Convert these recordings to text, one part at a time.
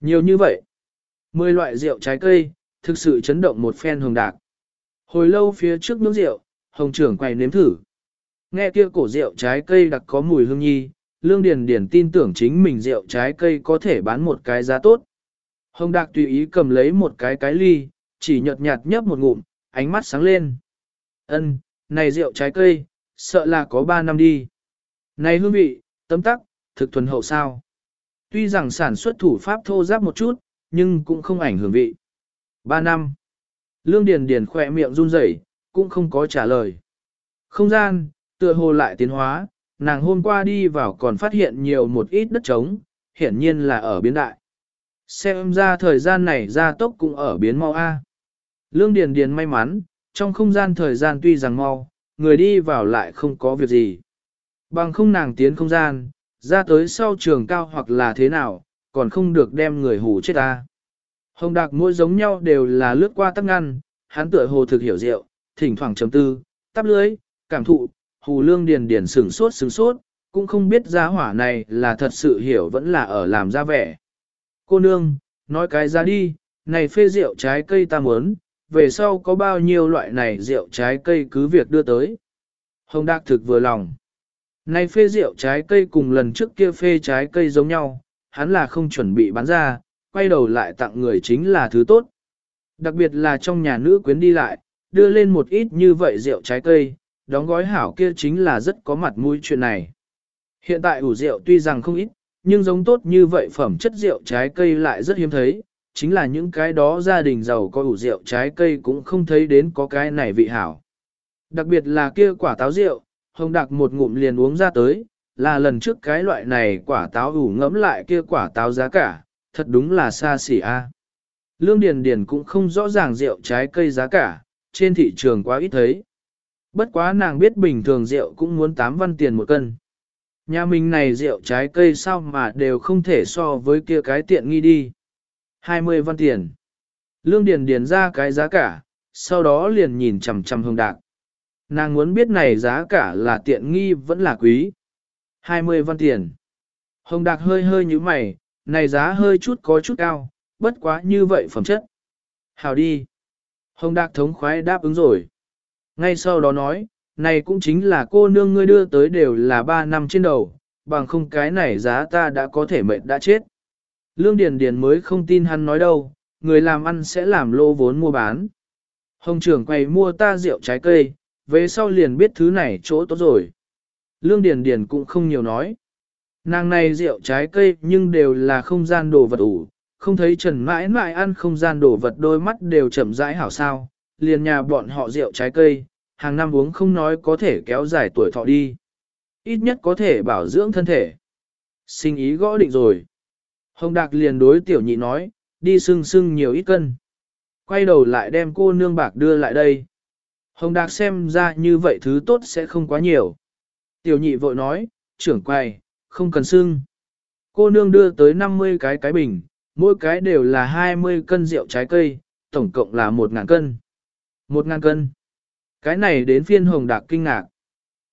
Nhiều như vậy. Mười loại rượu trái cây, thực sự chấn động một phen hồng đạc. Hồi lâu phía trước nước rượu, hồng trưởng quay nếm thử. Nghe kia cổ rượu trái cây đặc có mùi hương nhi, Lương Điền Điền tin tưởng chính mình rượu trái cây có thể bán một cái giá tốt. Hồng Đạc tùy ý cầm lấy một cái cái ly, chỉ nhợt nhạt nhấp một ngụm, ánh mắt sáng lên. Ân, này rượu trái cây, sợ là có ba năm đi. Này hương vị, tấm tắc, thực thuần hậu sao. Tuy rằng sản xuất thủ pháp thô giáp một chút, nhưng cũng không ảnh hưởng vị. Ba năm. Lương Điền Điền khỏe miệng run rẩy, cũng không có trả lời. Không gian, tựa hồ lại tiến hóa, nàng hôm qua đi vào còn phát hiện nhiều một ít đất trống, hiển nhiên là ở biến đại. Xem ra thời gian này gia tốc cũng ở biến mau A. Lương Điền Điền may mắn, trong không gian thời gian tuy rằng mau, người đi vào lại không có việc gì. Bằng không nàng tiến không gian, ra tới sau trường cao hoặc là thế nào, còn không được đem người hù chết ta. Hồng Đạc mỗi giống nhau đều là lướt qua tắc ngăn, hắn tựa hồ thực hiểu rượu, thỉnh thoảng chấm tư, tắp lưới, cảm thụ, hù lương điền điền sửng sốt sửng sốt, cũng không biết gia hỏa này là thật sự hiểu vẫn là ở làm ra vẻ. Cô nương, nói cái ra đi, này phê rượu trái cây ta muốn, về sau có bao nhiêu loại này rượu trái cây cứ việc đưa tới. Hồng Đạc thực vừa lòng nay phê rượu trái cây cùng lần trước kia phê trái cây giống nhau, hắn là không chuẩn bị bán ra, quay đầu lại tặng người chính là thứ tốt. Đặc biệt là trong nhà nữ quyến đi lại, đưa lên một ít như vậy rượu trái cây, đóng gói hảo kia chính là rất có mặt mũi chuyện này. Hiện tại ủ rượu tuy rằng không ít, nhưng giống tốt như vậy phẩm chất rượu trái cây lại rất hiếm thấy, chính là những cái đó gia đình giàu có ủ rượu trái cây cũng không thấy đến có cái này vị hảo. Đặc biệt là kia quả táo rượu, hồng đặc một ngụm liền uống ra tới, là lần trước cái loại này quả táo ủ ngẫm lại kia quả táo giá cả, thật đúng là xa xỉ a. Lương Điền Điền cũng không rõ ràng rượu trái cây giá cả, trên thị trường quá ít thấy. Bất quá nàng biết bình thường rượu cũng muốn 8 văn tiền một cân. Nhà mình này rượu trái cây sao mà đều không thể so với kia cái tiện nghi đi. 20 văn tiền. Lương Điền điền ra cái giá cả, sau đó liền nhìn chằm chằm hồng đạc. Nàng muốn biết này giá cả là tiện nghi vẫn là quý. 20 văn tiền. Hồng đạc hơi hơi như mày, này giá hơi chút có chút cao, bất quá như vậy phẩm chất. Hào đi. Hồng đạc thống khoái đáp ứng rồi. Ngay sau đó nói, này cũng chính là cô nương ngươi đưa tới đều là 3 năm trên đầu, bằng không cái này giá ta đã có thể mệt đã chết. Lương Điền Điền mới không tin hắn nói đâu, người làm ăn sẽ làm lô vốn mua bán. Hồng trưởng quầy mua ta rượu trái cây, về sau liền biết thứ này chỗ tốt rồi. Lương Điền Điền cũng không nhiều nói. Nàng này rượu trái cây nhưng đều là không gian đồ vật ủ, không thấy trần mãi mãi ăn không gian đồ vật đôi mắt đều chậm rãi hảo sao, liền nhà bọn họ rượu trái cây, hàng năm uống không nói có thể kéo dài tuổi thọ đi. Ít nhất có thể bảo dưỡng thân thể. Sinh ý gõ định rồi. Hồng Đạc liền đối tiểu nhị nói, đi sưng sưng nhiều ít cân. Quay đầu lại đem cô nương bạc đưa lại đây. Hồng Đạc xem ra như vậy thứ tốt sẽ không quá nhiều. Tiểu nhị vội nói, trưởng quầy, không cần sưng. Cô nương đưa tới 50 cái cái bình, mỗi cái đều là 20 cân rượu trái cây, tổng cộng là 1.000 cân. 1.000 cân. Cái này đến phiên hồng đạc kinh ngạc.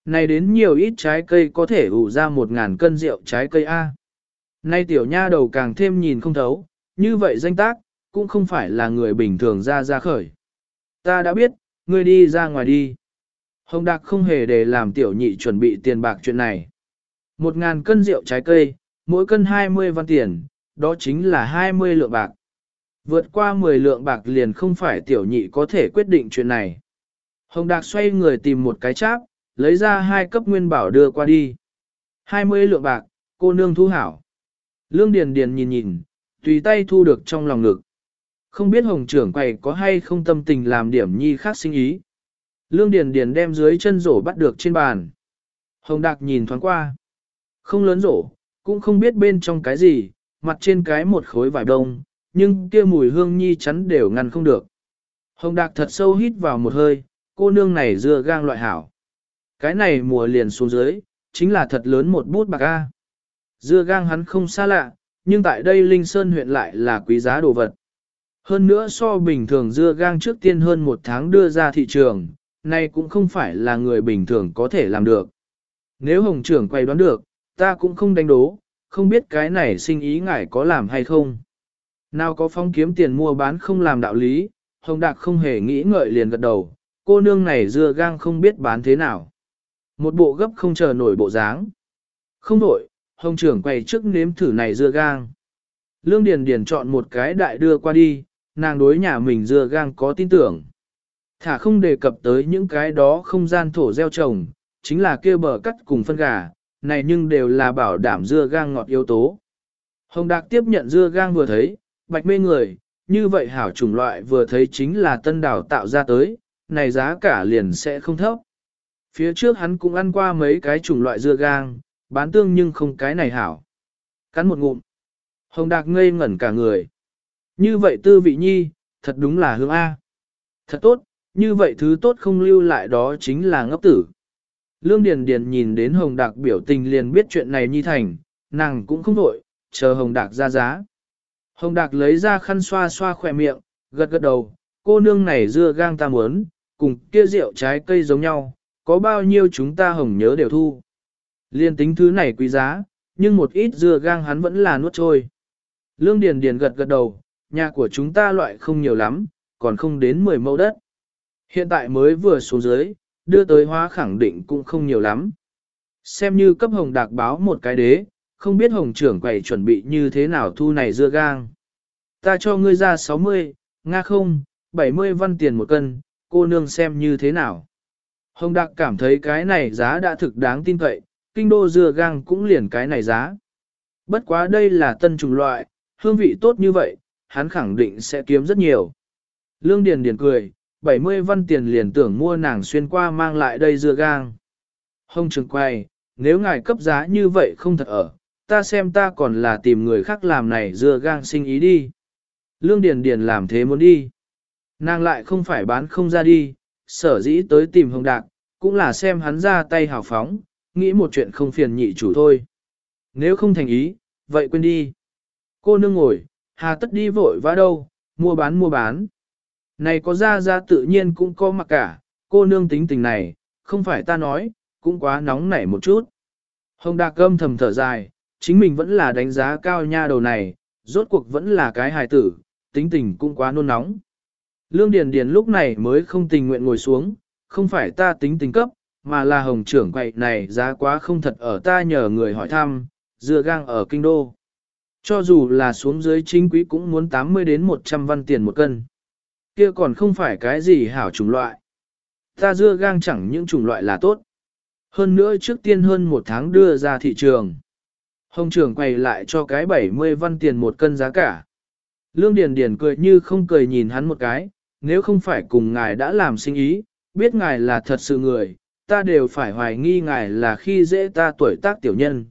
Này đến nhiều ít trái cây có thể ủ ra 1.000 cân rượu trái cây A. Nay tiểu nha đầu càng thêm nhìn không thấu, như vậy danh tác, cũng không phải là người bình thường ra ra khởi. Ta đã biết, ngươi đi ra ngoài đi. Hồng Đạc không hề để làm tiểu nhị chuẩn bị tiền bạc chuyện này. Một ngàn cân rượu trái cây, mỗi cân 20 văn tiền, đó chính là 20 lượng bạc. Vượt qua 10 lượng bạc liền không phải tiểu nhị có thể quyết định chuyện này. Hồng Đạc xoay người tìm một cái cháp, lấy ra hai cấp nguyên bảo đưa qua đi. 20 lượng bạc, cô nương thu hảo. Lương Điền Điền nhìn nhìn, tùy tay thu được trong lòng ngực. Không biết hồng trưởng quầy có hay không tâm tình làm điểm nhi khác sinh ý. Lương Điền Điền đem dưới chân rổ bắt được trên bàn. Hồng Đạc nhìn thoáng qua. Không lớn rổ, cũng không biết bên trong cái gì, mặt trên cái một khối vải đông, nhưng kia mùi hương nhi chắn đều ngăn không được. Hồng Đạc thật sâu hít vào một hơi, cô nương này dưa gang loại hảo. Cái này mùa liền xuống dưới, chính là thật lớn một bút bạc A. Dưa gang hắn không xa lạ, nhưng tại đây Linh Sơn huyện lại là quý giá đồ vật. Hơn nữa so bình thường dưa gang trước tiên hơn một tháng đưa ra thị trường, nay cũng không phải là người bình thường có thể làm được. Nếu Hồng trưởng quay đoán được, ta cũng không đánh đố, không biết cái này sinh ý ngại có làm hay không. Nào có phong kiếm tiền mua bán không làm đạo lý, Hồng Đạc không hề nghĩ ngợi liền gật đầu, cô nương này dưa gang không biết bán thế nào. Một bộ gấp không chờ nổi bộ dáng. Không đổi, Hồng trưởng quay trước nếm thử này dưa gang. Lương Điền Điền chọn một cái đại đưa qua đi, nàng đối nhà mình dưa gang có tin tưởng. Thả không đề cập tới những cái đó không gian thổ gieo trồng, chính là kia bờ cắt cùng phân gà, này nhưng đều là bảo đảm dưa gang ngọt yếu tố. Hồng Đạc tiếp nhận dưa gang vừa thấy, bạch mê người, như vậy hảo chủng loại vừa thấy chính là tân đảo tạo ra tới, này giá cả liền sẽ không thấp. Phía trước hắn cũng ăn qua mấy cái chủng loại dưa gang, bán tương nhưng không cái này hảo. Cắn một ngụm. Hồng Đạc ngây ngẩn cả người. Như vậy tư vị nhi, thật đúng là hương A. Thật tốt, như vậy thứ tốt không lưu lại đó chính là ngốc tử. Lương Điền Điền nhìn đến Hồng Đạc biểu tình liền biết chuyện này nhi thành, nàng cũng không vội, chờ Hồng Đạc ra giá. Hồng Đạc lấy ra khăn xoa xoa khỏe miệng, gật gật đầu, cô nương này dưa gang ta muốn, cùng kia rượu trái cây giống nhau, có bao nhiêu chúng ta hồng nhớ đều thu. Liên tính thứ này quý giá, nhưng một ít dưa gang hắn vẫn là nuốt trôi. Lương Điền Điền gật gật đầu, nhà của chúng ta loại không nhiều lắm, còn không đến 10 mẫu đất. Hiện tại mới vừa xuống dưới, đưa tới hóa khẳng định cũng không nhiều lắm. Xem như cấp hồng đạc báo một cái đế, không biết hồng trưởng quầy chuẩn bị như thế nào thu này dưa gang. Ta cho ngươi ra 60, nga không, 70 văn tiền một cân, cô nương xem như thế nào. Hồng Đạc cảm thấy cái này giá đã thực đáng tin cậy, kinh đô dưa gang cũng liền cái này giá. Bất quá đây là tân trùng loại, hương vị tốt như vậy, hắn khẳng định sẽ kiếm rất nhiều. Lương Điền Điền cười, 70 văn tiền liền tưởng mua nàng xuyên qua mang lại đây dưa gang. Hồng trường quay, nếu ngài cấp giá như vậy không thật ở, ta xem ta còn là tìm người khác làm này dưa gang sinh ý đi. Lương Điền Điền làm thế muốn đi. Nàng lại không phải bán không ra đi, sở dĩ tới tìm Hồng Đạc, cũng là xem hắn ra tay hào phóng, nghĩ một chuyện không phiền nhị chủ thôi. Nếu không thành ý, vậy quên đi. Cô nương ngồi, hà tất đi vội vã đâu, mua bán mua bán. Này có ra ra tự nhiên cũng có mặc cả, cô nương tính tình này, không phải ta nói, cũng quá nóng nảy một chút. Hồng Đạc gâm thầm thở dài, chính mình vẫn là đánh giá cao nha đầu này, rốt cuộc vẫn là cái hài tử, tính tình cũng quá nôn nóng. Lương Điền Điền lúc này mới không tình nguyện ngồi xuống, không phải ta tính tình cấp, mà là hồng trưởng quậy này giá quá không thật ở ta nhờ người hỏi thăm, dựa gang ở kinh đô. Cho dù là xuống dưới chính quý cũng muốn 80 đến 100 văn tiền một cân. Kia còn không phải cái gì hảo chủng loại. Ta dưa gang chẳng những chủng loại là tốt. Hơn nữa trước tiên hơn một tháng đưa ra thị trường. Hồng trưởng quay lại cho cái 70 văn tiền một cân giá cả. Lương Điền Điền cười như không cười nhìn hắn một cái, nếu không phải cùng ngài đã làm sinh ý, biết ngài là thật sự người, ta đều phải hoài nghi ngài là khi dễ ta tuổi tác tiểu nhân.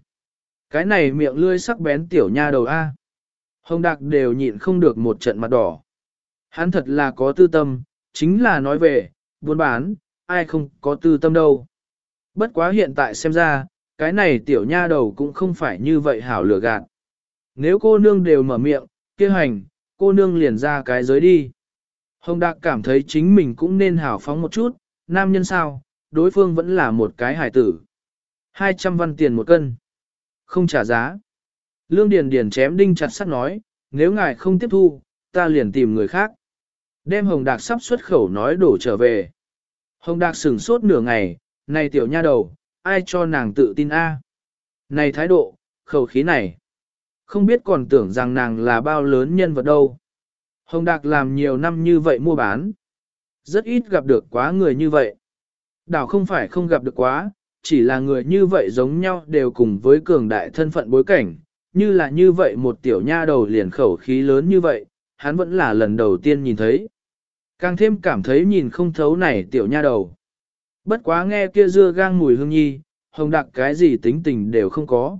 Cái này miệng lươi sắc bén tiểu nha đầu A. Hồng Đạc đều nhịn không được một trận mặt đỏ. Hắn thật là có tư tâm, chính là nói về, buôn bán, ai không có tư tâm đâu. Bất quá hiện tại xem ra, cái này tiểu nha đầu cũng không phải như vậy hảo lửa gạt. Nếu cô nương đều mở miệng, kia hành, cô nương liền ra cái giới đi. Hồng Đạc cảm thấy chính mình cũng nên hảo phóng một chút, nam nhân sao, đối phương vẫn là một cái hải tử. 200 văn tiền một cân. Không trả giá. Lương Điền Điền chém đinh chặt sắt nói, nếu ngài không tiếp thu, ta liền tìm người khác. Đem Hồng Đạc sắp xuất khẩu nói đổ trở về. Hồng Đạc sửng sốt nửa ngày, này tiểu nha đầu, ai cho nàng tự tin a? Này thái độ, khẩu khí này. Không biết còn tưởng rằng nàng là bao lớn nhân vật đâu. Hồng Đạc làm nhiều năm như vậy mua bán. Rất ít gặp được quá người như vậy. Đảo không phải không gặp được quá, chỉ là người như vậy giống nhau đều cùng với cường đại thân phận bối cảnh, như là như vậy một tiểu nha đầu liền khẩu khí lớn như vậy, hắn vẫn là lần đầu tiên nhìn thấy. Càng thêm cảm thấy nhìn không thấu này tiểu nha đầu. Bất quá nghe kia dưa gang mùi hương nhi, hồng đặc cái gì tính tình đều không có.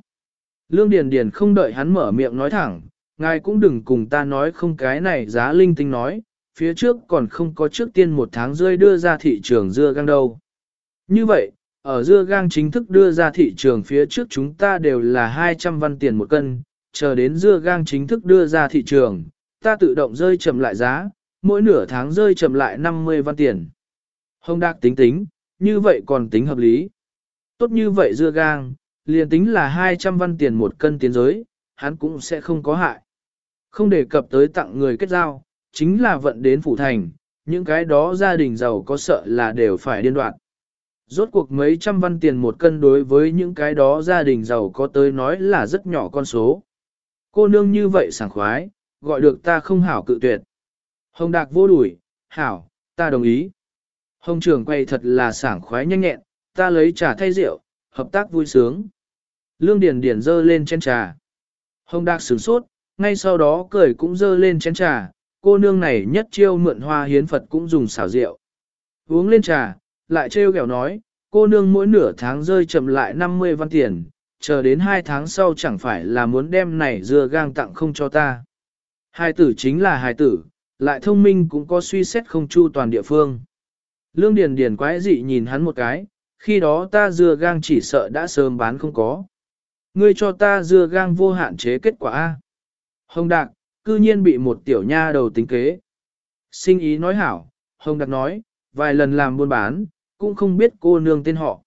Lương Điền Điền không đợi hắn mở miệng nói thẳng, ngài cũng đừng cùng ta nói không cái này giá linh tinh nói, phía trước còn không có trước tiên một tháng rơi đưa ra thị trường dưa gang đâu. Như vậy, ở dưa gang chính thức đưa ra thị trường phía trước chúng ta đều là 200 văn tiền một cân, chờ đến dưa gang chính thức đưa ra thị trường, ta tự động rơi chậm lại giá, mỗi nửa tháng rơi chậm lại 50 văn tiền. Hồng Đạc tính tính, như vậy còn tính hợp lý. Tốt như vậy dưa gang, liền tính là 200 văn tiền một cân tiến giới, hắn cũng sẽ không có hại. Không đề cập tới tặng người kết giao, chính là vận đến phủ thành, những cái đó gia đình giàu có sợ là đều phải điên đoạn. Rốt cuộc mấy trăm văn tiền một cân đối với những cái đó gia đình giàu có tới nói là rất nhỏ con số. Cô nương như vậy sảng khoái, gọi được ta không hảo cự tuyệt. Hồng Đạc vô đuổi, hảo, ta đồng ý. Hồng trưởng quay thật là sảng khoái nhanh nhẹn, ta lấy trà thay rượu, hợp tác vui sướng. Lương Điền Điền dơ lên chén trà. Hồng Đạc sửng sốt, ngay sau đó cười cũng dơ lên chén trà, cô nương này nhất chiêu mượn hoa hiến Phật cũng dùng xảo rượu. Uống lên trà, lại trêu ghẹo nói, cô nương mỗi nửa tháng rơi chậm lại 50 văn tiền, chờ đến hai tháng sau chẳng phải là muốn đem này dưa gang tặng không cho ta. Hai tử chính là hài tử, lại thông minh cũng có suy xét không chu toàn địa phương. Lương Điền Điền quái dị nhìn hắn một cái, khi đó ta dưa gang chỉ sợ đã sớm bán không có. Ngươi cho ta dưa gang vô hạn chế kết quả A. Hồng Đạc, cư nhiên bị một tiểu nha đầu tính kế. Sinh ý nói hảo, Hồng Đạc nói, vài lần làm buôn bán, cũng không biết cô nương tên họ.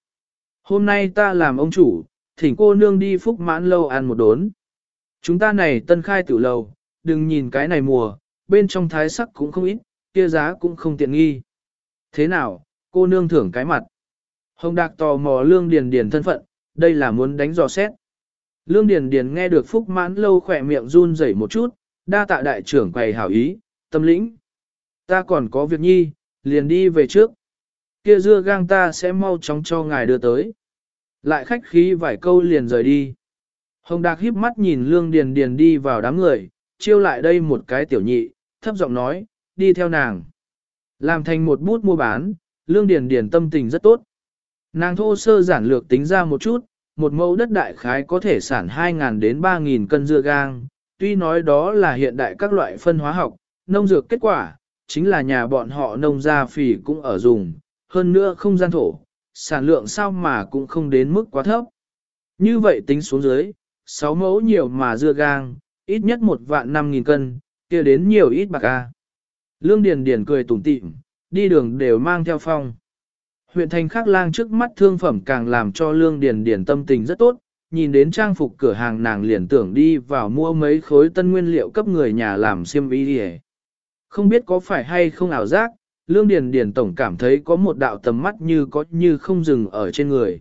Hôm nay ta làm ông chủ, thỉnh cô nương đi phúc mãn lâu ăn một đốn. Chúng ta này tân khai tiểu lầu, đừng nhìn cái này mùa, bên trong thái sắc cũng không ít, kia giá cũng không tiện nghi. Thế nào, cô nương thưởng cái mặt. Hồng Đạc tò mò Lương Điền Điền thân phận, đây là muốn đánh dò xét. Lương Điền Điền nghe được Phúc Mãn lâu khỏe miệng run rẩy một chút, đa tạ đại trưởng quầy hảo ý, tâm lĩnh. Ta còn có việc nhi, liền đi về trước. Kia dưa gang ta sẽ mau chóng cho ngài đưa tới. Lại khách khí vài câu liền rời đi. Hồng Đạc híp mắt nhìn Lương Điền Điền đi vào đám người, chiêu lại đây một cái tiểu nhị, thấp giọng nói, đi theo nàng. Làm thành một bút mua bán, Lương Điền Điền tâm tình rất tốt. Nàng thô sơ giản lược tính ra một chút, một mẫu đất đại khái có thể sản 2.000 đến 3.000 cân dưa gang, tuy nói đó là hiện đại các loại phân hóa học, nông dược kết quả, chính là nhà bọn họ nông gia phỉ cũng ở dùng, hơn nữa không gian thổ, sản lượng sao mà cũng không đến mức quá thấp. Như vậy tính xuống dưới, 6 mẫu nhiều mà dưa gang, ít nhất một vạn 5.000 cân, kia đến nhiều ít bạc a. Lương Điền Điền cười tủm tỉm, đi đường đều mang theo phong. Huyện thành khắc lang trước mắt thương phẩm càng làm cho Lương Điền Điền tâm tình rất tốt, nhìn đến trang phục cửa hàng nàng liền tưởng đi vào mua mấy khối tân nguyên liệu cấp người nhà làm xiêm y đi Không biết có phải hay không ảo giác, Lương Điền Điền tổng cảm thấy có một đạo tầm mắt như có như không dừng ở trên người.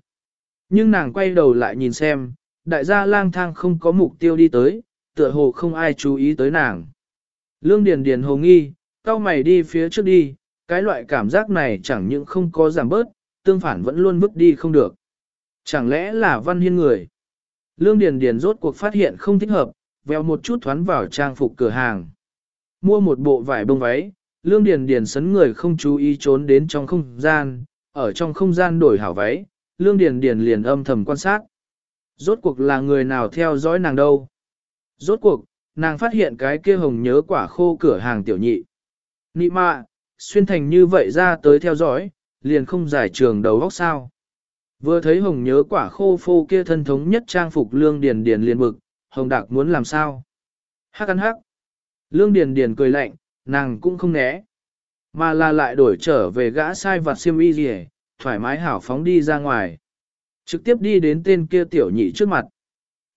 Nhưng nàng quay đầu lại nhìn xem, đại gia lang thang không có mục tiêu đi tới, tựa hồ không ai chú ý tới nàng. Lương Điền Điền hồ nghi, cao mày đi phía trước đi, cái loại cảm giác này chẳng những không có giảm bớt, tương phản vẫn luôn vứt đi không được. Chẳng lẽ là văn hiên người? Lương Điền Điền rốt cuộc phát hiện không thích hợp, vèo một chút thoán vào trang phục cửa hàng. Mua một bộ vải bông váy, Lương Điền Điền sấn người không chú ý trốn đến trong không gian, ở trong không gian đổi hảo váy, Lương Điền Điền liền âm thầm quan sát. Rốt cuộc là người nào theo dõi nàng đâu? Rốt cuộc, nàng phát hiện cái kia hồng nhớ quả khô cửa hàng tiểu nhị. Nị mạ, xuyên thành như vậy ra tới theo dõi, liền không giải trường đầu góc sao. Vừa thấy hồng nhớ quả khô phô kia thân thống nhất trang phục lương điền điền liền bực, hồng đặc muốn làm sao? Hắc ăn hắc. Lương điền điền cười lạnh, nàng cũng không né. Mà là lại đổi trở về gã sai vặt xiêm y gì thoải mái hảo phóng đi ra ngoài. Trực tiếp đi đến tên kia tiểu nhị trước mặt.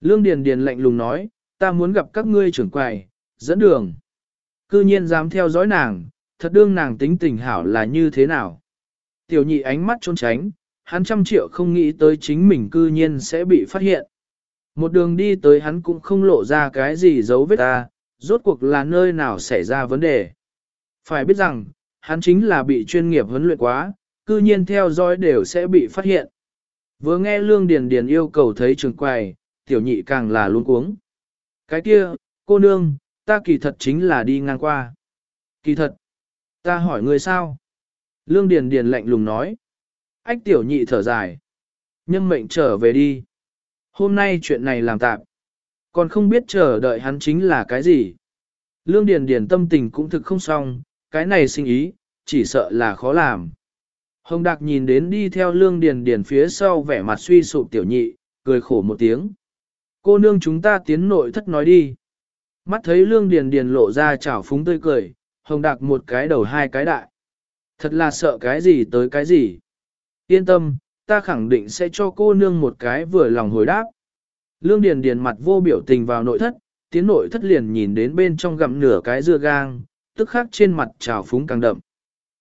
Lương điền điền lạnh lùng nói, ta muốn gặp các ngươi trưởng quầy, dẫn đường. Cư nhiên dám theo dõi nàng, thật đương nàng tính tình hảo là như thế nào. Tiểu nhị ánh mắt trốn tránh, hắn trăm triệu không nghĩ tới chính mình cư nhiên sẽ bị phát hiện. Một đường đi tới hắn cũng không lộ ra cái gì dấu vết ta, rốt cuộc là nơi nào xảy ra vấn đề. Phải biết rằng, hắn chính là bị chuyên nghiệp huấn luyện quá, cư nhiên theo dõi đều sẽ bị phát hiện. Vừa nghe Lương Điền Điền yêu cầu thấy trường quầy, tiểu nhị càng là luôn cuống. Cái kia, cô nương, ta kỳ thật chính là đi ngang qua. Kỳ thật, ta hỏi người sao? Lương Điền Điền lạnh lùng nói. Ách tiểu nhị thở dài. Nhân mệnh trở về đi. Hôm nay chuyện này làm tạm. Còn không biết chờ đợi hắn chính là cái gì. Lương Điền Điền tâm tình cũng thực không xong, cái này sinh ý, chỉ sợ là khó làm. Hồng Đạc nhìn đến đi theo Lương Điền Điền phía sau vẻ mặt suy sụp tiểu nhị, cười khổ một tiếng. Cô nương chúng ta tiến nội thất nói đi. Mắt thấy Lương Điền Điền lộ ra chảo phúng tươi cười, Hồng Đạc một cái đầu hai cái đại. Thật là sợ cái gì tới cái gì. Yên tâm, ta khẳng định sẽ cho cô nương một cái vừa lòng hồi đáp. Lương Điền Điền mặt vô biểu tình vào nội thất, tiến nội thất liền nhìn đến bên trong gặm nửa cái dưa gang, tức khắc trên mặt trào phúng càng đậm.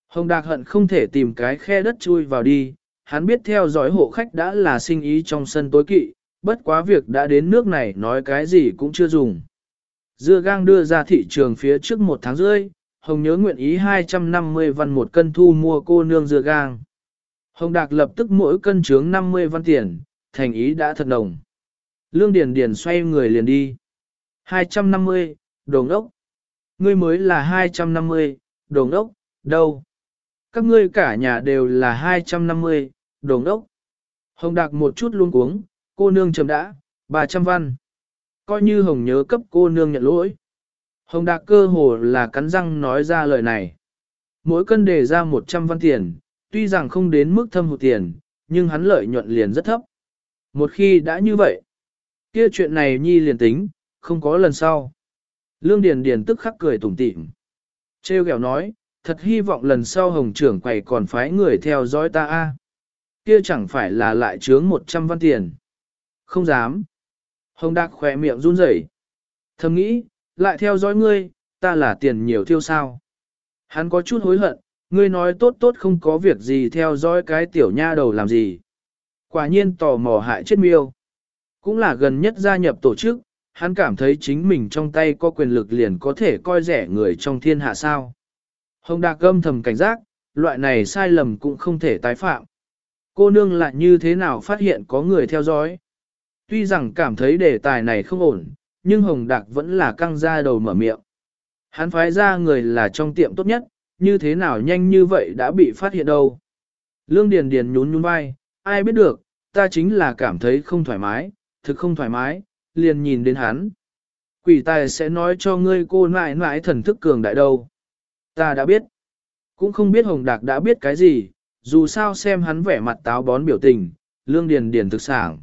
Hồng Đạc hận không thể tìm cái khe đất chui vào đi, hắn biết theo dõi hộ khách đã là sinh ý trong sân tối kỵ, bất quá việc đã đến nước này nói cái gì cũng chưa dùng. Dưa gang đưa ra thị trường phía trước một tháng rưỡi, Hồng nhớ nguyện ý 250 văn một cân thu mua cô nương dưa gang. Hồng Đạc lập tức mỗi cân trướng 50 văn tiền, thành ý đã thật đồng. Lương Điền Điền xoay người liền đi. 250, đồng ốc. Ngươi mới là 250, đồng ốc, đâu? Các ngươi cả nhà đều là 250, đồng ốc. Hồng Đạc một chút luôn cuống, cô nương chấm đã, 300 văn. Coi như Hồng nhớ cấp cô nương nhận lỗi. Hồng Đạc cơ hồ là cắn răng nói ra lời này. Mỗi cân đề ra 100 văn tiền, tuy rằng không đến mức thâm hụt tiền, nhưng hắn lợi nhuận liền rất thấp. Một khi đã như vậy, kia chuyện này nhi liền tính, không có lần sau. Lương Điền Điền tức khắc cười tủm tỉm. Trêu ghẹo nói, thật hy vọng lần sau hồng trưởng quầy còn phái người theo dõi ta a. Kia chẳng phải là lại chướng 100 văn tiền. Không dám. Hồng Đạc khỏe miệng run rẩy. Thầm nghĩ, lại theo dõi ngươi, ta là tiền nhiều thiêu sao. Hắn có chút hối hận, ngươi nói tốt tốt không có việc gì theo dõi cái tiểu nha đầu làm gì. Quả nhiên tò mò hại chết miêu. Cũng là gần nhất gia nhập tổ chức, hắn cảm thấy chính mình trong tay có quyền lực liền có thể coi rẻ người trong thiên hạ sao. Hồng Đạc âm thầm cảnh giác, loại này sai lầm cũng không thể tái phạm. Cô nương lại như thế nào phát hiện có người theo dõi. Tuy rằng cảm thấy đề tài này không ổn, nhưng Hồng Đạc vẫn là căng ra đầu mở miệng. Hắn phái ra người là trong tiệm tốt nhất, như thế nào nhanh như vậy đã bị phát hiện đâu. Lương Điền Điền nhún nhún vai, ai biết được, ta chính là cảm thấy không thoải mái, thực không thoải mái, liền nhìn đến hắn. Quỷ tài sẽ nói cho ngươi cô nãi nãi thần thức cường đại đâu. Ta đã biết. Cũng không biết Hồng Đạc đã biết cái gì, dù sao xem hắn vẻ mặt táo bón biểu tình, lương điền điền thực sản.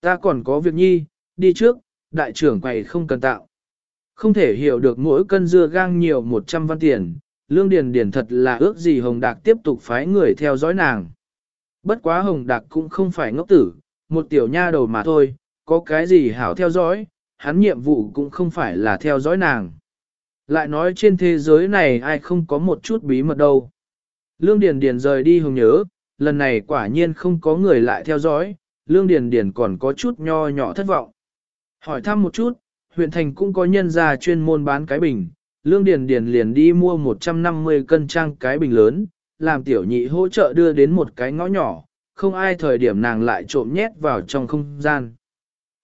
Ta còn có việc nhi, đi trước, đại trưởng quầy không cần tạo. Không thể hiểu được mỗi cân dưa gang nhiều 100 văn tiền, lương điền điền thật là ước gì Hồng Đạc tiếp tục phái người theo dõi nàng. Bất quá Hồng Đạc cũng không phải ngốc tử, một tiểu nha đầu mà thôi, có cái gì hảo theo dõi, hắn nhiệm vụ cũng không phải là theo dõi nàng. Lại nói trên thế giới này ai không có một chút bí mật đâu. Lương Điền Điền rời đi hồng nhớ, lần này quả nhiên không có người lại theo dõi, Lương Điền Điền còn có chút nho nhỏ thất vọng. Hỏi thăm một chút, huyện thành cũng có nhân gia chuyên môn bán cái bình, Lương Điền Điền liền đi mua 150 cân trang cái bình lớn, làm tiểu nhị hỗ trợ đưa đến một cái ngõ nhỏ, không ai thời điểm nàng lại trộm nhét vào trong không gian.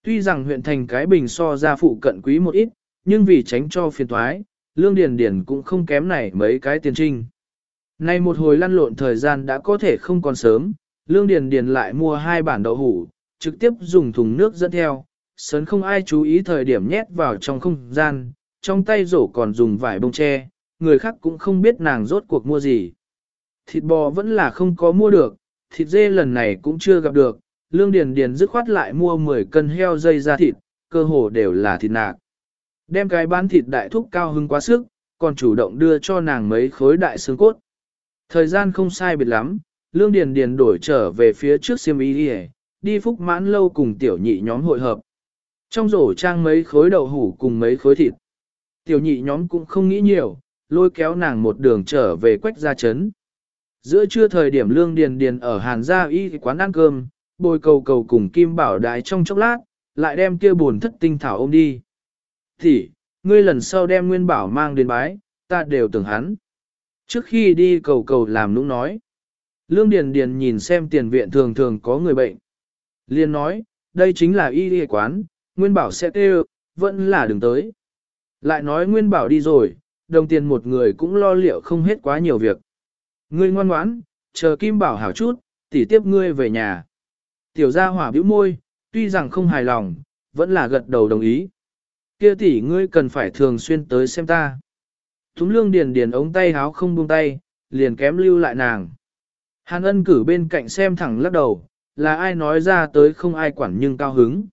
Tuy rằng huyện thành cái bình so ra phụ cận quý một ít, nhưng vì tránh cho phiền toái, Lương Điền Điền cũng không kém này mấy cái tiền trinh. Nay một hồi lăn lộn thời gian đã có thể không còn sớm, Lương Điền Điền lại mua hai bản đậu hủ, trực tiếp dùng thùng nước dẫn theo, sớn không ai chú ý thời điểm nhét vào trong không gian, trong tay rổ còn dùng vải bông che, người khác cũng không biết nàng rốt cuộc mua gì. Thịt bò vẫn là không có mua được, thịt dê lần này cũng chưa gặp được, Lương Điền Điền dứt khoát lại mua 10 cân heo dây ra thịt, cơ hồ đều là thịt nạc. Đem cái bán thịt đại thúc cao hưng quá sức, còn chủ động đưa cho nàng mấy khối đại xương cốt. Thời gian không sai biệt lắm, Lương Điền Điền đổi trở về phía trước siêm y đi, đi phúc mãn lâu cùng tiểu nhị nhóm hội hợp. Trong rổ trang mấy khối đậu hủ cùng mấy khối thịt. Tiểu nhị nhóm cũng không nghĩ nhiều, lôi kéo nàng một đường trở về quách gia chấn. Giữa trưa thời điểm Lương Điền Điền ở Hàn Gia Y quán ăn cơm, bồi cầu cầu cùng Kim Bảo Đại trong chốc lát, lại đem kia buồn thất tinh thảo ôm đi. Thì, ngươi lần sau đem Nguyên Bảo mang đến bái, ta đều tưởng hắn. Trước khi đi cầu cầu làm nũng nói. Lương Điền Điền nhìn xem tiền viện thường thường có người bệnh. Liên nói, đây chính là y y quán, Nguyên Bảo sẽ kêu, vẫn là đừng tới. Lại nói Nguyên Bảo đi rồi, đồng tiền một người cũng lo liệu không hết quá nhiều việc. Ngươi ngoan ngoãn, chờ Kim Bảo hảo chút, tỉ tiếp ngươi về nhà. Tiểu gia hỏa bĩu môi, tuy rằng không hài lòng, vẫn là gật đầu đồng ý. Kia tỷ ngươi cần phải thường xuyên tới xem ta. Thúm lương điền điền ống tay háo không buông tay, liền kém lưu lại nàng. Hàn ân cử bên cạnh xem thẳng lắc đầu, là ai nói ra tới không ai quản nhưng cao hứng.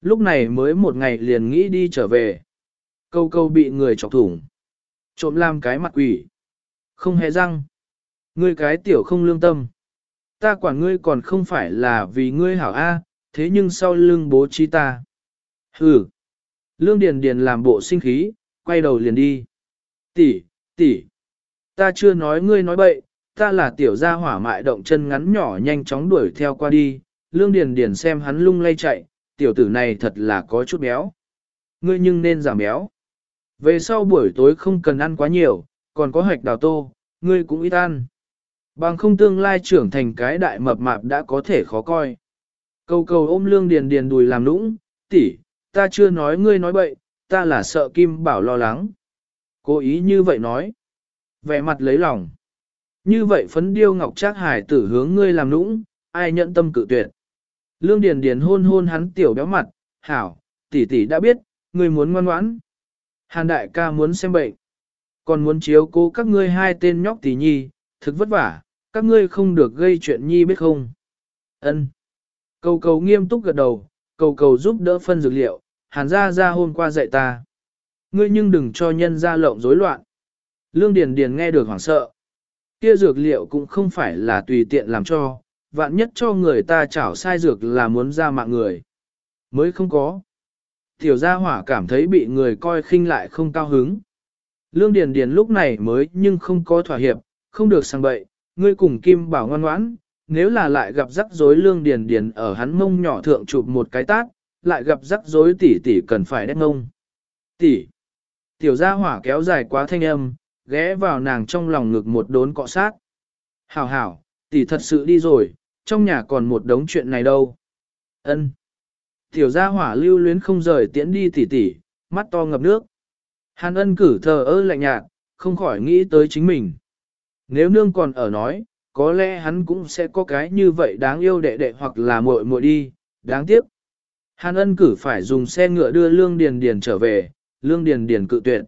Lúc này mới một ngày liền nghĩ đi trở về. Câu câu bị người chọc thủng. Trộm làm cái mặt quỷ. Không hề răng. Ngươi cái tiểu không lương tâm. Ta quản ngươi còn không phải là vì ngươi hảo A, thế nhưng sau lưng bố trí ta. Hừ. Lương Điền Điền làm bộ sinh khí, quay đầu liền đi. Tỷ, tỷ, ta chưa nói ngươi nói bậy, ta là tiểu gia hỏa mại động chân ngắn nhỏ nhanh chóng đuổi theo qua đi. Lương Điền Điền xem hắn lung lay chạy, tiểu tử này thật là có chút béo. Ngươi nhưng nên giảm béo. Về sau buổi tối không cần ăn quá nhiều, còn có hạch đào tô, ngươi cũng ít ăn. Bằng không tương lai trưởng thành cái đại mập mạp đã có thể khó coi. Cầu cầu ôm lương điền điền đùi làm nũng, tỷ, ta chưa nói ngươi nói bậy, ta là sợ Kim Bảo lo lắng. Cố ý như vậy nói. Vẻ mặt lấy lòng. Như vậy phấn điêu ngọc trác hải tử hướng ngươi làm nũng, ai nhận tâm cự tuyệt. Lương Điền Điền hôn hôn hắn tiểu béo mặt, hảo, tỷ tỷ đã biết, ngươi muốn ngoan ngoãn. Hàn đại ca muốn xem bệnh, còn muốn chiếu cố các ngươi hai tên nhóc tỷ nhi, thực vất vả, các ngươi không được gây chuyện nhi biết không. Ân. Cầu cầu nghiêm túc gật đầu, cầu cầu giúp đỡ phân dược liệu, hàn ra ra hôm qua dạy ta. Ngươi nhưng đừng cho nhân ra lộng rối loạn. Lương Điền Điền nghe được hoảng sợ. Kia dược liệu cũng không phải là tùy tiện làm cho, vạn nhất cho người ta chảo sai dược là muốn ra mạng người. Mới không có. Tiểu gia hỏa cảm thấy bị người coi khinh lại không cao hứng. Lương Điền Điền lúc này mới nhưng không có thỏa hiệp, không được sang bậy, ngươi cùng Kim Bảo ngoan ngoãn, nếu là lại gặp rắc rối Lương Điền Điền ở hắn mông nhỏ thượng chụp một cái tát, lại gặp rắc rối tỷ tỷ cần phải đét ngông. Tỷ. Tiểu gia hỏa kéo dài quá thanh âm, ghé vào nàng trong lòng ngực một đốn cọ sát. Hảo hảo, tỷ thật sự đi rồi, trong nhà còn một đống chuyện này đâu. Ân. Tiểu gia hỏa lưu luyến không rời tiễn đi tỷ tỷ, mắt to ngập nước. Hàn ân cử thờ ơ lạnh nhạt, không khỏi nghĩ tới chính mình. Nếu nương còn ở nói, có lẽ hắn cũng sẽ có cái như vậy đáng yêu đệ đệ hoặc là muội muội đi, đáng tiếc. Hàn ân cử phải dùng xe ngựa đưa Lương Điền Điền trở về, Lương Điền Điền cự tuyệt.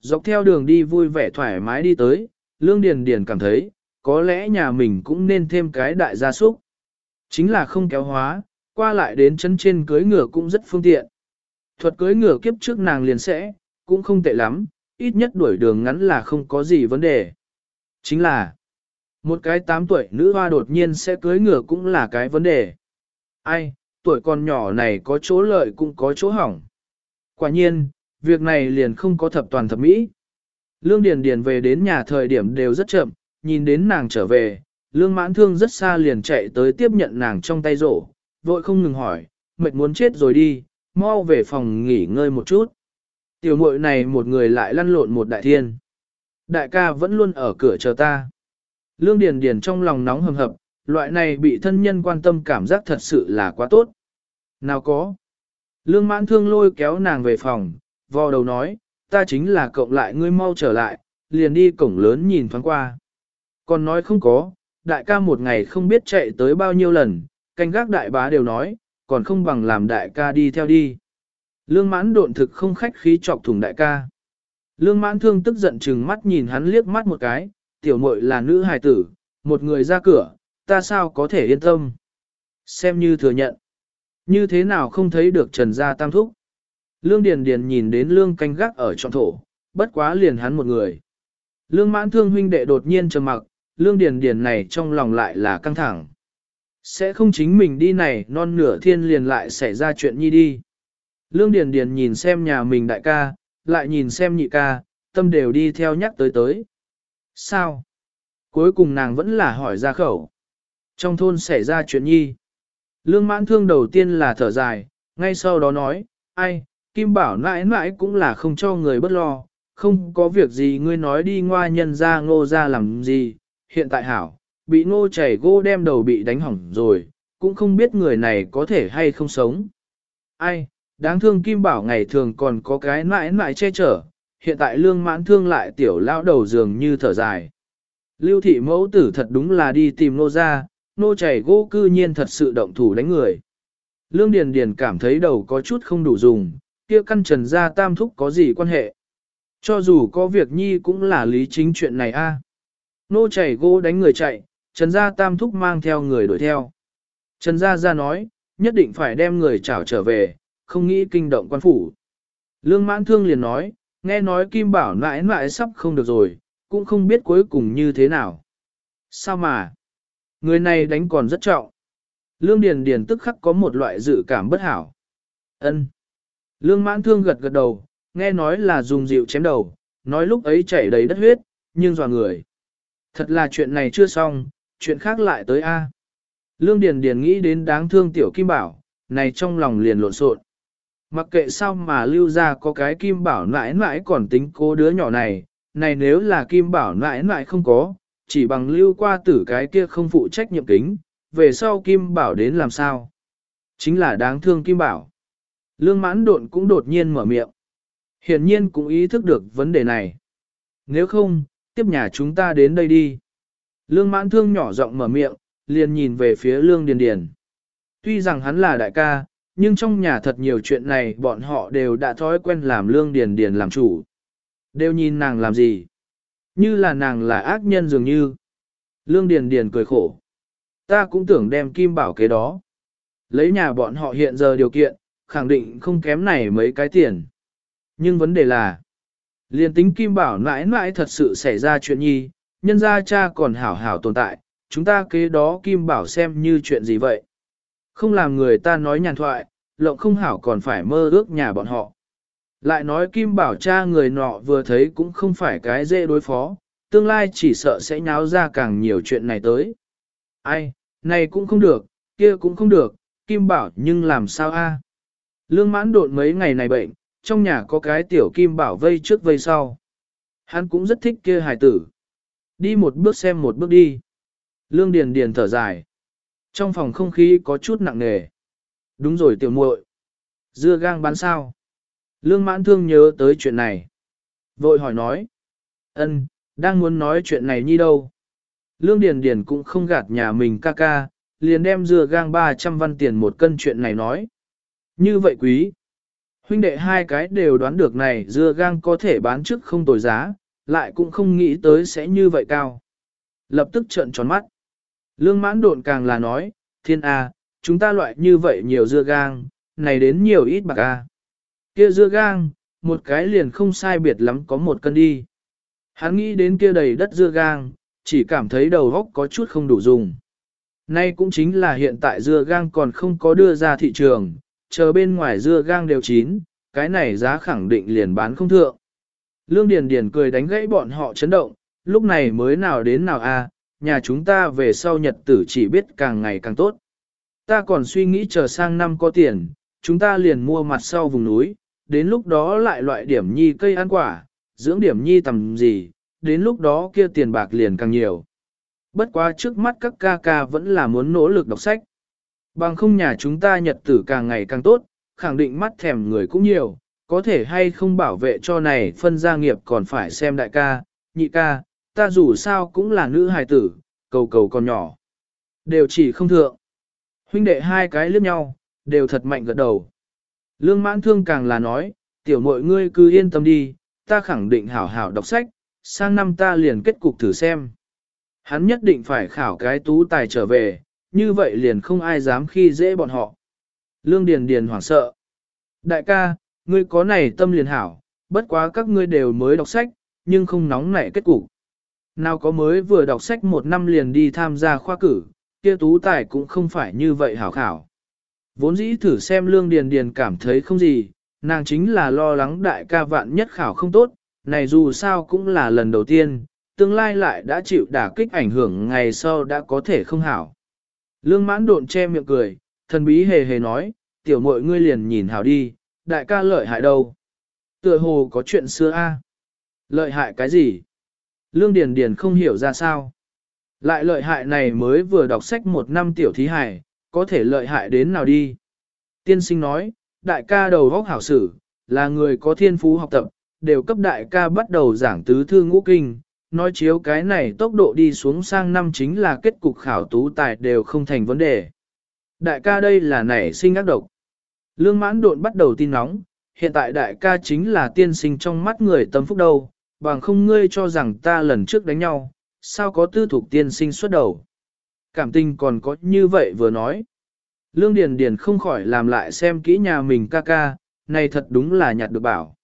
Dọc theo đường đi vui vẻ thoải mái đi tới, Lương Điền Điền cảm thấy, có lẽ nhà mình cũng nên thêm cái đại gia súc. Chính là không kéo hóa, qua lại đến chân trên cưới ngựa cũng rất phương tiện. Thuật cưới ngựa kiếp trước nàng liền sẽ, cũng không tệ lắm, ít nhất đuổi đường ngắn là không có gì vấn đề. Chính là, một cái 8 tuổi nữ hoa đột nhiên sẽ cưới ngựa cũng là cái vấn đề. Ai, tuổi còn nhỏ này có chỗ lợi cũng có chỗ hỏng. Quả nhiên, việc này liền không có thập toàn thập mỹ. Lương Điền Điền về đến nhà thời điểm đều rất chậm, nhìn đến nàng trở về, lương mãn thương rất xa liền chạy tới tiếp nhận nàng trong tay rổ, vội không ngừng hỏi, mệt muốn chết rồi đi, mau về phòng nghỉ ngơi một chút. Tiểu muội này một người lại lăn lộn một đại thiên. Đại ca vẫn luôn ở cửa chờ ta. Lương Điền Điền trong lòng nóng hầm hập, loại này bị thân nhân quan tâm cảm giác thật sự là quá tốt. Nào có. Lương mãn thương lôi kéo nàng về phòng, vò đầu nói, ta chính là cộng lại ngươi mau trở lại, liền đi cổng lớn nhìn thoáng qua. Còn nói không có, đại ca một ngày không biết chạy tới bao nhiêu lần, canh gác đại bá đều nói, còn không bằng làm đại ca đi theo đi. Lương mãn độn thực không khách khí chọc thủng đại ca. Lương mãn thương tức giận chừng mắt nhìn hắn liếc mắt một cái, tiểu muội là nữ hài tử, một người ra cửa, ta sao có thể yên tâm. Xem như thừa nhận. Như thế nào không thấy được trần gia tam thúc. Lương Điền Điền nhìn đến lương canh gác ở trọn thổ, bất quá liền hắn một người. Lương mãn thương huynh đệ đột nhiên trầm mặc, lương điền điền này trong lòng lại là căng thẳng. Sẽ không chính mình đi này non nửa thiên liền lại xảy ra chuyện nhi đi. Lương điền điền nhìn xem nhà mình đại ca, lại nhìn xem nhị ca, tâm đều đi theo nhắc tới tới. Sao? Cuối cùng nàng vẫn là hỏi ra khẩu. Trong thôn xảy ra chuyện nhi. Lương mãn thương đầu tiên là thở dài, ngay sau đó nói, ai, Kim Bảo nãi nãi cũng là không cho người bất lo, không có việc gì ngươi nói đi ngoa nhân ra ngô ra làm gì, hiện tại hảo, bị ngô chảy gô đem đầu bị đánh hỏng rồi, cũng không biết người này có thể hay không sống. Ai, đáng thương Kim Bảo ngày thường còn có cái mãi mãi che chở, hiện tại lương mãn thương lại tiểu lão đầu dường như thở dài. Lưu thị mẫu tử thật đúng là đi tìm nô ra, nô chảy gỗ cư nhiên thật sự động thủ đánh người. Lương Điền Điền cảm thấy đầu có chút không đủ dùng, kia căn trần gia tam thúc có gì quan hệ. Cho dù có việc nhi cũng là lý chính chuyện này a. Nô chảy gỗ đánh người chạy, Trần Gia Tam Thúc mang theo người đuổi theo. Trần Gia Gia nói, nhất định phải đem người trảo trở về, không nghĩ kinh động quan phủ. Lương mãn thương liền nói, nghe nói Kim Bảo nãi nãi sắp không được rồi, cũng không biết cuối cùng như thế nào. Sao mà? Người này đánh còn rất trọng. Lương Điền Điền tức khắc có một loại dự cảm bất hảo. Ân. Lương mãn thương gật gật đầu, nghe nói là dùng rượu chém đầu, nói lúc ấy chảy đầy đất huyết, nhưng dò người. Thật là chuyện này chưa xong, chuyện khác lại tới A. Lương Điền Điền nghĩ đến đáng thương tiểu Kim Bảo, này trong lòng liền lộn xộn. Mặc kệ sao mà lưu ra có cái Kim Bảo nãi nãi còn tính cô đứa nhỏ này, này nếu là Kim Bảo nãi nãi không có, chỉ bằng lưu qua tử cái kia không phụ trách nhiệm kính, về sau Kim Bảo đến làm sao? Chính là đáng thương Kim Bảo. Lương mãn độn cũng đột nhiên mở miệng. Hiển nhiên cũng ý thức được vấn đề này. Nếu không, tiếp nhà chúng ta đến đây đi. Lương mãn thương nhỏ giọng mở miệng, liền nhìn về phía lương điền điền. Tuy rằng hắn là đại ca, nhưng trong nhà thật nhiều chuyện này bọn họ đều đã thói quen làm lương điền điền làm chủ. Đều nhìn nàng làm gì? Như là nàng là ác nhân dường như. Lương điền điền cười khổ. Ta cũng tưởng đem kim bảo kế đó. Lấy nhà bọn họ hiện giờ điều kiện, khẳng định không kém này mấy cái tiền. Nhưng vấn đề là, liền tính kim bảo mãi mãi thật sự xảy ra chuyện nhi, nhân gia cha còn hảo hảo tồn tại, chúng ta kế đó kim bảo xem như chuyện gì vậy. Không làm người ta nói nhàn thoại, lộng không hảo còn phải mơ ước nhà bọn họ. Lại nói kim bảo cha người nọ vừa thấy cũng không phải cái dễ đối phó, tương lai chỉ sợ sẽ nháo ra càng nhiều chuyện này tới. Ai, này cũng không được, kia cũng không được, kim bảo nhưng làm sao a? Lương mãn đột mấy ngày này bệnh, trong nhà có cái tiểu kim bảo vây trước vây sau. Hắn cũng rất thích kia hài tử. Đi một bước xem một bước đi. Lương Điền Điền thở dài. Trong phòng không khí có chút nặng nề. Đúng rồi tiểu muội. Dưa gang bán sao? Lương mãn thương nhớ tới chuyện này. Vội hỏi nói. ân, đang muốn nói chuyện này như đâu. Lương Điền Điền cũng không gạt nhà mình ca ca, liền đem dưa gang 300 văn tiền một cân chuyện này nói. Như vậy quý. Huynh đệ hai cái đều đoán được này dưa gang có thể bán trước không tồi giá, lại cũng không nghĩ tới sẽ như vậy cao. Lập tức trợn tròn mắt. Lương mãn độn càng là nói, thiên A, chúng ta loại như vậy nhiều dưa gang, này đến nhiều ít bạc A. Kia dưa gang, một cái liền không sai biệt lắm có một cân đi. Hắn nghĩ đến kia đầy đất dưa gang, chỉ cảm thấy đầu góc có chút không đủ dùng. Nay cũng chính là hiện tại dưa gang còn không có đưa ra thị trường, chờ bên ngoài dưa gang đều chín, cái này giá khẳng định liền bán không thượng. Lương Điền Điền cười đánh gãy bọn họ chấn động, lúc này mới nào đến nào a, nhà chúng ta về sau nhật tử chỉ biết càng ngày càng tốt. Ta còn suy nghĩ chờ sang năm có tiền, chúng ta liền mua mặt sau vùng núi, đến lúc đó lại loại điểm nhi cây ăn quả, dưỡng điểm nhi tầm gì, đến lúc đó kia tiền bạc liền càng nhiều. Bất quá trước mắt các ca ca vẫn là muốn nỗ lực đọc sách. Bằng không nhà chúng ta nhật tử càng ngày càng tốt, khẳng định mắt thèm người cũng nhiều, có thể hay không bảo vệ cho này phân gia nghiệp còn phải xem đại ca, nhị ca, ta dù sao cũng là nữ hài tử, cầu cầu còn nhỏ. Đều chỉ không thượng. Huynh đệ hai cái liếc nhau, đều thật mạnh gật đầu. Lương mãn thương càng là nói, tiểu mội ngươi cứ yên tâm đi, ta khẳng định hảo hảo đọc sách, sang năm ta liền kết cục thử xem. Hắn nhất định phải khảo cái tú tài trở về, như vậy liền không ai dám khi dễ bọn họ. Lương Điền Điền hoảng sợ. Đại ca, ngươi có này tâm liền hảo, bất quá các ngươi đều mới đọc sách, nhưng không nóng nảy kết cục. Nào có mới vừa đọc sách một năm liền đi tham gia khoa cử, kia tú tài cũng không phải như vậy hảo khảo. Vốn dĩ thử xem lương điền điền cảm thấy không gì, nàng chính là lo lắng đại ca vạn nhất khảo không tốt, này dù sao cũng là lần đầu tiên, tương lai lại đã chịu đả kích ảnh hưởng ngày sau đã có thể không hảo. Lương mãn độn che miệng cười, thần bí hề hề nói, tiểu muội ngươi liền nhìn hảo đi, đại ca lợi hại đâu. Tựa hồ có chuyện xưa a. Lợi hại cái gì? Lương Điền Điền không hiểu ra sao. Lại lợi hại này mới vừa đọc sách một năm tiểu thí hải, có thể lợi hại đến nào đi. Tiên sinh nói, đại ca đầu vóc hảo sử, là người có thiên phú học tập, đều cấp đại ca bắt đầu giảng tứ thư ngũ kinh, nói chiếu cái này tốc độ đi xuống sang năm chính là kết cục khảo tú tài đều không thành vấn đề. Đại ca đây là nảy sinh ác độc. Lương mãn độn bắt đầu tin nóng, hiện tại đại ca chính là tiên sinh trong mắt người tâm phúc đâu, bằng không ngươi cho rằng ta lần trước đánh nhau, sao có tư thục tiên sinh xuất đầu. Cảm tình còn có như vậy vừa nói. Lương Điền Điền không khỏi làm lại xem kỹ nhà mình ca ca, này thật đúng là nhặt được bảo.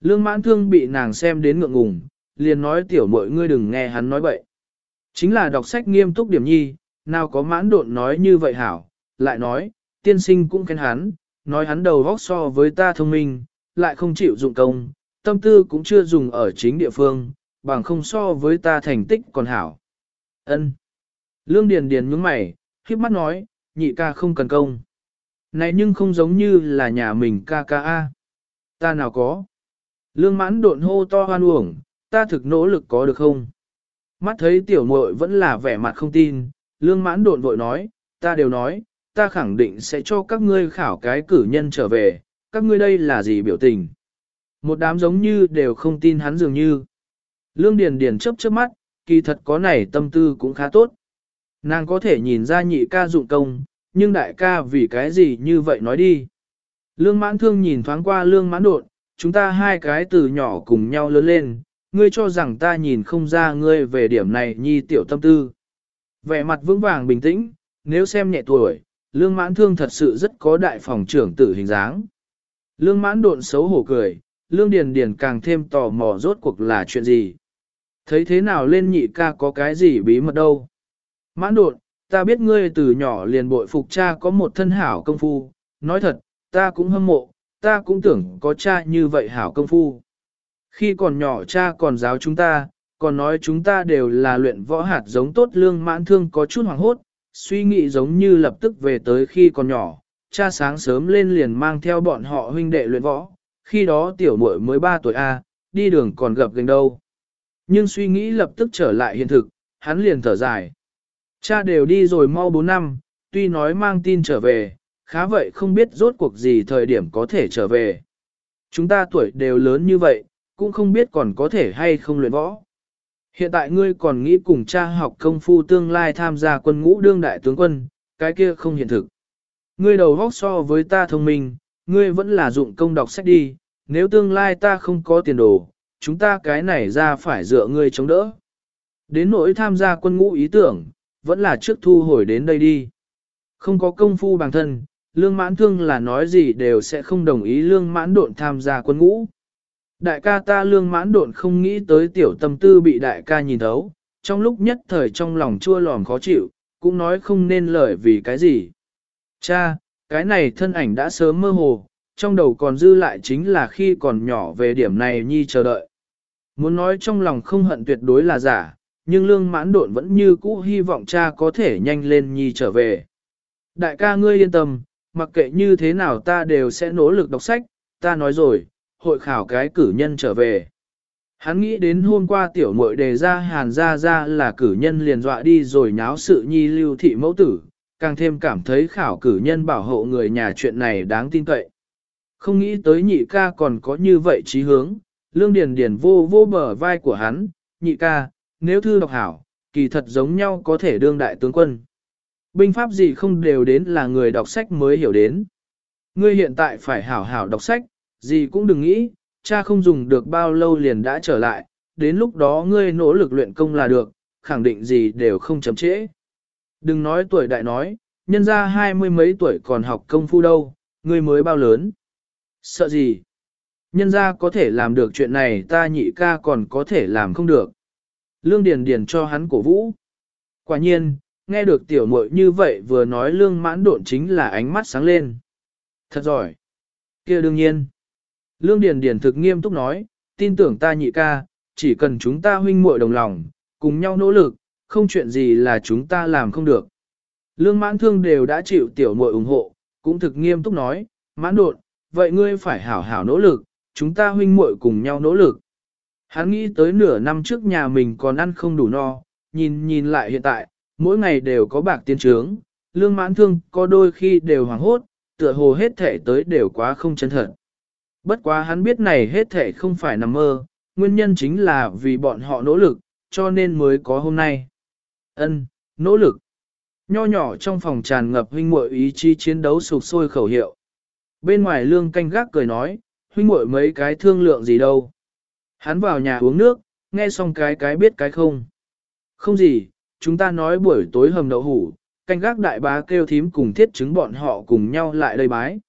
Lương mãn thương bị nàng xem đến ngượng ngùng, liền nói tiểu muội ngươi đừng nghe hắn nói bậy. Chính là đọc sách nghiêm túc điểm nhi, nào có mãn độn nói như vậy hảo, lại nói, tiên sinh cũng khen hắn, nói hắn đầu vóc so với ta thông minh, lại không chịu dụng công, tâm tư cũng chưa dùng ở chính địa phương, bằng không so với ta thành tích còn hảo. Ân. Lương Điền Điền nhướng mày, khiếp mắt nói, nhị ca không cần công. Này nhưng không giống như là nhà mình ca ca a. Ta nào có. Lương mãn độn hô to hoan uổng, ta thực nỗ lực có được không? Mắt thấy tiểu muội vẫn là vẻ mặt không tin, lương mãn độn vội nói, ta đều nói, ta khẳng định sẽ cho các ngươi khảo cái cử nhân trở về, các ngươi đây là gì biểu tình? Một đám giống như đều không tin hắn dường như. Lương Điền Điền chớp chớp mắt, kỳ thật có này tâm tư cũng khá tốt. Nàng có thể nhìn ra nhị ca dụng công, nhưng đại ca vì cái gì như vậy nói đi. Lương mãn thương nhìn thoáng qua lương mãn đột, chúng ta hai cái từ nhỏ cùng nhau lớn lên, ngươi cho rằng ta nhìn không ra ngươi về điểm này nhi tiểu tâm tư. Vẻ mặt vững vàng bình tĩnh, nếu xem nhẹ tuổi, lương mãn thương thật sự rất có đại phòng trưởng tử hình dáng. Lương mãn độn xấu hổ cười, lương điền điền càng thêm tò mò rốt cuộc là chuyện gì. Thấy thế nào lên nhị ca có cái gì bí mật đâu. Mãn đột, ta biết ngươi từ nhỏ liền bội phục cha có một thân hảo công phu, nói thật, ta cũng hâm mộ, ta cũng tưởng có cha như vậy hảo công phu. Khi còn nhỏ cha còn giáo chúng ta, còn nói chúng ta đều là luyện võ hạt giống tốt lương mãn thương có chút hoàng hốt, suy nghĩ giống như lập tức về tới khi còn nhỏ, cha sáng sớm lên liền mang theo bọn họ huynh đệ luyện võ, khi đó tiểu muội mới 3 tuổi A, đi đường còn gặp gần đâu. Nhưng suy nghĩ lập tức trở lại hiện thực, hắn liền thở dài. Cha đều đi rồi mau 4 năm, tuy nói mang tin trở về, khá vậy không biết rốt cuộc gì thời điểm có thể trở về. Chúng ta tuổi đều lớn như vậy, cũng không biết còn có thể hay không luyện võ. Hiện tại ngươi còn nghĩ cùng cha học công phu tương lai tham gia quân ngũ đương đại tướng quân, cái kia không hiện thực. Ngươi đầu vóc so với ta thông minh, ngươi vẫn là dụng công đọc sách đi, nếu tương lai ta không có tiền đồ, chúng ta cái này ra phải dựa ngươi chống đỡ. Đến nỗi tham gia quân ngũ ý tưởng, vẫn là trước thu hồi đến đây đi. Không có công phu bằng thân, lương mãn thương là nói gì đều sẽ không đồng ý lương mãn độn tham gia quân ngũ. Đại ca ta lương mãn độn không nghĩ tới tiểu tâm tư bị đại ca nhìn thấu, trong lúc nhất thời trong lòng chua lòm khó chịu, cũng nói không nên lời vì cái gì. Cha, cái này thân ảnh đã sớm mơ hồ, trong đầu còn dư lại chính là khi còn nhỏ về điểm này nhi chờ đợi. Muốn nói trong lòng không hận tuyệt đối là giả, nhưng lương mãn độn vẫn như cũ hy vọng cha có thể nhanh lên nhi trở về. Đại ca ngươi yên tâm, mặc kệ như thế nào ta đều sẽ nỗ lực đọc sách, ta nói rồi, hội khảo cái cử nhân trở về. Hắn nghĩ đến hôm qua tiểu muội đề ra hàn ra ra là cử nhân liền dọa đi rồi nháo sự nhi lưu thị mẫu tử, càng thêm cảm thấy khảo cử nhân bảo hộ người nhà chuyện này đáng tin cậy. Không nghĩ tới nhị ca còn có như vậy trí hướng, lương điền điền vô vô bờ vai của hắn, nhị ca, nếu thư đọc hảo, kỳ thật giống nhau có thể đương đại tướng quân. Binh pháp gì không đều đến là người đọc sách mới hiểu đến. Ngươi hiện tại phải hảo hảo đọc sách, gì cũng đừng nghĩ, cha không dùng được bao lâu liền đã trở lại, đến lúc đó ngươi nỗ lực luyện công là được, khẳng định gì đều không chấm trễ. Đừng nói tuổi đại nói, nhân ra hai mươi mấy tuổi còn học công phu đâu, ngươi mới bao lớn. Sợ gì? Nhân ra có thể làm được chuyện này ta nhị ca còn có thể làm không được. Lương Điền Điền cho hắn cổ vũ. Quả nhiên, nghe được tiểu muội như vậy vừa nói lương mãn độn chính là ánh mắt sáng lên. Thật giỏi. kia đương nhiên. Lương Điền Điền thực nghiêm túc nói, tin tưởng ta nhị ca, chỉ cần chúng ta huynh muội đồng lòng, cùng nhau nỗ lực, không chuyện gì là chúng ta làm không được. Lương mãn thương đều đã chịu tiểu muội ủng hộ, cũng thực nghiêm túc nói, mãn đột, vậy ngươi phải hảo hảo nỗ lực, chúng ta huynh muội cùng nhau nỗ lực. Hắn nghĩ tới nửa năm trước nhà mình còn ăn không đủ no, nhìn nhìn lại hiện tại, mỗi ngày đều có bạc tiên trướng, lương mãn thương có đôi khi đều hoảng hốt, tựa hồ hết thể tới đều quá không chân thật. Bất quá hắn biết này hết thể không phải nằm mơ, nguyên nhân chính là vì bọn họ nỗ lực, cho nên mới có hôm nay. Ân, nỗ lực. Nho nhỏ trong phòng tràn ngập huynh muội ý chí chiến đấu sục sôi khẩu hiệu. Bên ngoài lương canh gác cười nói, huynh muội mấy cái thương lượng gì đâu. Hắn vào nhà uống nước, nghe xong cái cái biết cái không. Không gì, chúng ta nói buổi tối hầm đậu hủ, canh gác đại bá kêu thím cùng thiết chứng bọn họ cùng nhau lại đây bái.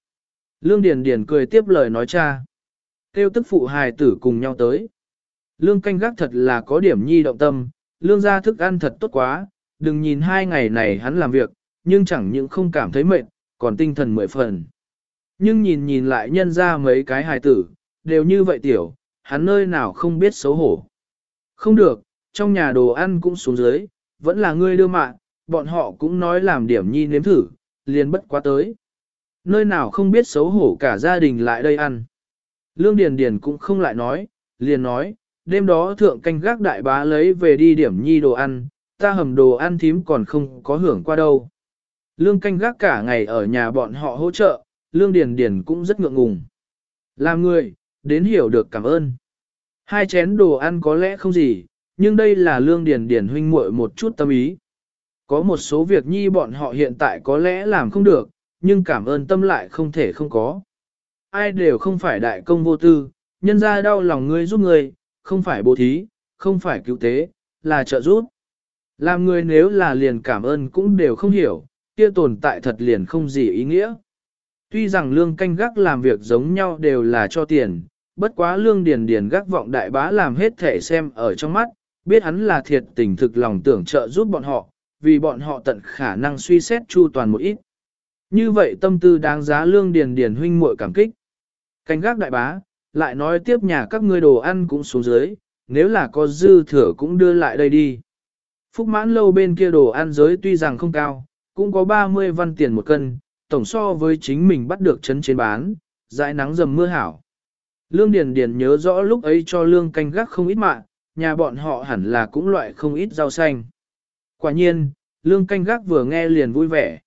Lương Điền Điền cười tiếp lời nói cha. Kêu tức phụ hài tử cùng nhau tới. Lương canh gác thật là có điểm nhi động tâm, lương gia thức ăn thật tốt quá, đừng nhìn hai ngày này hắn làm việc, nhưng chẳng những không cảm thấy mệt, còn tinh thần mười phần. Nhưng nhìn nhìn lại nhân ra mấy cái hài tử, đều như vậy tiểu, hắn nơi nào không biết xấu hổ. Không được, trong nhà đồ ăn cũng xuống dưới, vẫn là ngươi đưa mạng, bọn họ cũng nói làm điểm nhi nếm thử, liền bất quá tới. Nơi nào không biết xấu hổ cả gia đình lại đây ăn. Lương Điền Điền cũng không lại nói, liền nói, đêm đó thượng canh gác đại bá lấy về đi điểm nhi đồ ăn, ta hầm đồ ăn thím còn không có hưởng qua đâu. Lương canh gác cả ngày ở nhà bọn họ hỗ trợ, Lương Điền Điền cũng rất ngượng ngùng. Làm người, đến hiểu được cảm ơn. Hai chén đồ ăn có lẽ không gì, nhưng đây là Lương Điền Điền huynh muội một chút tâm ý. Có một số việc nhi bọn họ hiện tại có lẽ làm không được, nhưng cảm ơn tâm lại không thể không có. Ai đều không phải đại công vô tư, nhân ra đau lòng ngươi giúp ngươi, không phải bố thí, không phải cứu tế, là trợ giúp. Làm người nếu là liền cảm ơn cũng đều không hiểu, kia tồn tại thật liền không gì ý nghĩa. Tuy rằng lương canh gác làm việc giống nhau đều là cho tiền, bất quá lương điền điền gác vọng đại bá làm hết thể xem ở trong mắt, biết hắn là thiệt tình thực lòng tưởng trợ giúp bọn họ, vì bọn họ tận khả năng suy xét chu toàn một ít. Như vậy tâm tư đáng giá lương điền điền huynh muội cảm kích. Canh gác đại bá, lại nói tiếp nhà các ngươi đồ ăn cũng xuống dưới, nếu là có dư thừa cũng đưa lại đây đi. Phúc mãn lâu bên kia đồ ăn giới tuy rằng không cao, cũng có 30 văn tiền một cân, tổng so với chính mình bắt được chấn trên bán, dãi nắng dầm mưa hảo. Lương Điền Điền nhớ rõ lúc ấy cho lương canh gác không ít mạng, nhà bọn họ hẳn là cũng loại không ít rau xanh. Quả nhiên, lương canh gác vừa nghe liền vui vẻ.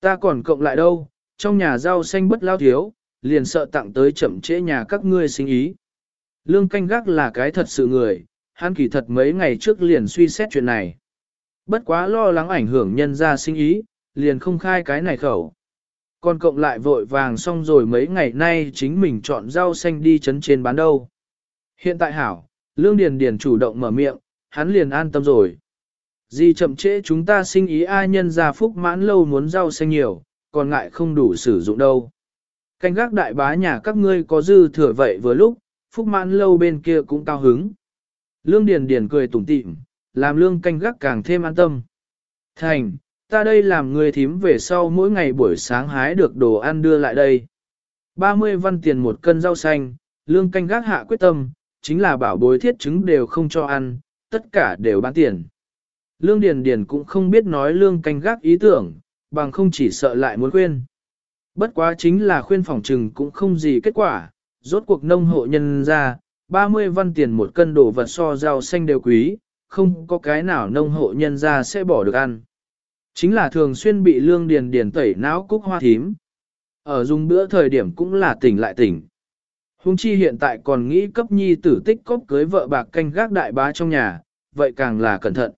Ta còn cộng lại đâu, trong nhà rau xanh bất lao thiếu, liền sợ tặng tới chậm trễ nhà các ngươi sinh ý. Lương canh gác là cái thật sự người, hắn kỳ thật mấy ngày trước liền suy xét chuyện này. Bất quá lo lắng ảnh hưởng nhân ra sinh ý, liền không khai cái này khẩu. Còn cộng lại vội vàng xong rồi mấy ngày nay chính mình chọn rau xanh đi chấn trên bán đâu. Hiện tại hảo, Lương Điền Điền chủ động mở miệng, hắn liền an tâm rồi. Gì chậm trễ chúng ta sinh ý ai nhân gia phúc mãn lâu muốn rau xanh nhiều, còn ngại không đủ sử dụng đâu. Canh gác đại bá nhà các ngươi có dư thừa vậy vừa lúc, phúc mãn lâu bên kia cũng cao hứng. Lương Điền Điền cười tủm tỉm, làm lương canh gác càng thêm an tâm. Thành, ta đây làm người thím về sau mỗi ngày buổi sáng hái được đồ ăn đưa lại đây. 30 văn tiền một cân rau xanh, lương canh gác hạ quyết tâm, chính là bảo bối thiết trứng đều không cho ăn, tất cả đều bán tiền. Lương Điền Điền cũng không biết nói lương canh gác ý tưởng, bằng không chỉ sợ lại muốn quên Bất quá chính là khuyên phòng trừng cũng không gì kết quả, rốt cuộc nông hộ nhân ra, 30 văn tiền một cân đồ vật so rau xanh đều quý, không có cái nào nông hộ nhân ra sẽ bỏ được ăn. Chính là thường xuyên bị lương điền điền tẩy não cúc hoa thím. Ở dùng bữa thời điểm cũng là tỉnh lại tỉnh. Hùng chi hiện tại còn nghĩ cấp nhi tử tích cốc cưới vợ bạc canh gác đại bá trong nhà, vậy càng là cẩn thận.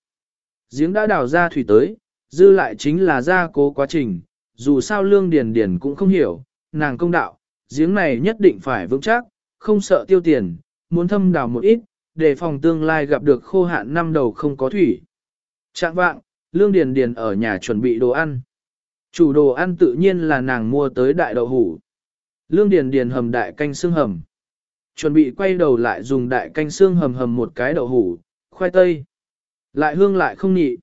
Giếng đã đào ra thủy tới, dư lại chính là gia cố quá trình, dù sao lương điền điền cũng không hiểu, nàng công đạo, giếng này nhất định phải vững chắc, không sợ tiêu tiền, muốn thâm đào một ít, để phòng tương lai gặp được khô hạn năm đầu không có thủy. Trạng vạng, lương điền điền ở nhà chuẩn bị đồ ăn. Chủ đồ ăn tự nhiên là nàng mua tới đại đậu hủ. Lương điền điền hầm đại canh xương hầm. Chuẩn bị quay đầu lại dùng đại canh xương hầm hầm một cái đậu hủ, khoai tây. Lại hương lại không nhị.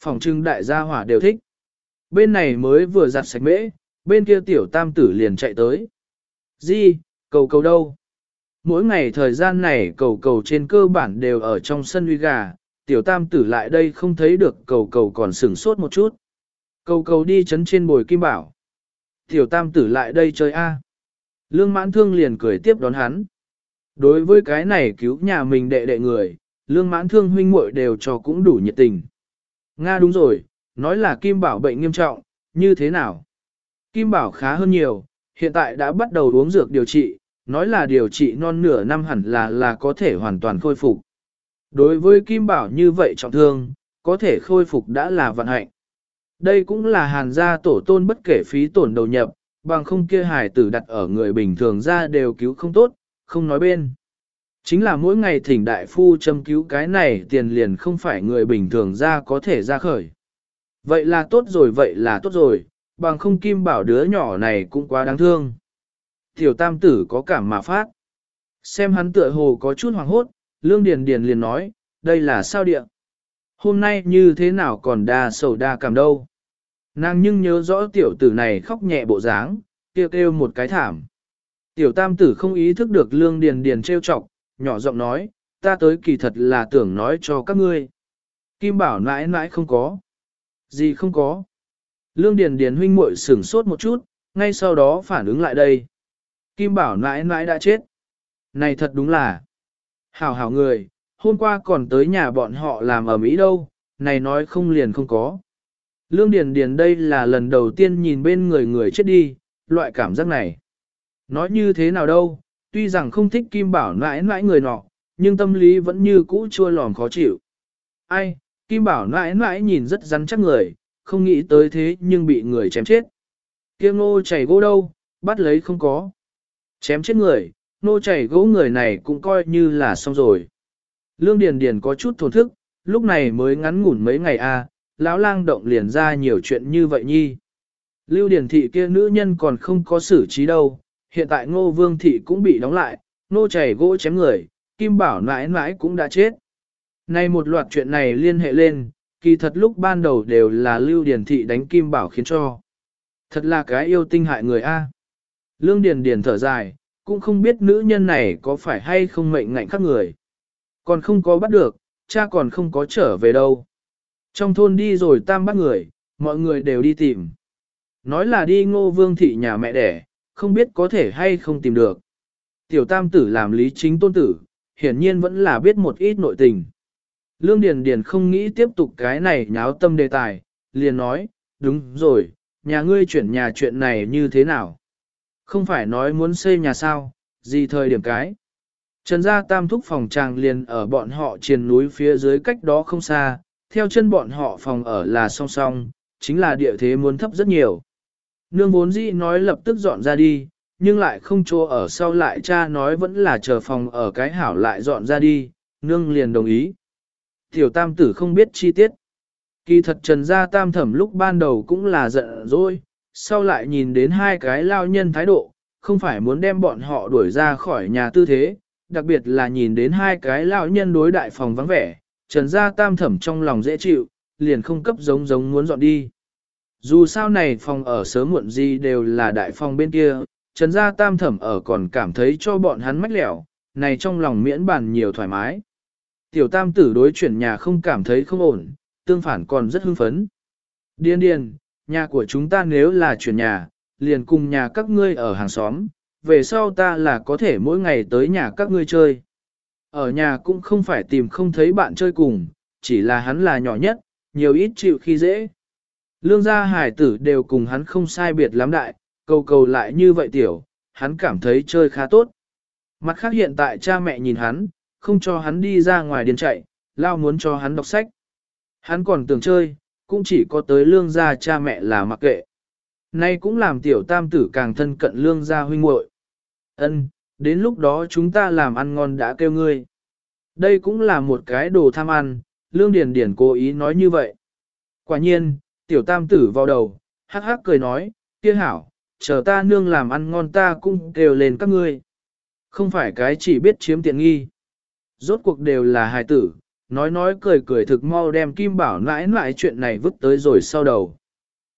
Phòng trưng đại gia hỏa đều thích. Bên này mới vừa giặt sạch mễ, bên kia tiểu tam tử liền chạy tới. Di, cầu cầu đâu? Mỗi ngày thời gian này cầu cầu trên cơ bản đều ở trong sân uy gà, tiểu tam tử lại đây không thấy được cầu cầu còn sửng sốt một chút. Cầu cầu đi chấn trên bồi kim bảo. Tiểu tam tử lại đây chơi A. Lương mãn thương liền cười tiếp đón hắn. Đối với cái này cứu nhà mình đệ đệ người, lương mãn thương huynh muội đều cho cũng đủ nhiệt tình. Nga đúng rồi, nói là Kim Bảo bệnh nghiêm trọng, như thế nào? Kim Bảo khá hơn nhiều, hiện tại đã bắt đầu uống dược điều trị, nói là điều trị non nửa năm hẳn là là có thể hoàn toàn khôi phục. Đối với Kim Bảo như vậy trọng thương, có thể khôi phục đã là vận hạnh. Đây cũng là hàn gia tổ tôn bất kể phí tổn đầu nhập, bằng không kia hài tử đặt ở người bình thường ra đều cứu không tốt, không nói bên. Chính là mỗi ngày thỉnh đại phu châm cứu cái này tiền liền không phải người bình thường ra có thể ra khởi. Vậy là tốt rồi vậy là tốt rồi, bằng không kim bảo đứa nhỏ này cũng quá đáng thương. Tiểu tam tử có cảm mà phát. Xem hắn tựa hồ có chút hoàng hốt, lương điền điền liền nói, đây là sao địa. Hôm nay như thế nào còn đa sầu đa cảm đâu. Nàng nhưng nhớ rõ tiểu tử này khóc nhẹ bộ dáng, kêu kêu một cái thảm. Tiểu tam tử không ý thức được lương điền điền trêu chọc, nhỏ giọng nói, ta tới kỳ thật là tưởng nói cho các ngươi. Kim bảo nãi nãi không có. Gì không có. Lương điền điền huynh muội sửng sốt một chút, ngay sau đó phản ứng lại đây. Kim bảo nãi nãi đã chết. Này thật đúng là. Hảo hảo người, hôm qua còn tới nhà bọn họ làm ở Mỹ đâu, này nói không liền không có. Lương Điền Điền đây là lần đầu tiên nhìn bên người người chết đi, loại cảm giác này. Nói như thế nào đâu, tuy rằng không thích Kim Bảo nãi nãi người nọ, nhưng tâm lý vẫn như cũ chua lòm khó chịu. Ai, Kim Bảo nãi nãi nhìn rất rắn chắc người, không nghĩ tới thế nhưng bị người chém chết. Kiêm ngô chảy gỗ đâu, bắt lấy không có. Chém chết người, nô chảy gỗ người này cũng coi như là xong rồi. Lương Điền Điền có chút thổn thức, lúc này mới ngắn ngủn mấy ngày a, à, lão lang động liền ra nhiều chuyện như vậy nhi. Lưu Điền thị kia nữ nhân còn không có xử trí đâu, hiện tại Ngô Vương thị cũng bị đóng lại, nô chảy gỗ chém người, Kim Bảo nãi nãi cũng đã chết. Nay một loạt chuyện này liên hệ lên, kỳ thật lúc ban đầu đều là Lưu Điền thị đánh Kim Bảo khiến cho. Thật là cái yêu tinh hại người a. Lương Điền Điền thở dài, cũng không biết nữ nhân này có phải hay không mệnh ngạnh khác người. Còn không có bắt được, cha còn không có trở về đâu. Trong thôn đi rồi tam bắt người, mọi người đều đi tìm. Nói là đi ngô vương thị nhà mẹ đẻ, không biết có thể hay không tìm được. Tiểu tam tử làm lý chính tôn tử, hiển nhiên vẫn là biết một ít nội tình. Lương Điền Điền không nghĩ tiếp tục cái này nháo tâm đề tài, liền nói, đúng rồi, nhà ngươi chuyển nhà chuyện này như thế nào? Không phải nói muốn xây nhà sao, gì thời điểm cái? Trần gia tam thúc phòng tràng liền ở bọn họ trên núi phía dưới cách đó không xa, theo chân bọn họ phòng ở là song song, chính là địa thế muốn thấp rất nhiều. Nương vốn dĩ nói lập tức dọn ra đi, nhưng lại không chỗ ở sau lại cha nói vẫn là chờ phòng ở cái hảo lại dọn ra đi, nương liền đồng ý. Tiểu tam tử không biết chi tiết. Kỳ thật trần gia tam thẩm lúc ban đầu cũng là giận rồi, sau lại nhìn đến hai cái lao nhân thái độ, không phải muốn đem bọn họ đuổi ra khỏi nhà tư thế, đặc biệt là nhìn đến hai cái lao nhân đối đại phòng vắng vẻ, trần gia tam thẩm trong lòng dễ chịu, liền không cấp giống giống muốn dọn đi. Dù sao này phòng ở sớm muộn gì đều là đại phòng bên kia, trần gia tam thẩm ở còn cảm thấy cho bọn hắn mách lẻo, này trong lòng miễn bàn nhiều thoải mái. Tiểu tam tử đối chuyển nhà không cảm thấy không ổn, tương phản còn rất hưng phấn. Điên điên, nhà của chúng ta nếu là chuyển nhà, liền cùng nhà các ngươi ở hàng xóm, về sau ta là có thể mỗi ngày tới nhà các ngươi chơi. Ở nhà cũng không phải tìm không thấy bạn chơi cùng, chỉ là hắn là nhỏ nhất, nhiều ít chịu khi dễ. Lương gia hải tử đều cùng hắn không sai biệt lắm đại, cầu cầu lại như vậy tiểu, hắn cảm thấy chơi khá tốt. Mặt khác hiện tại cha mẹ nhìn hắn, không cho hắn đi ra ngoài điên chạy, lao muốn cho hắn đọc sách. Hắn còn tưởng chơi, cũng chỉ có tới lương gia cha mẹ là mặc kệ. Nay cũng làm tiểu tam tử càng thân cận lương gia huynh muội. Ân, đến lúc đó chúng ta làm ăn ngon đã kêu ngươi. Đây cũng là một cái đồ tham ăn, lương điền điền cố ý nói như vậy. Quả nhiên, tiểu tam tử vào đầu, hắc hắc cười nói, kia hảo, chờ ta nương làm ăn ngon ta cũng kêu lên các ngươi. Không phải cái chỉ biết chiếm tiện nghi. Rốt cuộc đều là hài tử, nói nói cười cười thực mau đem Kim Bảo nãi nãi chuyện này vứt tới rồi sau đầu.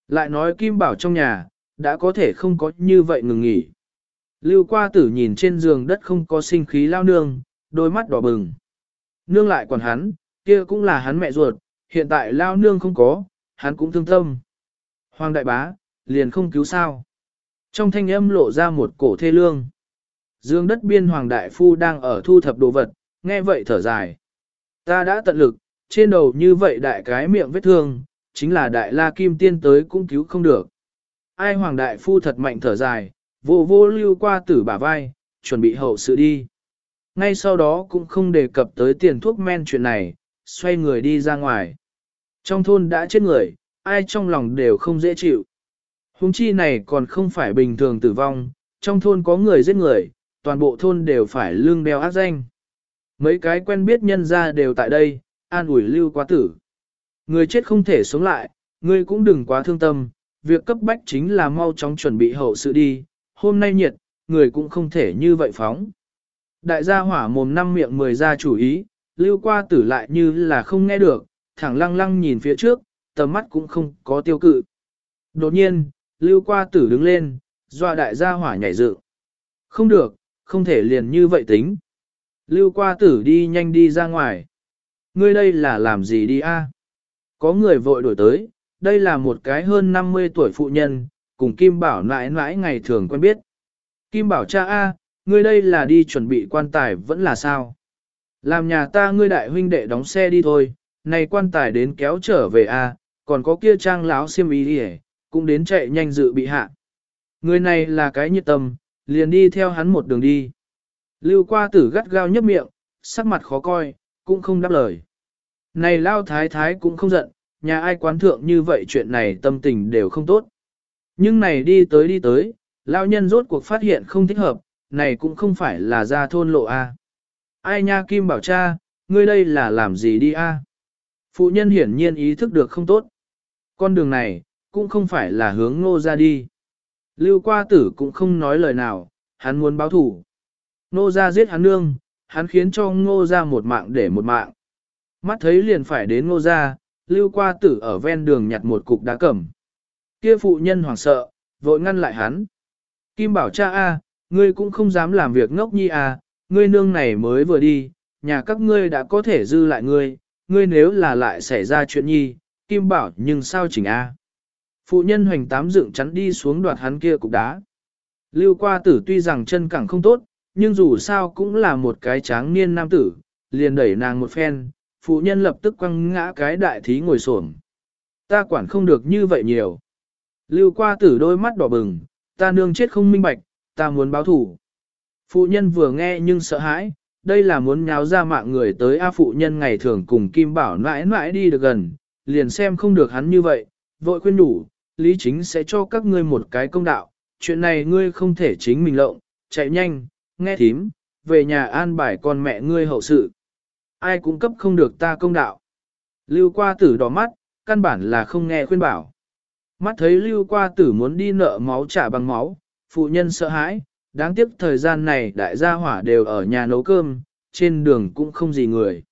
Lại nói Kim Bảo trong nhà, đã có thể không có như vậy ngừng nghỉ. Lưu qua tử nhìn trên giường đất không có sinh khí lao nương, đôi mắt đỏ bừng. Nương lại còn hắn, kia cũng là hắn mẹ ruột, hiện tại lao nương không có, hắn cũng thương tâm. Hoàng đại bá, liền không cứu sao. Trong thanh âm lộ ra một cổ thê lương. Dương đất biên hoàng đại phu đang ở thu thập đồ vật, nghe vậy thở dài. Ta đã tận lực, trên đầu như vậy đại cái miệng vết thương, chính là đại la kim tiên tới cũng cứu không được. Ai hoàng đại phu thật mạnh thở dài, vô vô lưu qua tử bả vai, chuẩn bị hậu sự đi. Ngay sau đó cũng không đề cập tới tiền thuốc men chuyện này, xoay người đi ra ngoài. Trong thôn đã chết người, ai trong lòng đều không dễ chịu. Hùng chi này còn không phải bình thường tử vong, trong thôn có người giết người, toàn bộ thôn đều phải lương đeo ác danh. Mấy cái quen biết nhân ra đều tại đây, an ủi lưu quá tử. Người chết không thể sống lại, ngươi cũng đừng quá thương tâm, việc cấp bách chính là mau chóng chuẩn bị hậu sự đi, hôm nay nhiệt, người cũng không thể như vậy phóng. Đại gia hỏa mồm năm miệng mười ra chủ ý, lưu qua tử lại như là không nghe được, thẳng lăng lăng nhìn phía trước, tầm mắt cũng không có tiêu cự. Đột nhiên, lưu qua tử đứng lên, doa đại gia hỏa nhảy dự. Không được, không thể liền như vậy tính. Lưu qua tử đi nhanh đi ra ngoài. Ngươi đây là làm gì đi a? Có người vội đổi tới, đây là một cái hơn 50 tuổi phụ nhân, cùng Kim Bảo nãi nãi ngày thường quen biết. Kim Bảo cha a, ngươi đây là đi chuẩn bị quan tài vẫn là sao? Làm nhà ta ngươi đại huynh đệ đóng xe đi thôi, này quan tài đến kéo trở về a, còn có kia trang láo xiêm ý đi cũng đến chạy nhanh dự bị hạ. Người này là cái nhiệt tâm, liền đi theo hắn một đường đi. Lưu qua tử gắt gao nhấp miệng, sắc mặt khó coi, cũng không đáp lời. Này lao thái thái cũng không giận, nhà ai quán thượng như vậy chuyện này tâm tình đều không tốt. Nhưng này đi tới đi tới, lao nhân rốt cuộc phát hiện không thích hợp, này cũng không phải là ra thôn lộ A. Ai nha Kim bảo cha, ngươi đây là làm gì đi A. Phụ nhân hiển nhiên ý thức được không tốt. Con đường này, cũng không phải là hướng ngô ra đi. Lưu qua tử cũng không nói lời nào, hắn muốn báo thủ. Ngô ra giết hắn nương, hắn khiến cho ngô ra một mạng để một mạng. Mắt thấy liền phải đến ngô ra, lưu qua tử ở ven đường nhặt một cục đá cẩm. Kia phụ nhân hoảng sợ, vội ngăn lại hắn. Kim bảo cha A, ngươi cũng không dám làm việc ngốc nhi A, ngươi nương này mới vừa đi, nhà các ngươi đã có thể dư lại ngươi, ngươi nếu là lại xảy ra chuyện nhi, Kim bảo nhưng sao chỉnh A. Phụ nhân hoành tám dựng chắn đi xuống đoạt hắn kia cục đá. Lưu qua tử tuy rằng chân cẳng không tốt, nhưng dù sao cũng là một cái tráng niên nam tử, liền đẩy nàng một phen, phụ nhân lập tức quăng ngã cái đại thí ngồi xổm. Ta quản không được như vậy nhiều. Lưu qua tử đôi mắt đỏ bừng, ta nương chết không minh bạch, ta muốn báo thủ. Phụ nhân vừa nghe nhưng sợ hãi, đây là muốn nháo ra mạng người tới A phụ nhân ngày thường cùng Kim Bảo mãi mãi đi được gần, liền xem không được hắn như vậy, vội khuyên đủ, lý chính sẽ cho các ngươi một cái công đạo, chuyện này ngươi không thể chính mình lộng, chạy nhanh, nghe thím, về nhà an bài con mẹ ngươi hậu sự. Ai cũng cấp không được ta công đạo. Lưu qua tử đỏ mắt, căn bản là không nghe khuyên bảo. Mắt thấy lưu qua tử muốn đi nợ máu trả bằng máu, phụ nhân sợ hãi, đáng tiếc thời gian này đại gia hỏa đều ở nhà nấu cơm, trên đường cũng không gì người.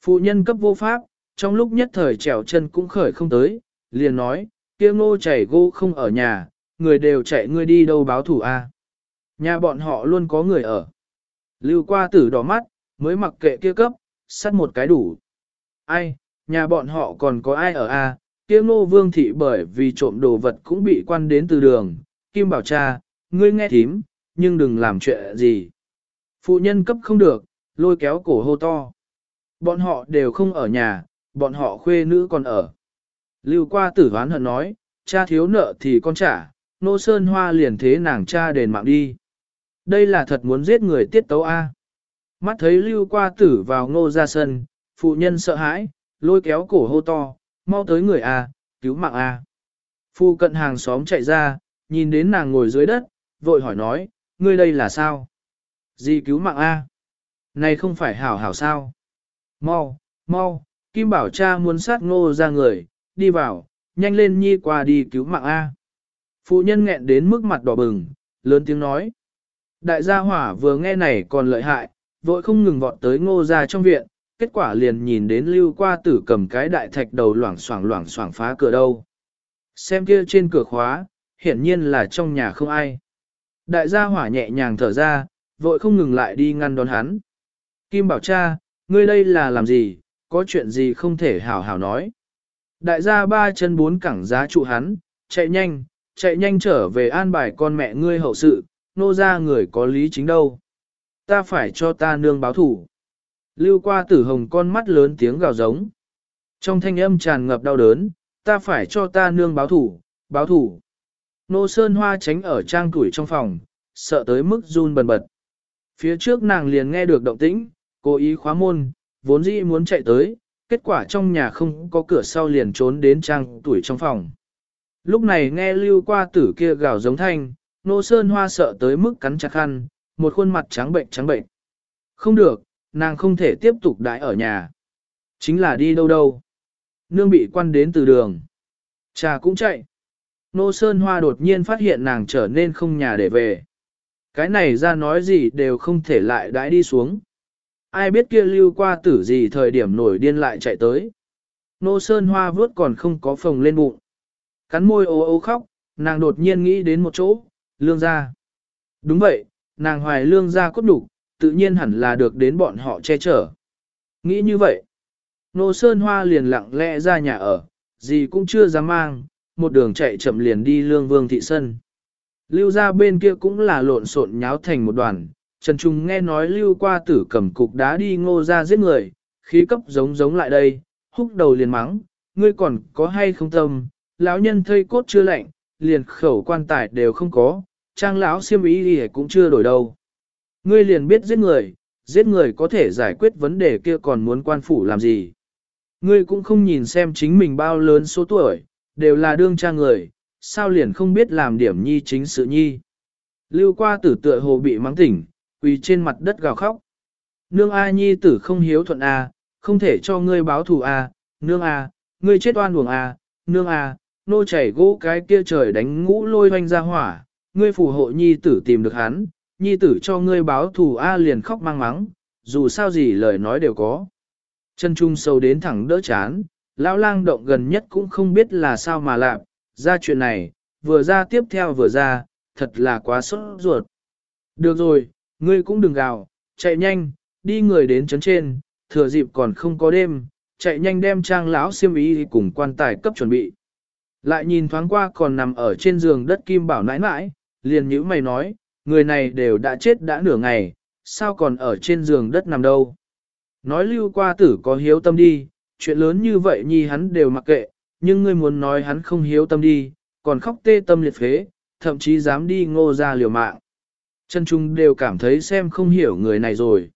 Phụ nhân cấp vô pháp, trong lúc nhất thời trèo chân cũng khởi không tới, liền nói, kia ngô chảy gô không ở nhà, người đều chạy ngươi đi đâu báo thủ a? Nhà bọn họ luôn có người ở. Lưu qua tử đỏ mắt, mới mặc kệ kia cấp, sắt một cái đủ. Ai, nhà bọn họ còn có ai ở a? Kia ngô vương thị bởi vì trộm đồ vật cũng bị quan đến từ đường, Kim bảo cha, ngươi nghe thím, nhưng đừng làm chuyện gì. Phụ nhân cấp không được, lôi kéo cổ hô to. Bọn họ đều không ở nhà, bọn họ khuê nữ còn ở. Lưu qua tử hoán hận nói, cha thiếu nợ thì con trả, nô sơn hoa liền thế nàng cha đền mạng đi. Đây là thật muốn giết người tiết tấu A. Mắt thấy lưu qua tử vào ngô ra sân, phụ nhân sợ hãi, lôi kéo cổ hô to, mau tới người A, cứu mạng A. Phu cận hàng xóm chạy ra, nhìn đến nàng ngồi dưới đất, vội hỏi nói, ngươi đây là sao? Gì cứu mạng A? Này không phải hảo hảo sao? Mau, mau, Kim bảo cha muốn sát ngô ra người, đi vào, nhanh lên nhi qua đi cứu mạng A. Phụ nhân nghẹn đến mức mặt đỏ bừng, lớn tiếng nói. Đại gia hỏa vừa nghe này còn lợi hại, vội không ngừng vọt tới ngô ra trong viện, kết quả liền nhìn đến lưu qua tử cầm cái đại thạch đầu loảng xoảng loảng xoảng phá cửa đâu. Xem kia trên cửa khóa, hiển nhiên là trong nhà không ai. Đại gia hỏa nhẹ nhàng thở ra, vội không ngừng lại đi ngăn đón hắn. Kim bảo cha, ngươi đây là làm gì, có chuyện gì không thể hảo hảo nói. Đại gia ba chân bốn cẳng giá trụ hắn, chạy nhanh, chạy nhanh trở về an bài con mẹ ngươi hậu sự, nô ra người có lý chính đâu. Ta phải cho ta nương báo thủ. Lưu qua tử hồng con mắt lớn tiếng gào giống. Trong thanh âm tràn ngập đau đớn, ta phải cho ta nương báo thủ, báo thủ. Nô Sơn Hoa tránh ở trang tuổi trong phòng, sợ tới mức run bần bật. Phía trước nàng liền nghe được động tĩnh, cố ý khóa môn, vốn dĩ muốn chạy tới, kết quả trong nhà không có cửa sau liền trốn đến trang tuổi trong phòng. Lúc này nghe lưu qua tử kia gào giống thanh, nô sơn hoa sợ tới mức cắn chặt khăn, một khuôn mặt trắng bệnh trắng bệnh. Không được, nàng không thể tiếp tục đãi ở nhà. Chính là đi đâu đâu. Nương bị quan đến từ đường. Cha cũng chạy. Nô Sơn Hoa đột nhiên phát hiện nàng trở nên không nhà để về. Cái này ra nói gì đều không thể lại đãi đi xuống. Ai biết kia lưu qua tử gì thời điểm nổi điên lại chạy tới. Nô Sơn Hoa vớt còn không có phồng lên bụng. Cắn môi ô ô khóc, nàng đột nhiên nghĩ đến một chỗ, Lương gia. Đúng vậy, nàng hoài lương gia cốt đủ, tự nhiên hẳn là được đến bọn họ che chở. Nghĩ như vậy, Nô Sơn Hoa liền lặng lẽ ra nhà ở, gì cũng chưa dám mang, một đường chạy chậm liền đi lương vương thị sân. Lưu ra bên kia cũng là lộn xộn nháo thành một đoàn, Trần Trung nghe nói lưu qua tử cầm cục đá đi ngô ra giết người, khí cấp giống giống lại đây, húc đầu liền mắng, ngươi còn có hay không tâm, lão nhân thây cốt chưa lạnh, liền khẩu quan tài đều không có, trang lão siêm ý gì cũng chưa đổi đâu. Ngươi liền biết giết người, giết người có thể giải quyết vấn đề kia còn muốn quan phủ làm gì. Ngươi cũng không nhìn xem chính mình bao lớn số tuổi, đều là đương cha người, sao liền không biết làm điểm nhi chính sự nhi. Lưu qua tử tựa hồ bị mắng tỉnh, quỳ trên mặt đất gào khóc. Nương A nhi tử không hiếu thuận A, không thể cho ngươi báo thù A, nương A, ngươi chết oan uổng A, nương A, nô chảy gỗ cái kia trời đánh ngũ lôi hoanh ra hỏa, ngươi phù hộ nhi tử tìm được hắn, nhi tử cho ngươi báo thù A liền khóc mang mắng, dù sao gì lời nói đều có. Chân trung sâu đến thẳng đỡ chán, lão lang động gần nhất cũng không biết là sao mà làm, ra chuyện này, vừa ra tiếp theo vừa ra, thật là quá sốt ruột. Được rồi, ngươi cũng đừng gào, chạy nhanh, đi người đến chấn trên, thừa dịp còn không có đêm, chạy nhanh đem trang lão xiêm ý cùng quan tài cấp chuẩn bị. Lại nhìn thoáng qua còn nằm ở trên giường đất kim bảo nãi nãi, liền nhữ mày nói, người này đều đã chết đã nửa ngày, sao còn ở trên giường đất nằm đâu. Nói lưu qua tử có hiếu tâm đi, chuyện lớn như vậy nhi hắn đều mặc kệ, nhưng ngươi muốn nói hắn không hiếu tâm đi, còn khóc tê tâm liệt phế, thậm chí dám đi ngô ra liều mạng. Chân Trung đều cảm thấy xem không hiểu người này rồi.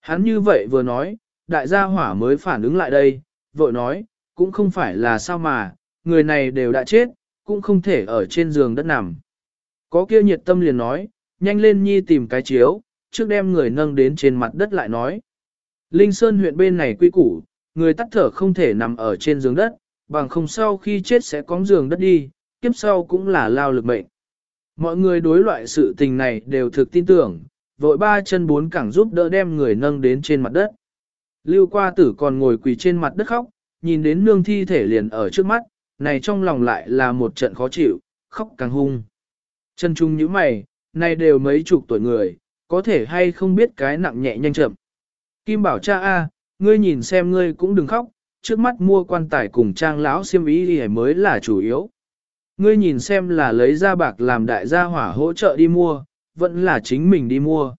Hắn như vậy vừa nói, đại gia hỏa mới phản ứng lại đây, vội nói, cũng không phải là sao mà, người này đều đã chết, cũng không thể ở trên giường đất nằm. Có kia nhiệt tâm liền nói, nhanh lên nhi tìm cái chiếu, trước đem người nâng đến trên mặt đất lại nói. Linh Sơn huyện bên này quy củ, người tắt thở không thể nằm ở trên giường đất, bằng không sau khi chết sẽ cóng giường đất đi, kiếp sau cũng là lao lực mệnh. Mọi người đối loại sự tình này đều thực tin tưởng, vội ba chân bốn cẳng giúp đỡ đem người nâng đến trên mặt đất. Lưu qua tử còn ngồi quỳ trên mặt đất khóc, nhìn đến nương thi thể liền ở trước mắt, này trong lòng lại là một trận khó chịu, khóc càng hung. Chân trung như mày, nay đều mấy chục tuổi người, có thể hay không biết cái nặng nhẹ nhanh chậm. Kim bảo cha A, ngươi nhìn xem ngươi cũng đừng khóc, trước mắt mua quan tài cùng trang lão siêm ý đi mới là chủ yếu. Ngươi nhìn xem là lấy ra bạc làm đại gia hỏa hỗ trợ đi mua, vẫn là chính mình đi mua.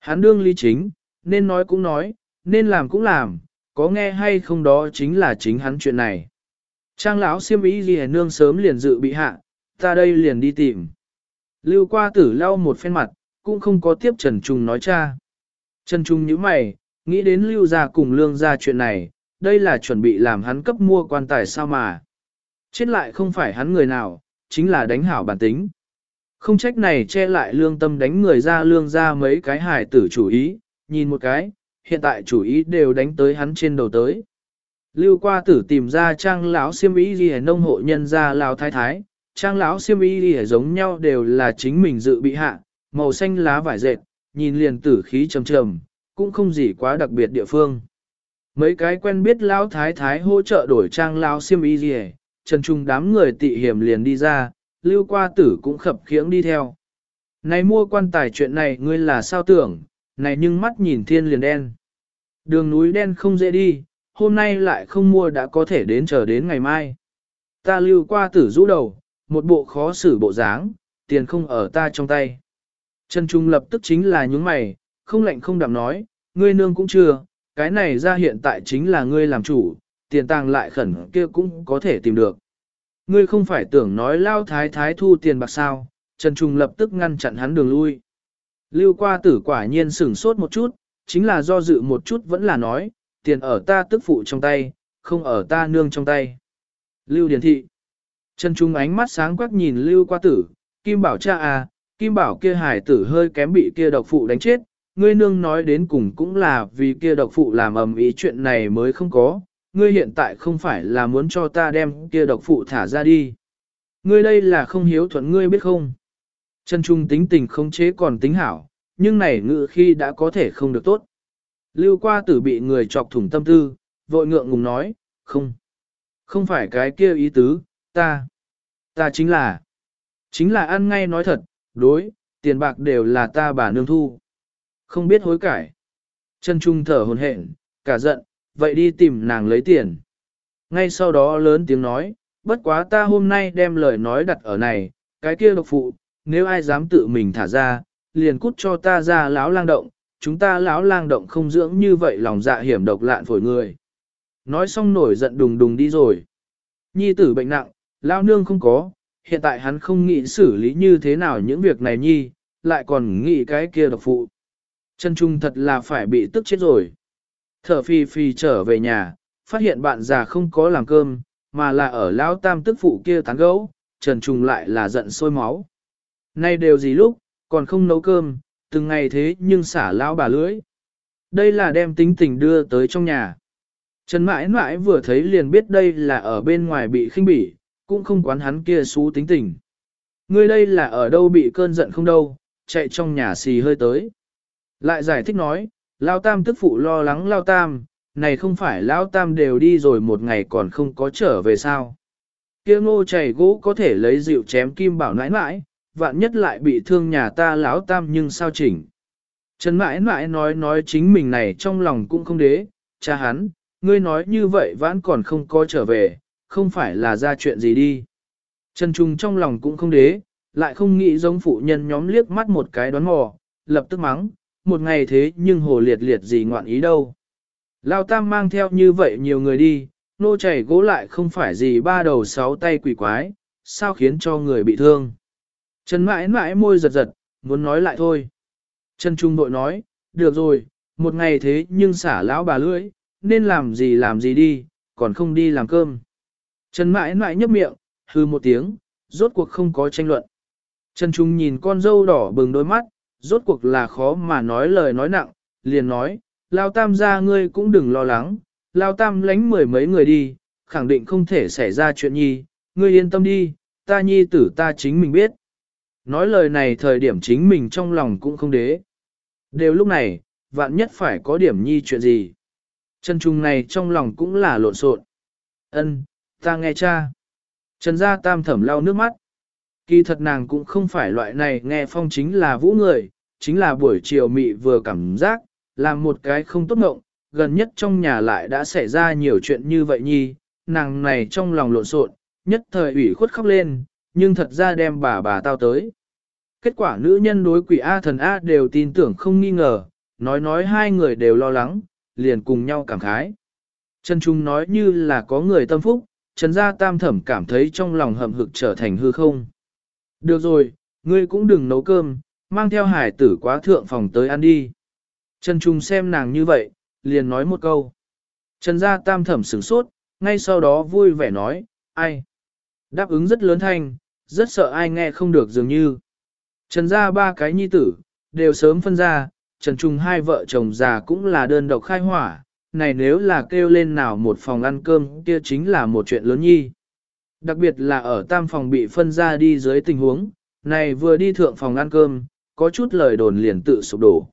Hán đương ly chính, nên nói cũng nói, nên làm cũng làm, có nghe hay không đó chính là chính hắn chuyện này. Trang lão siêm ý gì nương sớm liền dự bị hạ, ta đây liền đi tìm. Lưu qua tử lau một phen mặt, cũng không có tiếp Trần Trung nói cha. Trần Trung như mày, nghĩ đến lưu ra cùng lương ra chuyện này, đây là chuẩn bị làm hắn cấp mua quan tài sao mà. Chết lại không phải hắn người nào, chính là đánh hảo bản tính. Không trách này che lại lương tâm đánh người ra lương ra mấy cái hài tử chủ ý, nhìn một cái, hiện tại chủ ý đều đánh tới hắn trên đầu tới. Lưu qua tử tìm ra trang lão siêm ý gì nông hộ nhân ra lão thái thái, trang lão xiêm y gì giống nhau đều là chính mình dự bị hạ, màu xanh lá vải dệt, nhìn liền tử khí trầm trầm, cũng không gì quá đặc biệt địa phương. Mấy cái quen biết lão thái thái hỗ trợ đổi trang lão xiêm y gì trần trung đám người tị hiểm liền đi ra, lưu qua tử cũng khập khiễng đi theo. Này mua quan tài chuyện này ngươi là sao tưởng, này nhưng mắt nhìn thiên liền đen. Đường núi đen không dễ đi, hôm nay lại không mua đã có thể đến chờ đến ngày mai. Ta lưu qua tử rũ đầu, một bộ khó xử bộ dáng, tiền không ở ta trong tay. Trần Trung lập tức chính là nhúng mày, không lạnh không đạm nói, ngươi nương cũng chưa, cái này ra hiện tại chính là ngươi làm chủ, tiền tàng lại khẩn kia cũng có thể tìm được. Ngươi không phải tưởng nói lao thái thái thu tiền bạc sao, Trần Trung lập tức ngăn chặn hắn đường lui. Lưu qua tử quả nhiên sửng sốt một chút, chính là do dự một chút vẫn là nói, tiền ở ta tức phụ trong tay, không ở ta nương trong tay. Lưu Điền Thị Trần Trung ánh mắt sáng quắc nhìn Lưu qua tử, Kim Bảo cha à, Kim Bảo kia hải tử hơi kém bị kia độc phụ đánh chết, ngươi nương nói đến cùng cũng là vì kia độc phụ làm ầm ý chuyện này mới không có, ngươi hiện tại không phải là muốn cho ta đem kia độc phụ thả ra đi. Ngươi đây là không hiếu thuận ngươi biết không? Trần Trung tính tình không chế còn tính hảo, nhưng này ngự khi đã có thể không được tốt. Lưu qua tử bị người chọc thủng tâm tư, vội ngượng ngùng nói, không. Không phải cái kia ý tứ, ta. Ta chính là. Chính là ăn ngay nói thật, Đối, tiền bạc đều là ta bà nương thu. Không biết hối cải. Trần Trung thở hồn hển, cả giận, vậy đi tìm nàng lấy tiền. Ngay sau đó lớn tiếng nói, bất quá ta hôm nay đem lời nói đặt ở này, cái kia độc phụ, nếu ai dám tự mình thả ra, liền cút cho ta ra lão lang động, chúng ta lão lang động không dưỡng như vậy lòng dạ hiểm độc lạn phổi người. Nói xong nổi giận đùng đùng đi rồi. Nhi tử bệnh nặng, lão nương không có, hiện tại hắn không nghĩ xử lý như thế nào những việc này nhi, lại còn nghĩ cái kia độc phụ. Chân trung thật là phải bị tức chết rồi. Thở phi phi trở về nhà, phát hiện bạn già không có làm cơm, mà là ở lão tam tức phụ kia tán gấu, Trần Trung lại là giận sôi máu. Nay đều gì lúc, còn không nấu cơm, từng ngày thế nhưng xả lão bà lưỡi. Đây là đem tính tình đưa tới trong nhà. Trần mãi mãi vừa thấy liền biết đây là ở bên ngoài bị khinh bỉ, cũng không quán hắn kia xú tính tình. Ngươi đây là ở đâu bị cơn giận không đâu, chạy trong nhà xì hơi tới. Lại giải thích nói, Lao Tam tức phụ lo lắng Lao Tam, này không phải Lao Tam đều đi rồi một ngày còn không có trở về sao. kia ngô chảy gỗ có thể lấy rượu chém kim bảo nãi nãi, vạn nhất lại bị thương nhà ta lão Tam nhưng sao chỉnh. Trần mãi mãi nói nói chính mình này trong lòng cũng không đế, cha hắn, ngươi nói như vậy vẫn còn không có trở về, không phải là ra chuyện gì đi. Trần Trung trong lòng cũng không đế, lại không nghĩ giống phụ nhân nhóm liếc mắt một cái đoán mò, lập tức mắng, một ngày thế nhưng hồ liệt liệt gì ngoạn ý đâu. Lao Tam mang theo như vậy nhiều người đi, nô chảy gỗ lại không phải gì ba đầu sáu tay quỷ quái, sao khiến cho người bị thương. Trần mãi mãi môi giật giật, muốn nói lại thôi. Trần Trung bội nói, được rồi, một ngày thế nhưng xả lão bà lưỡi, nên làm gì làm gì đi, còn không đi làm cơm. Trần mãi mãi nhấp miệng, hư một tiếng, rốt cuộc không có tranh luận. Trần Trung nhìn con dâu đỏ bừng đôi mắt, rốt cuộc là khó mà nói lời nói nặng, liền nói, Lao Tam ra ngươi cũng đừng lo lắng, Lao Tam lánh mười mấy người đi, khẳng định không thể xảy ra chuyện nhi, ngươi yên tâm đi, ta nhi tử ta chính mình biết. Nói lời này thời điểm chính mình trong lòng cũng không đế. Đều lúc này, vạn nhất phải có điểm nhi chuyện gì. Trần Trung này trong lòng cũng là lộn xộn. Ân, ta nghe cha. Trần gia tam thẩm lau nước mắt. Kỳ thật nàng cũng không phải loại này nghe phong chính là vũ người, chính là buổi chiều mị vừa cảm giác, làm một cái không tốt mộng, gần nhất trong nhà lại đã xảy ra nhiều chuyện như vậy nhi, nàng này trong lòng lộn xộn, nhất thời ủy khuất khóc lên, nhưng thật ra đem bà bà tao tới. Kết quả nữ nhân đối quỷ A thần A đều tin tưởng không nghi ngờ, nói nói hai người đều lo lắng, liền cùng nhau cảm khái. Trần Trung nói như là có người tâm phúc, Trần Gia Tam Thẩm cảm thấy trong lòng hậm hực trở thành hư không. Được rồi, ngươi cũng đừng nấu cơm, mang theo hải tử quá thượng phòng tới ăn đi. Trần Trung xem nàng như vậy, liền nói một câu. Trần Gia Tam Thẩm sửng sốt, ngay sau đó vui vẻ nói, ai? Đáp ứng rất lớn thanh, rất sợ ai nghe không được dường như. Trần Gia ba cái nhi tử, đều sớm phân ra, Trần Trung hai vợ chồng già cũng là đơn độc khai hỏa, này nếu là kêu lên nào một phòng ăn cơm kia chính là một chuyện lớn nhi. Đặc biệt là ở tam phòng bị phân ra đi dưới tình huống, này vừa đi thượng phòng ăn cơm, có chút lời đồn liền tự sụp đổ.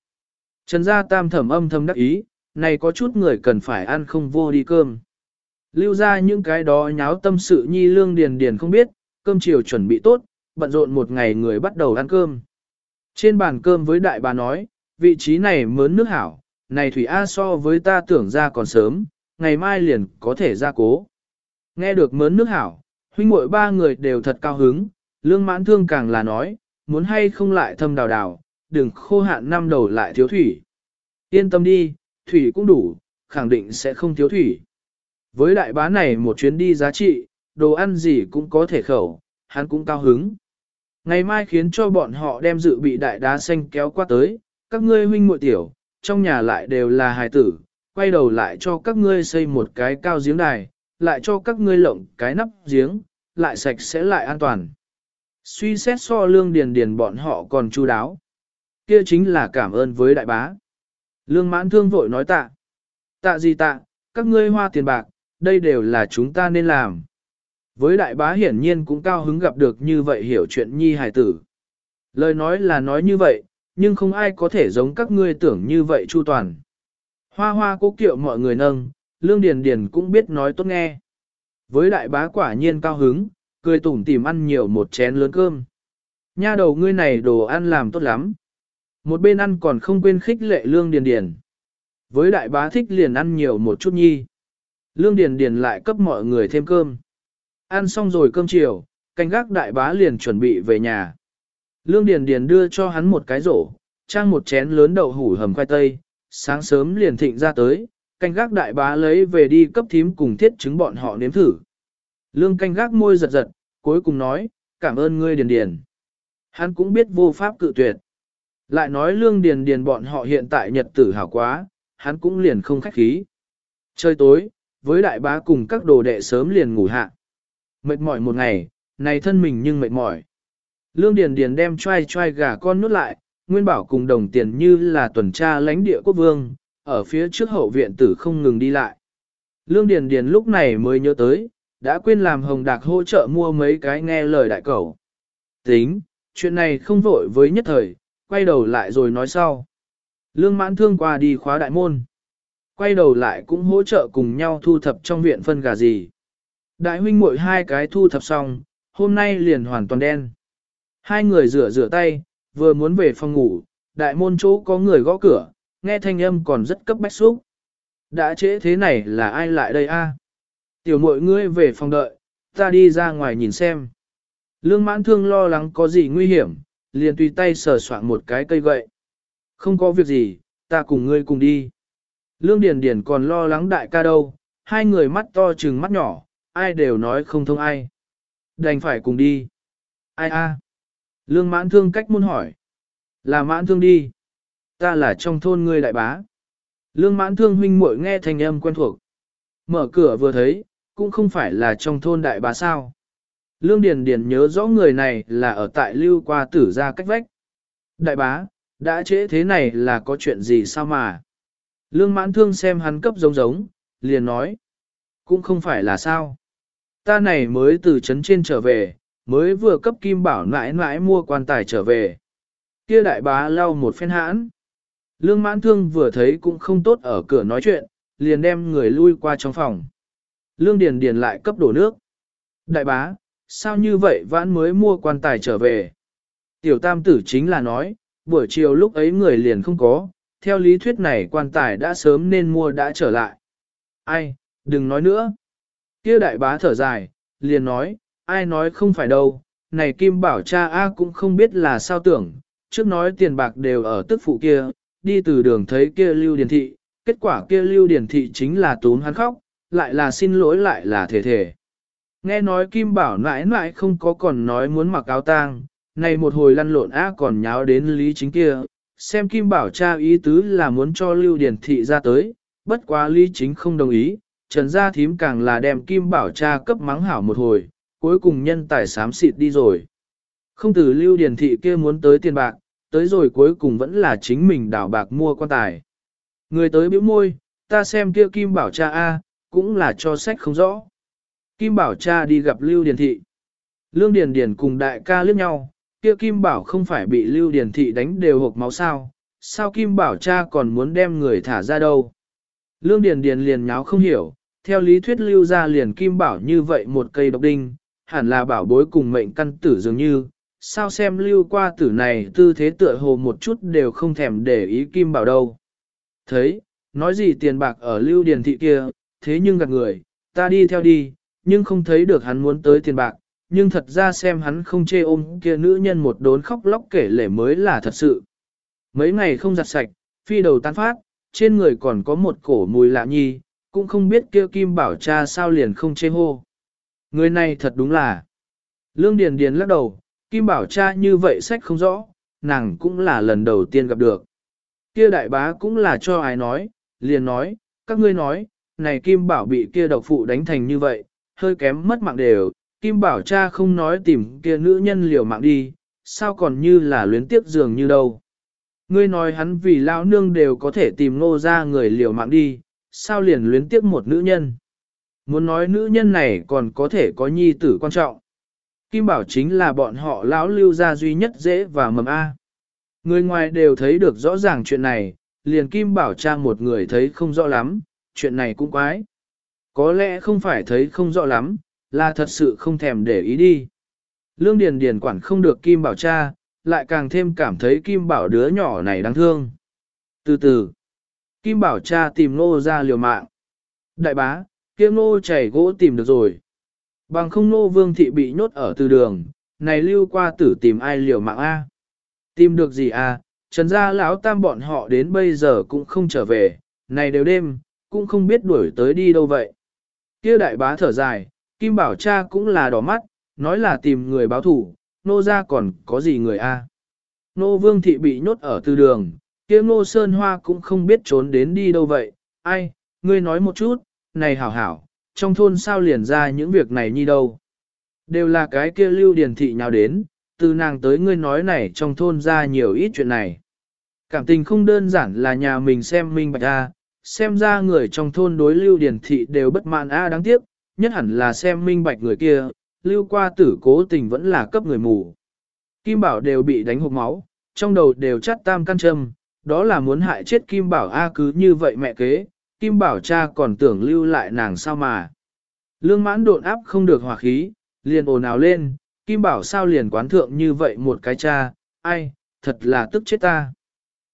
Trần gia tam thẩm âm thầm đắc ý, này có chút người cần phải ăn không vô đi cơm. Lưu ra những cái đó nháo tâm sự nhi lương điền điền không biết, cơm chiều chuẩn bị tốt, bận rộn một ngày người bắt đầu ăn cơm. Trên bàn cơm với đại bà nói, vị trí này mớn nước hảo, này Thủy A so với ta tưởng ra còn sớm, ngày mai liền có thể ra cố. Nghe được mớn nước hảo, huynh muội ba người đều thật cao hứng, lương mãn thương càng là nói, muốn hay không lại thâm đào đào, đừng khô hạn năm đầu lại thiếu thủy. Yên tâm đi, thủy cũng đủ, khẳng định sẽ không thiếu thủy. Với đại bá này một chuyến đi giá trị, đồ ăn gì cũng có thể khẩu, hắn cũng cao hứng. Ngày mai khiến cho bọn họ đem dự bị đại đá xanh kéo qua tới, các ngươi huynh muội tiểu, trong nhà lại đều là hài tử, quay đầu lại cho các ngươi xây một cái cao giếng đài, lại cho các ngươi lộng cái nắp giếng, lại sạch sẽ lại an toàn. Suy xét so lương điền điền bọn họ còn chu đáo. Kia chính là cảm ơn với đại bá. Lương mãn thương vội nói tạ. Tạ gì tạ, các ngươi hoa tiền bạc, đây đều là chúng ta nên làm. Với đại bá hiển nhiên cũng cao hứng gặp được như vậy hiểu chuyện nhi hài tử. Lời nói là nói như vậy, nhưng không ai có thể giống các ngươi tưởng như vậy chu toàn. Hoa hoa cố kiệu mọi người nâng, lương điền điền cũng biết nói tốt nghe. Với đại bá quả nhiên cao hứng, cười tủm tỉm ăn nhiều một chén lớn cơm. Nha đầu ngươi này đồ ăn làm tốt lắm. Một bên ăn còn không quên khích lệ lương điền điền. Với đại bá thích liền ăn nhiều một chút nhi. Lương điền điền lại cấp mọi người thêm cơm. Ăn xong rồi cơm chiều, canh gác đại bá liền chuẩn bị về nhà. Lương điền điền đưa cho hắn một cái rổ, trang một chén lớn đậu hủ hầm khoai tây, sáng sớm liền thịnh ra tới, canh gác đại bá lấy về đi cấp thím cùng thiết chứng bọn họ nếm thử. Lương canh gác môi giật giật, cuối cùng nói, cảm ơn ngươi điền điền. Hắn cũng biết vô pháp cự tuyệt. Lại nói lương điền điền bọn họ hiện tại nhật tử hảo quá, hắn cũng liền không khách khí. Trời tối, với đại bá cùng các đồ đệ sớm liền ngủ hạ. Mệt mỏi một ngày, này thân mình nhưng mệt mỏi. Lương Điền Điền đem trai trai gà con nuốt lại, Nguyên Bảo cùng đồng tiền như là tuần tra lãnh địa quốc vương, ở phía trước hậu viện tử không ngừng đi lại. Lương Điền Điền lúc này mới nhớ tới, đã quên làm Hồng Đạc hỗ trợ mua mấy cái nghe lời đại cầu. Tính, chuyện này không vội với nhất thời, quay đầu lại rồi nói sau. Lương mãn thương qua đi khóa đại môn. Quay đầu lại cũng hỗ trợ cùng nhau thu thập trong viện phân gà gì. Đại huynh muội hai cái thu thập xong, hôm nay liền hoàn toàn đen. Hai người rửa rửa tay, vừa muốn về phòng ngủ, đại môn chỗ có người gõ cửa, nghe thanh âm còn rất cấp bách xúc. Đã trễ thế này là ai lại đây a? Tiểu mội ngươi về phòng đợi, ta đi ra ngoài nhìn xem. Lương mãn thương lo lắng có gì nguy hiểm, liền tùy tay sờ soạn một cái cây gậy. Không có việc gì, ta cùng ngươi cùng đi. Lương Điền Điền còn lo lắng đại ca đâu, hai người mắt to trừng mắt nhỏ, ai đều nói không thông ai. Đành phải cùng đi. Ai a? Lương mãn thương cách muốn hỏi. Là mãn thương đi. Ta là trong thôn ngươi đại bá. Lương mãn thương huynh muội nghe thành âm quen thuộc. Mở cửa vừa thấy, cũng không phải là trong thôn đại bá sao. Lương Điền Điền nhớ rõ người này là ở tại lưu qua tử ra cách vách. Đại bá, đã trễ thế này là có chuyện gì sao mà. Lương mãn thương xem hắn cấp giống giống, liền nói. Cũng không phải là sao. Ta này mới từ trấn trên trở về, mới vừa cấp kim bảo nãi nãi mua quan tài trở về. Kia đại bá lau một phen hãn. Lương mãn thương vừa thấy cũng không tốt ở cửa nói chuyện, liền đem người lui qua trong phòng. Lương Điền Điền lại cấp đổ nước. Đại bá, sao như vậy vãn mới mua quan tài trở về? Tiểu tam tử chính là nói, buổi chiều lúc ấy người liền không có, theo lý thuyết này quan tài đã sớm nên mua đã trở lại. Ai, đừng nói nữa. Kia đại bá thở dài, liền nói, ai nói không phải đâu, này Kim Bảo cha A cũng không biết là sao tưởng, trước nói tiền bạc đều ở tức phụ kia, đi từ đường thấy kia lưu điển thị, kết quả kia lưu điển thị chính là tốn hắn khóc, lại là xin lỗi lại là thể thể. Nghe nói Kim Bảo nãi nãi không có còn nói muốn mặc áo tang, này một hồi lăn lộn A còn nháo đến lý chính kia, xem Kim Bảo cha ý tứ là muốn cho lưu điển thị ra tới, bất quá lý chính không đồng ý, trần gia thím càng là đem Kim Bảo cha cấp mắng hảo một hồi, cuối cùng nhân tài xám xịt đi rồi. Không từ lưu Điền thị kia muốn tới tiền bạc, tới rồi cuối cùng vẫn là chính mình đảo bạc mua quan tài. Người tới bĩu môi, ta xem kia Kim Bảo cha A, cũng là cho sách không rõ. Kim Bảo cha đi gặp Lưu Điền Thị. Lương Điền Điền cùng đại ca liếc nhau, kia Kim Bảo không phải bị Lưu Điền Thị đánh đều hộp máu sao, sao Kim Bảo cha còn muốn đem người thả ra đâu. Lương Điền Điền liền nháo không hiểu, theo lý thuyết Lưu ra liền Kim Bảo như vậy một cây độc đinh, hẳn là bảo bối cùng mệnh căn tử dường như, sao xem lưu qua tử này tư thế tựa hồ một chút đều không thèm để ý kim bảo đâu. Thấy, nói gì tiền bạc ở lưu điền thị kia, thế nhưng gặp người, ta đi theo đi, nhưng không thấy được hắn muốn tới tiền bạc, nhưng thật ra xem hắn không chê ôm kia nữ nhân một đốn khóc lóc kể lể mới là thật sự. Mấy ngày không giặt sạch, phi đầu tan phát, trên người còn có một cổ mùi lạ nhi, cũng không biết kia kim bảo cha sao liền không chê hô. Người này thật đúng là. Lương Điền Điền lắc đầu, Kim Bảo cha như vậy sách không rõ, nàng cũng là lần đầu tiên gặp được. Kia đại bá cũng là cho ai nói, liền nói, các ngươi nói, này Kim Bảo bị kia độc phụ đánh thành như vậy, hơi kém mất mạng đều, Kim Bảo cha không nói tìm kia nữ nhân liều mạng đi, sao còn như là luyến tiếc dường như đâu. Ngươi nói hắn vì lão nương đều có thể tìm ngô ra người liều mạng đi, sao liền luyến tiếc một nữ nhân. Muốn nói nữ nhân này còn có thể có nhi tử quan trọng. Kim Bảo chính là bọn họ lão lưu gia duy nhất dễ và mầm A. Người ngoài đều thấy được rõ ràng chuyện này, liền Kim Bảo cha một người thấy không rõ lắm, chuyện này cũng quái. Có lẽ không phải thấy không rõ lắm, là thật sự không thèm để ý đi. Lương Điền Điền quản không được Kim Bảo cha, lại càng thêm cảm thấy Kim Bảo đứa nhỏ này đáng thương. Từ từ, Kim Bảo cha tìm nô ra liều mạng. Đại bá, kia nô chảy gỗ tìm được rồi. Bằng không nô vương thị bị nhốt ở từ đường, này lưu qua tử tìm ai liều mạng a? Tìm được gì a? Trần gia lão tam bọn họ đến bây giờ cũng không trở về, này đều đêm, cũng không biết đuổi tới đi đâu vậy. Kia đại bá thở dài, Kim Bảo cha cũng là đỏ mắt, nói là tìm người báo thủ, nô ra còn có gì người a? Nô vương thị bị nhốt ở từ đường, kia nô sơn hoa cũng không biết trốn đến đi đâu vậy, ai, ngươi nói một chút, này hảo hảo, trong thôn sao liền ra những việc này như đâu. Đều là cái kia lưu điền thị nhào đến, từ nàng tới ngươi nói này trong thôn ra nhiều ít chuyện này. Cảm tình không đơn giản là nhà mình xem minh bạch a, xem ra người trong thôn đối lưu điền thị đều bất mãn a đáng tiếc, nhất hẳn là xem minh bạch người kia, lưu qua tử cố tình vẫn là cấp người mù. Kim Bảo đều bị đánh hộp máu, trong đầu đều chắt tam căn châm, đó là muốn hại chết Kim Bảo A cứ như vậy mẹ kế, Kim Bảo cha còn tưởng lưu lại nàng sao mà. Lương mãn độn áp không được hòa khí, liền ồn ào lên, Kim Bảo sao liền quán thượng như vậy một cái cha, ai, thật là tức chết ta.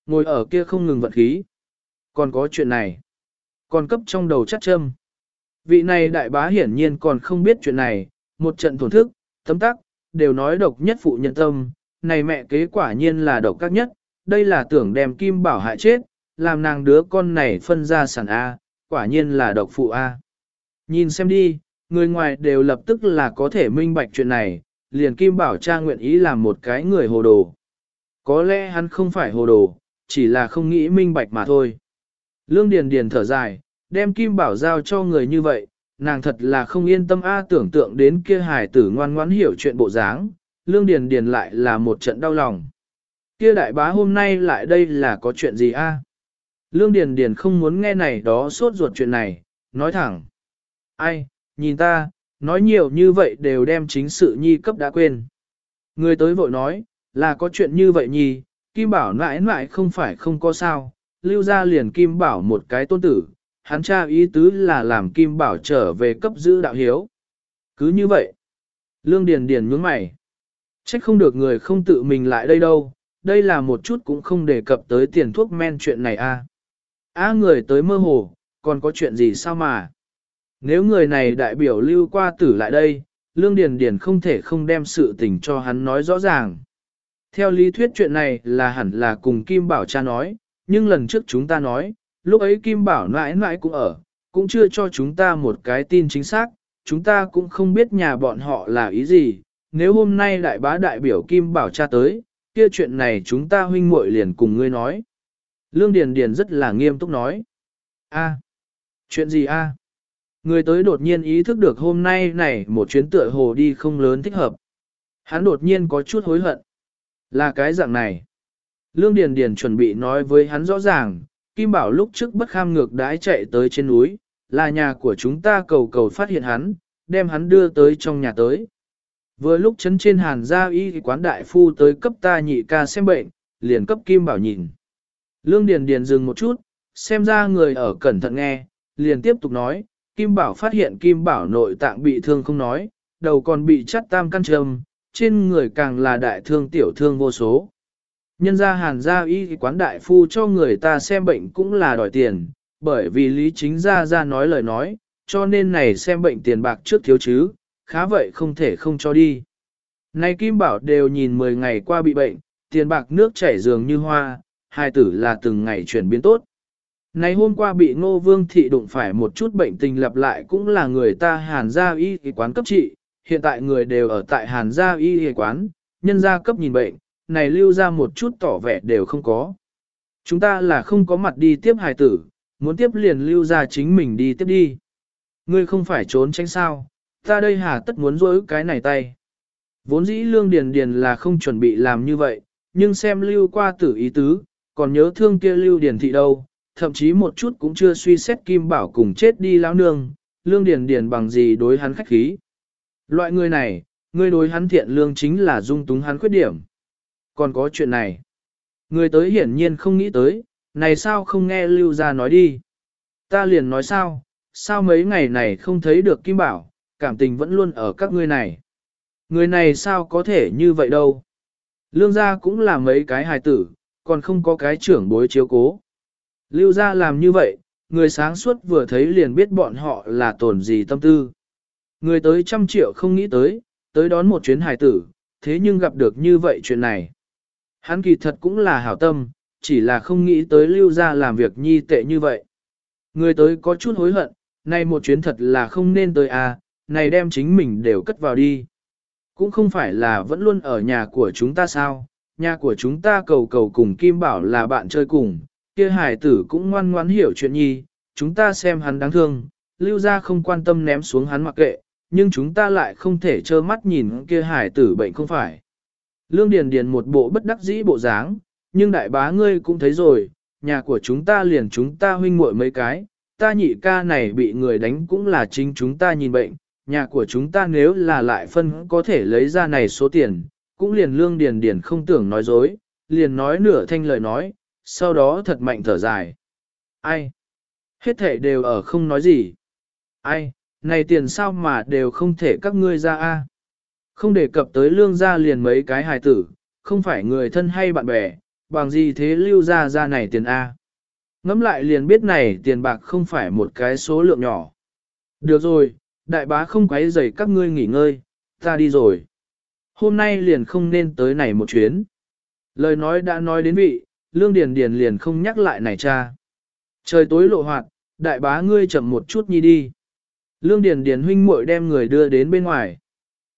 Ngồi ở kia không ngừng vận khí. Còn có chuyện này. Còn cấp trong đầu chắc châm. Vị này đại bá hiển nhiên còn không biết chuyện này, một trận thổn thức, tấm tắc, đều nói độc nhất phụ nhân tâm, này mẹ kế quả nhiên là độc các nhất, đây là tưởng đem kim bảo hại chết, làm nàng đứa con này phân ra sản A, quả nhiên là độc phụ A. Nhìn xem đi, người ngoài đều lập tức là có thể minh bạch chuyện này, liền kim bảo cha nguyện ý làm một cái người hồ đồ. Có lẽ hắn không phải hồ đồ, chỉ là không nghĩ minh bạch mà thôi. Lương Điền Điền thở dài, đem kim bảo giao cho người như vậy, nàng thật là không yên tâm a tưởng tượng đến kia hài tử ngoan ngoãn hiểu chuyện bộ dáng, lương điền điền lại là một trận đau lòng. Kia đại bá hôm nay lại đây là có chuyện gì a? Lương điền điền không muốn nghe này đó suốt ruột chuyện này, nói thẳng. Ai, nhìn ta, nói nhiều như vậy đều đem chính sự nhi cấp đã quên. Người tới vội nói, là có chuyện như vậy nhi, Kim Bảo nãi nãi không phải không có sao, lưu ra liền Kim Bảo một cái tôn tử, hắn cha ý tứ là làm Kim Bảo trở về cấp giữ đạo hiếu. Cứ như vậy, Lương Điền Điền nhướng mày. Trách không được người không tự mình lại đây đâu, đây là một chút cũng không đề cập tới tiền thuốc men chuyện này a. À. A người tới mơ hồ, còn có chuyện gì sao mà? Nếu người này đại biểu lưu qua tử lại đây, Lương Điền Điền không thể không đem sự tình cho hắn nói rõ ràng. Theo lý thuyết chuyện này là hẳn là cùng Kim Bảo cha nói, nhưng lần trước chúng ta nói, lúc ấy Kim Bảo mãi mãi cũng ở, cũng chưa cho chúng ta một cái tin chính xác, chúng ta cũng không biết nhà bọn họ là ý gì. Nếu hôm nay đại bá đại biểu Kim Bảo cha tới, kia chuyện này chúng ta huynh muội liền cùng ngươi nói. Lương Điền Điền rất là nghiêm túc nói. A, chuyện gì a? Người tới đột nhiên ý thức được hôm nay này một chuyến tựa hồ đi không lớn thích hợp. Hắn đột nhiên có chút hối hận. Là cái dạng này. Lương Điền Điền chuẩn bị nói với hắn rõ ràng, Kim Bảo lúc trước bất kham ngược đãi chạy tới trên núi, là nhà của chúng ta cầu cầu phát hiện hắn, đem hắn đưa tới trong nhà tới. Vừa lúc chấn trên hàn gia y quán đại phu tới cấp ta nhị ca xem bệnh, liền cấp Kim Bảo nhìn. Lương Điền Điền dừng một chút, xem ra người ở cẩn thận nghe, liền tiếp tục nói, Kim Bảo phát hiện Kim Bảo nội tạng bị thương không nói, đầu còn bị chắt tam căn trầm, trên người càng là đại thương tiểu thương vô số. Nhân gia hàn gia y quán đại phu cho người ta xem bệnh cũng là đòi tiền, bởi vì lý chính gia gia nói lời nói, cho nên này xem bệnh tiền bạc trước thiếu chứ, khá vậy không thể không cho đi. Này Kim Bảo đều nhìn 10 ngày qua bị bệnh, tiền bạc nước chảy dường như hoa, hai tử là từng ngày chuyển biến tốt. Này hôm qua bị ngô vương thị đụng phải một chút bệnh tình lặp lại cũng là người ta hàn gia y quán cấp trị, hiện tại người đều ở tại hàn gia y quán, nhân gia cấp nhìn bệnh, này lưu ra một chút tỏ vẻ đều không có. Chúng ta là không có mặt đi tiếp hài tử, muốn tiếp liền lưu ra chính mình đi tiếp đi. Ngươi không phải trốn tránh sao, ta đây hà tất muốn rối cái này tay. Vốn dĩ lương điền điền là không chuẩn bị làm như vậy, nhưng xem lưu qua tử ý tứ, còn nhớ thương kia lưu điển thị đâu, thậm chí một chút cũng chưa suy xét kim bảo cùng chết đi lão nương, lương điền điền bằng gì đối hắn khách khí. Loại người này, người đối hắn thiện lương chính là dung túng hắn khuyết điểm. Còn có chuyện này. Người tới hiển nhiên không nghĩ tới, này sao không nghe lưu ra nói đi. Ta liền nói sao, sao mấy ngày này không thấy được Kim Bảo, cảm tình vẫn luôn ở các ngươi này. Người này sao có thể như vậy đâu. Lương gia cũng là mấy cái hài tử, còn không có cái trưởng bối chiếu cố. Lưu gia làm như vậy, người sáng suốt vừa thấy liền biết bọn họ là tổn gì tâm tư. Người tới trăm triệu không nghĩ tới, tới đón một chuyến hải tử, thế nhưng gặp được như vậy chuyện này. Hắn kỳ thật cũng là hảo tâm, chỉ là không nghĩ tới lưu gia làm việc nhi tệ như vậy. Người tới có chút hối hận, này một chuyến thật là không nên tới à, này đem chính mình đều cất vào đi. Cũng không phải là vẫn luôn ở nhà của chúng ta sao, nhà của chúng ta cầu cầu cùng Kim Bảo là bạn chơi cùng, kia hải tử cũng ngoan ngoãn hiểu chuyện nhi, chúng ta xem hắn đáng thương, lưu ra không quan tâm ném xuống hắn mặc kệ, nhưng chúng ta lại không thể trơ mắt nhìn kia hải tử bệnh không phải. Lương Điền Điền một bộ bất đắc dĩ bộ dáng, nhưng đại bá ngươi cũng thấy rồi, nhà của chúng ta liền chúng ta huynh muội mấy cái, ta nhị ca này bị người đánh cũng là chính chúng ta nhìn bệnh, nhà của chúng ta nếu là lại phân có thể lấy ra này số tiền, cũng liền lương điền điền không tưởng nói dối, liền nói nửa thanh lời nói, sau đó thật mạnh thở dài. Ai? Hết thể đều ở không nói gì. Ai? Này tiền sao mà đều không thể các ngươi ra a? Không đề cập tới lương gia liền mấy cái hài tử, không phải người thân hay bạn bè, bằng gì thế lưu ra ra này tiền a? Ngắm lại liền biết này tiền bạc không phải một cái số lượng nhỏ. Được rồi, đại bá không quấy rầy các ngươi nghỉ ngơi, ta đi rồi. Hôm nay liền không nên tới này một chuyến. Lời nói đã nói đến vị, lương điền điền liền không nhắc lại này cha. Trời tối lộ hoạt, đại bá ngươi chậm một chút nhi đi. Lương điền điền huynh muội đem người đưa đến bên ngoài.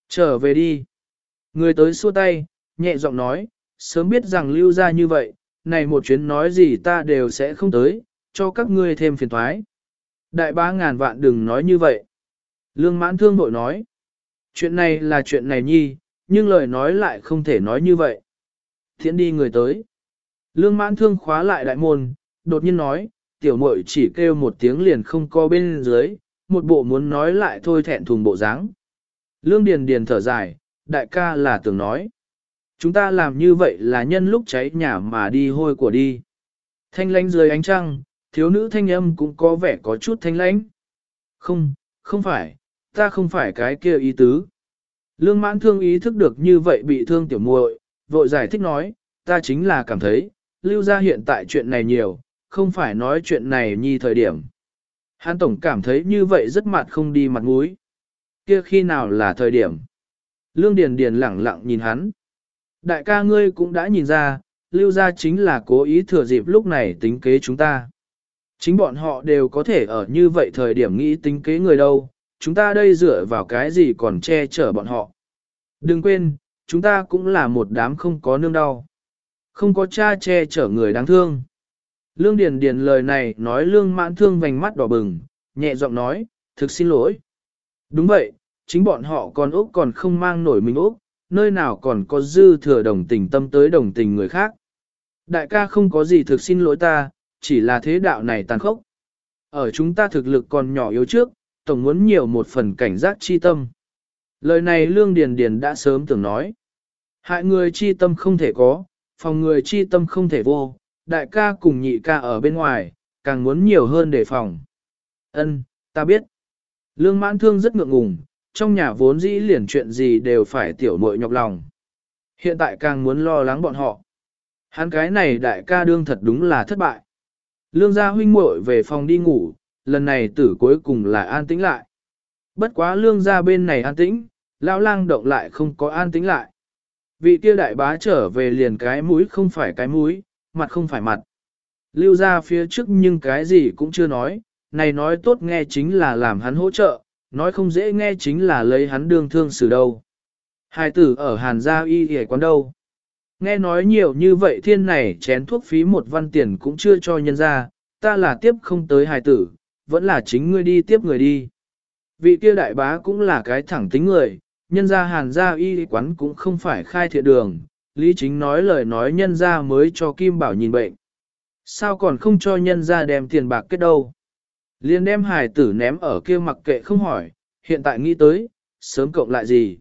Trở về đi. Người tới xua tay, nhẹ giọng nói, sớm biết rằng lưu ra như vậy, này một chuyến nói gì ta đều sẽ không tới, cho các ngươi thêm phiền toái. Đại bá ngàn vạn đừng nói như vậy. Lương mãn thương bội nói, chuyện này là chuyện này nhi, nhưng lời nói lại không thể nói như vậy. Thiện đi người tới. Lương mãn thương khóa lại đại môn, đột nhiên nói, tiểu muội chỉ kêu một tiếng liền không co bên dưới, một bộ muốn nói lại thôi thẹn thùng bộ dáng. Lương Điền Điền thở dài, đại ca là tưởng nói. Chúng ta làm như vậy là nhân lúc cháy nhà mà đi hôi của đi. Thanh lãnh dưới ánh trăng, thiếu nữ thanh âm cũng có vẻ có chút thanh lãnh. Không, không phải, ta không phải cái kia ý tứ. Lương mãn thương ý thức được như vậy bị thương tiểu muội, vội giải thích nói, ta chính là cảm thấy, lưu ra hiện tại chuyện này nhiều, không phải nói chuyện này nhi thời điểm. Hán Tổng cảm thấy như vậy rất mặt không đi mặt mũi. Kia khi nào là thời điểm? Lương Điền Điền lẳng lặng nhìn hắn. Đại ca ngươi cũng đã nhìn ra, lưu ra chính là cố ý thừa dịp lúc này tính kế chúng ta. Chính bọn họ đều có thể ở như vậy thời điểm nghĩ tính kế người đâu, chúng ta đây dựa vào cái gì còn che chở bọn họ. Đừng quên, chúng ta cũng là một đám không có nương đau. Không có cha che chở người đáng thương. Lương Điền Điền lời này nói lương mãn thương vành mắt đỏ bừng, nhẹ giọng nói, thực xin lỗi. Đúng vậy, chính bọn họ còn Úc còn không mang nổi mình Úc, nơi nào còn có dư thừa đồng tình tâm tới đồng tình người khác. Đại ca không có gì thực xin lỗi ta, chỉ là thế đạo này tàn khốc. Ở chúng ta thực lực còn nhỏ yếu trước, tổng muốn nhiều một phần cảnh giác chi tâm. Lời này Lương Điền Điền đã sớm tưởng nói. Hại người chi tâm không thể có, phòng người chi tâm không thể vô, đại ca cùng nhị ca ở bên ngoài, càng muốn nhiều hơn đề phòng. Ân, ta biết. Lương mãn thương rất ngượng ngùng, trong nhà vốn dĩ liền chuyện gì đều phải tiểu muội nhọc lòng. Hiện tại càng muốn lo lắng bọn họ. Hắn cái này đại ca đương thật đúng là thất bại. Lương gia huynh muội về phòng đi ngủ, lần này tử cuối cùng là an tĩnh lại. Bất quá lương gia bên này an tĩnh, lão lang động lại không có an tĩnh lại. Vị kia đại bá trở về liền cái mũi không phải cái mũi, mặt không phải mặt. Lưu ra phía trước nhưng cái gì cũng chưa nói, này nói tốt nghe chính là làm hắn hỗ trợ, nói không dễ nghe chính là lấy hắn đương thương xử đâu. Hai tử ở Hàn Gia y hề quán đâu. Nghe nói nhiều như vậy thiên này chén thuốc phí một văn tiền cũng chưa cho nhân ra, ta là tiếp không tới hài tử, vẫn là chính ngươi đi tiếp người đi. Vị kia đại bá cũng là cái thẳng tính người, nhân ra hàn gia y quán cũng không phải khai thiện đường, lý chính nói lời nói nhân ra mới cho Kim Bảo nhìn bệnh. Sao còn không cho nhân ra đem tiền bạc kết đâu? Liên đem hài tử ném ở kia mặc kệ không hỏi, hiện tại nghĩ tới, sớm cộng lại gì?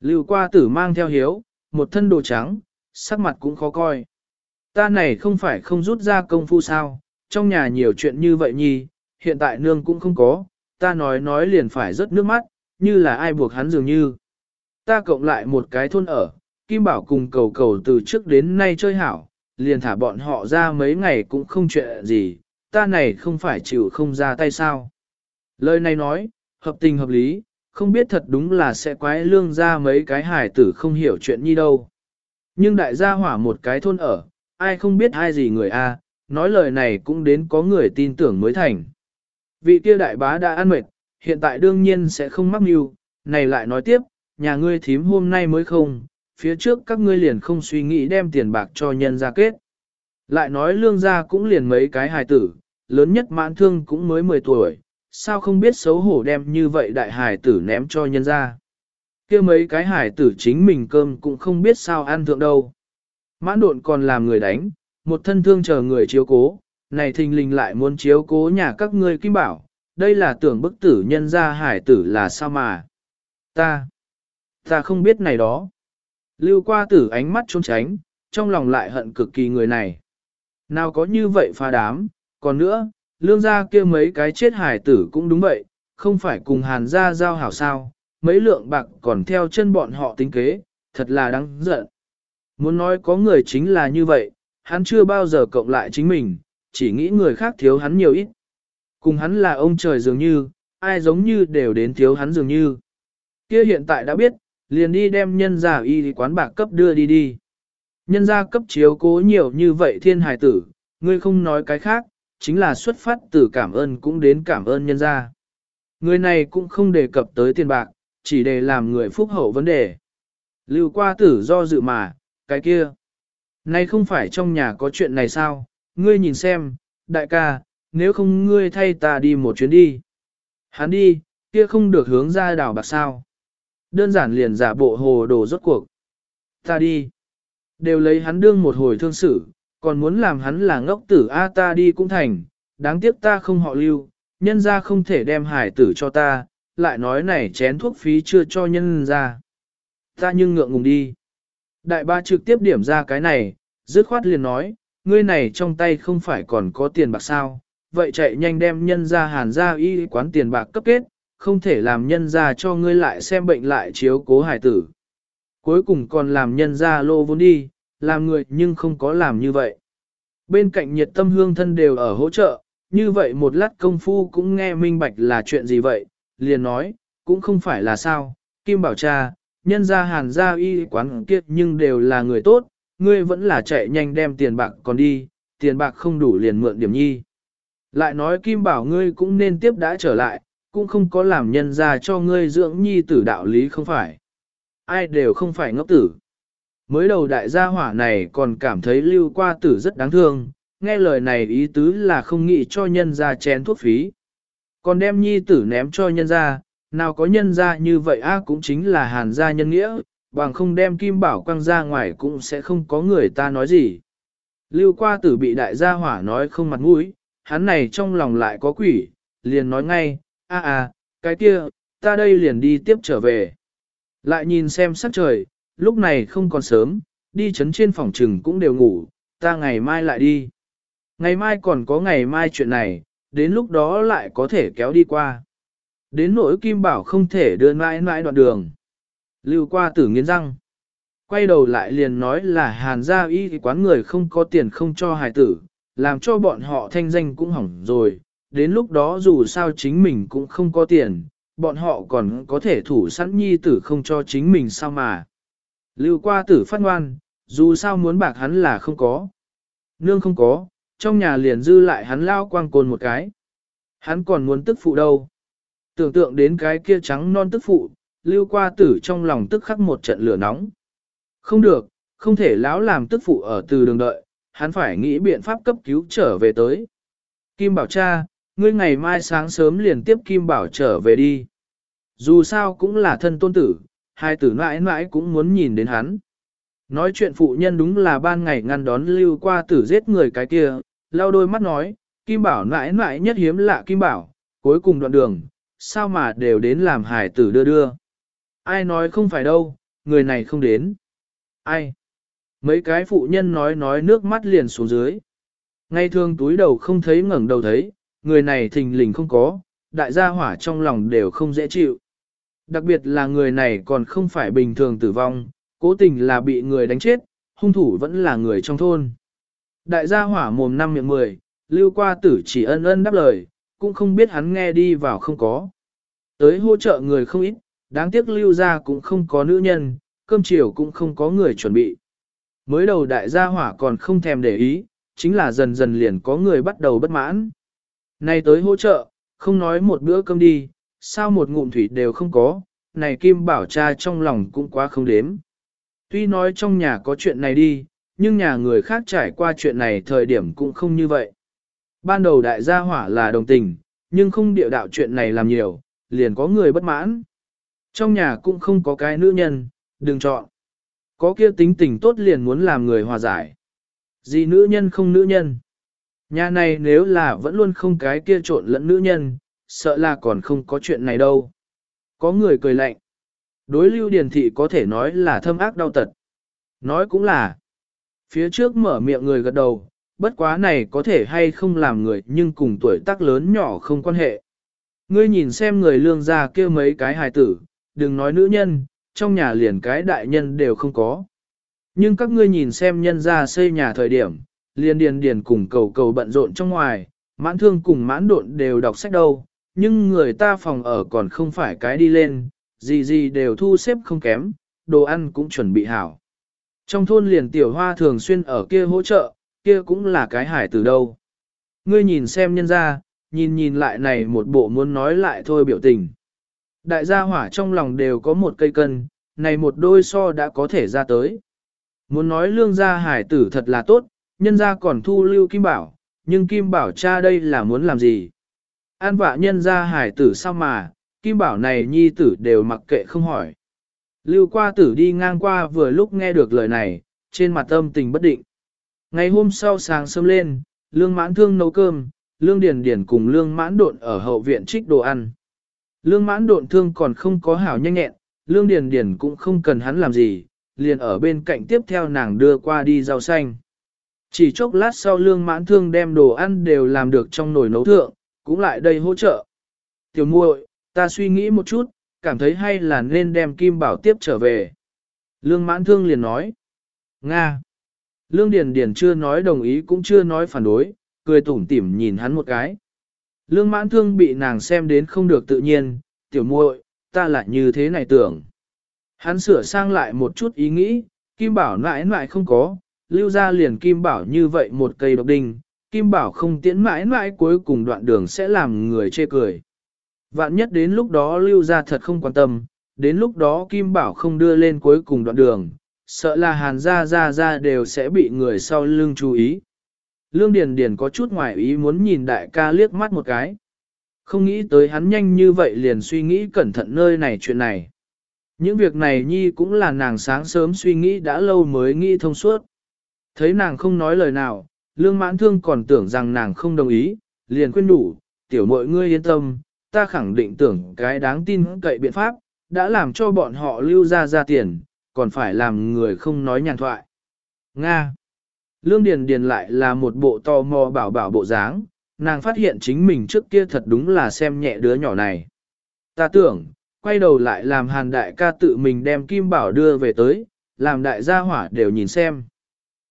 Lưu qua tử mang theo hiếu, một thân đồ trắng, sắc mặt cũng khó coi. Ta này không phải không rút ra công phu sao, trong nhà nhiều chuyện như vậy nhi, hiện tại nương cũng không có, ta nói nói liền phải rớt nước mắt, như là ai buộc hắn dường như. Ta cộng lại một cái thôn ở, Kim Bảo cùng cầu cầu từ trước đến nay chơi hảo, liền thả bọn họ ra mấy ngày cũng không chuyện gì, ta này không phải chịu không ra tay sao. Lời này nói, hợp tình hợp lý, không biết thật đúng là sẽ quái lương ra mấy cái hải tử không hiểu chuyện như đâu. Nhưng đại gia hỏa một cái thôn ở, ai không biết ai gì người a, nói lời này cũng đến có người tin tưởng mới thành. Vị kia đại bá đã ăn mệt, hiện tại đương nhiên sẽ không mắc mưu, này lại nói tiếp, nhà ngươi thím hôm nay mới không, phía trước các ngươi liền không suy nghĩ đem tiền bạc cho nhân ra kết. Lại nói lương gia cũng liền mấy cái hài tử, lớn nhất mãn thương cũng mới 10 tuổi, sao không biết xấu hổ đem như vậy đại hài tử ném cho nhân ra. kia mấy cái hài tử chính mình cơm cũng không biết sao ăn thượng đâu. Mãn độn còn làm người đánh, một thân thương chờ người chiếu cố, này thình lình lại muốn chiếu cố nhà các ngươi kim bảo, đây là tưởng bức tử nhân ra hải tử là sao mà. Ta, ta không biết này đó. Lưu qua tử ánh mắt trốn tránh, trong lòng lại hận cực kỳ người này. Nào có như vậy phá đám, còn nữa, lương gia kia mấy cái chết hải tử cũng đúng vậy, không phải cùng hàn gia giao hảo sao, mấy lượng bạc còn theo chân bọn họ tính kế, thật là đáng giận. Muốn nói có người chính là như vậy, hắn chưa bao giờ cộng lại chính mình, chỉ nghĩ người khác thiếu hắn nhiều ít. Cùng hắn là ông trời dường như, ai giống như đều đến thiếu hắn dường như. Kia hiện tại đã biết, liền đi đem nhân gia y quán bạc cấp đưa đi đi. Nhân gia cấp chiếu cố nhiều như vậy thiên hài tử, ngươi không nói cái khác, chính là xuất phát từ cảm ơn cũng đến cảm ơn nhân gia. Người này cũng không đề cập tới tiền bạc, chỉ để làm người phúc hậu vấn đề. Lưu qua tử do dự mà, cái kia. Này không phải trong nhà có chuyện này sao, ngươi nhìn xem, đại ca, nếu không ngươi thay ta đi một chuyến đi. Hắn đi, kia không được hướng ra đảo bạc sao. Đơn giản liền giả bộ hồ đồ rốt cuộc. Ta đi. Đều lấy hắn đương một hồi thương xử, còn muốn làm hắn là ngốc tử A ta đi cũng thành, đáng tiếc ta không họ lưu, nhân ra không thể đem hải tử cho ta, lại nói này chén thuốc phí chưa cho nhân ra. Ta nhưng ngượng ngùng đi. Đại ba trực tiếp điểm ra cái này, dứt khoát liền nói, ngươi này trong tay không phải còn có tiền bạc sao, vậy chạy nhanh đem nhân ra hàn ra y quán tiền bạc cấp kết, không thể làm nhân ra cho ngươi lại xem bệnh lại chiếu cố hải tử. Cuối cùng còn làm nhân ra lô vốn đi, làm người nhưng không có làm như vậy. Bên cạnh nhiệt tâm hương thân đều ở hỗ trợ, như vậy một lát công phu cũng nghe minh bạch là chuyện gì vậy, liền nói, cũng không phải là sao, Kim bảo cha, nhân ra hàn gia y quán kiệt nhưng đều là người tốt, ngươi vẫn là chạy nhanh đem tiền bạc còn đi, tiền bạc không đủ liền mượn điểm nhi. Lại nói Kim bảo ngươi cũng nên tiếp đã trở lại, cũng không có làm nhân ra cho ngươi dưỡng nhi tử đạo lý không phải. Ai đều không phải ngốc tử. Mới đầu đại gia hỏa này còn cảm thấy lưu qua tử rất đáng thương, nghe lời này ý tứ là không nghĩ cho nhân ra chén thuốc phí. Còn đem nhi tử ném cho nhân ra, nào có nhân ra như vậy a cũng chính là hàn gia nhân nghĩa, bằng không đem kim bảo quăng ra ngoài cũng sẽ không có người ta nói gì. Lưu qua tử bị đại gia hỏa nói không mặt mũi, hắn này trong lòng lại có quỷ, liền nói ngay, a a, cái kia, ta đây liền đi tiếp trở về. Lại nhìn xem sắc trời, lúc này không còn sớm, đi chấn trên phòng trừng cũng đều ngủ, ta ngày mai lại đi. Ngày mai còn có ngày mai chuyện này, đến lúc đó lại có thể kéo đi qua. Đến nỗi kim bảo không thể đưa mãi mãi đoạn đường. Lưu qua tử nghiến răng. Quay đầu lại liền nói là hàn gia y quán người không có tiền không cho hài tử, làm cho bọn họ thanh danh cũng hỏng rồi. Đến lúc đó dù sao chính mình cũng không có tiền, bọn họ còn có thể thủ sẵn nhi tử không cho chính mình sao mà. Lưu qua tử phát ngoan, dù sao muốn bạc hắn là không có. Nương không có, trong nhà liền dư lại hắn lao quang côn một cái. Hắn còn muốn tức phụ đâu. Tưởng tượng đến cái kia trắng non tức phụ, lưu qua tử trong lòng tức khắc một trận lửa nóng. Không được, không thể lão làm tức phụ ở từ đường đợi, hắn phải nghĩ biện pháp cấp cứu trở về tới. Kim bảo cha, ngươi ngày mai sáng sớm liền tiếp Kim bảo trở về đi. Dù sao cũng là thân tôn tử, hai tử mãi mãi cũng muốn nhìn đến hắn. Nói chuyện phụ nhân đúng là ban ngày ngăn đón lưu qua tử giết người cái kia, lau đôi mắt nói, Kim Bảo mãi mãi nhất hiếm lạ Kim Bảo, cuối cùng đoạn đường, sao mà đều đến làm hải tử đưa đưa. Ai nói không phải đâu, người này không đến. Ai? Mấy cái phụ nhân nói nói nước mắt liền xuống dưới. Ngay thường túi đầu không thấy ngẩng đầu thấy, người này thình lình không có, đại gia hỏa trong lòng đều không dễ chịu. Đặc biệt là người này còn không phải bình thường tử vong, cố tình là bị người đánh chết, hung thủ vẫn là người trong thôn. Đại gia hỏa mồm năm miệng mười, lưu qua tử chỉ ân ân đáp lời, cũng không biết hắn nghe đi vào không có. Tới hỗ trợ người không ít, đáng tiếc lưu ra cũng không có nữ nhân, cơm chiều cũng không có người chuẩn bị. Mới đầu đại gia hỏa còn không thèm để ý, chính là dần dần liền có người bắt đầu bất mãn. Này tới hỗ trợ, không nói một bữa cơm đi, sao một ngụm thủy đều không có, này Kim Bảo cha trong lòng cũng quá không đếm. Tuy nói trong nhà có chuyện này đi, nhưng nhà người khác trải qua chuyện này thời điểm cũng không như vậy. Ban đầu đại gia hỏa là đồng tình, nhưng không điệu đạo chuyện này làm nhiều, liền có người bất mãn. Trong nhà cũng không có cái nữ nhân, đừng chọn. Có kia tính tình tốt liền muốn làm người hòa giải. Gì nữ nhân không nữ nhân. Nhà này nếu là vẫn luôn không cái kia trộn lẫn nữ nhân, sợ là còn không có chuyện này đâu. Có người cười lạnh. Đối lưu điền thị có thể nói là thâm ác đau tật. Nói cũng là. Phía trước mở miệng người gật đầu, bất quá này có thể hay không làm người nhưng cùng tuổi tác lớn nhỏ không quan hệ. Ngươi nhìn xem người lương gia kia mấy cái hài tử, đừng nói nữ nhân, trong nhà liền cái đại nhân đều không có. Nhưng các ngươi nhìn xem nhân gia xây nhà thời điểm, liền điền điền cùng cầu cầu bận rộn trong ngoài, mãn thương cùng mãn độn đều đọc sách đâu, nhưng người ta phòng ở còn không phải cái đi lên, gì gì đều thu xếp không kém, đồ ăn cũng chuẩn bị hảo. Trong thôn liền tiểu hoa thường xuyên ở kia hỗ trợ, kia cũng là cái hải từ đâu. Ngươi nhìn xem nhân ra, nhìn nhìn lại này một bộ muốn nói lại thôi biểu tình. Đại gia hỏa trong lòng đều có một cây cân, này một đôi so đã có thể ra tới. Muốn nói lương gia hải tử thật là tốt, nhân gia còn thu lưu Kim Bảo, nhưng Kim Bảo cha đây là muốn làm gì? An vạ nhân gia hải tử sao mà, Kim Bảo này nhi tử đều mặc kệ không hỏi. Lưu qua tử đi ngang qua vừa lúc nghe được lời này, trên mặt âm tình bất định. Ngày hôm sau sáng sớm lên, lương mãn thương nấu cơm, lương điền điền cùng lương mãn độn ở hậu viện trích đồ ăn. Lương mãn độn thương còn không có hảo nhanh nhẹn, lương điền điền cũng không cần hắn làm gì, liền ở bên cạnh tiếp theo nàng đưa qua đi rau xanh. Chỉ chốc lát sau lương mãn thương đem đồ ăn đều làm được trong nồi nấu thượng, cũng lại đây hỗ trợ. Tiểu muội, ta suy nghĩ một chút, cảm thấy hay là nên đem Kim Bảo tiếp trở về. Lương mãn thương liền nói. Nga. Lương Điền Điền chưa nói đồng ý cũng chưa nói phản đối, cười tủm tỉm nhìn hắn một cái. Lương mãn thương bị nàng xem đến không được tự nhiên, tiểu muội, ta lại như thế này tưởng. Hắn sửa sang lại một chút ý nghĩ, Kim Bảo mãi mãi không có, lưu ra liền Kim Bảo như vậy một cây độc đinh, Kim Bảo không tiễn mãi mãi cuối cùng đoạn đường sẽ làm người chê cười. Vạn nhất đến lúc đó lưu ra thật không quan tâm, đến lúc đó Kim Bảo không đưa lên cuối cùng đoạn đường, sợ là hàn ra ra ra đều sẽ bị người sau lưng chú ý. Lương Điền Điền có chút ngoài ý muốn nhìn đại ca liếc mắt một cái. Không nghĩ tới hắn nhanh như vậy liền suy nghĩ cẩn thận nơi này chuyện này. Những việc này nhi cũng là nàng sáng sớm suy nghĩ đã lâu mới nghĩ thông suốt. Thấy nàng không nói lời nào, lương mãn thương còn tưởng rằng nàng không đồng ý, liền khuyên đủ, tiểu mội ngươi yên tâm, ta khẳng định tưởng cái đáng tin cậy biện pháp, đã làm cho bọn họ lưu ra ra tiền, còn phải làm người không nói nhàn thoại. Nga Lương Điền Điền lại là một bộ to mò bảo bảo bộ dáng, nàng phát hiện chính mình trước kia thật đúng là xem nhẹ đứa nhỏ này. Ta tưởng, quay đầu lại làm hàn đại ca tự mình đem kim bảo đưa về tới, làm đại gia hỏa đều nhìn xem.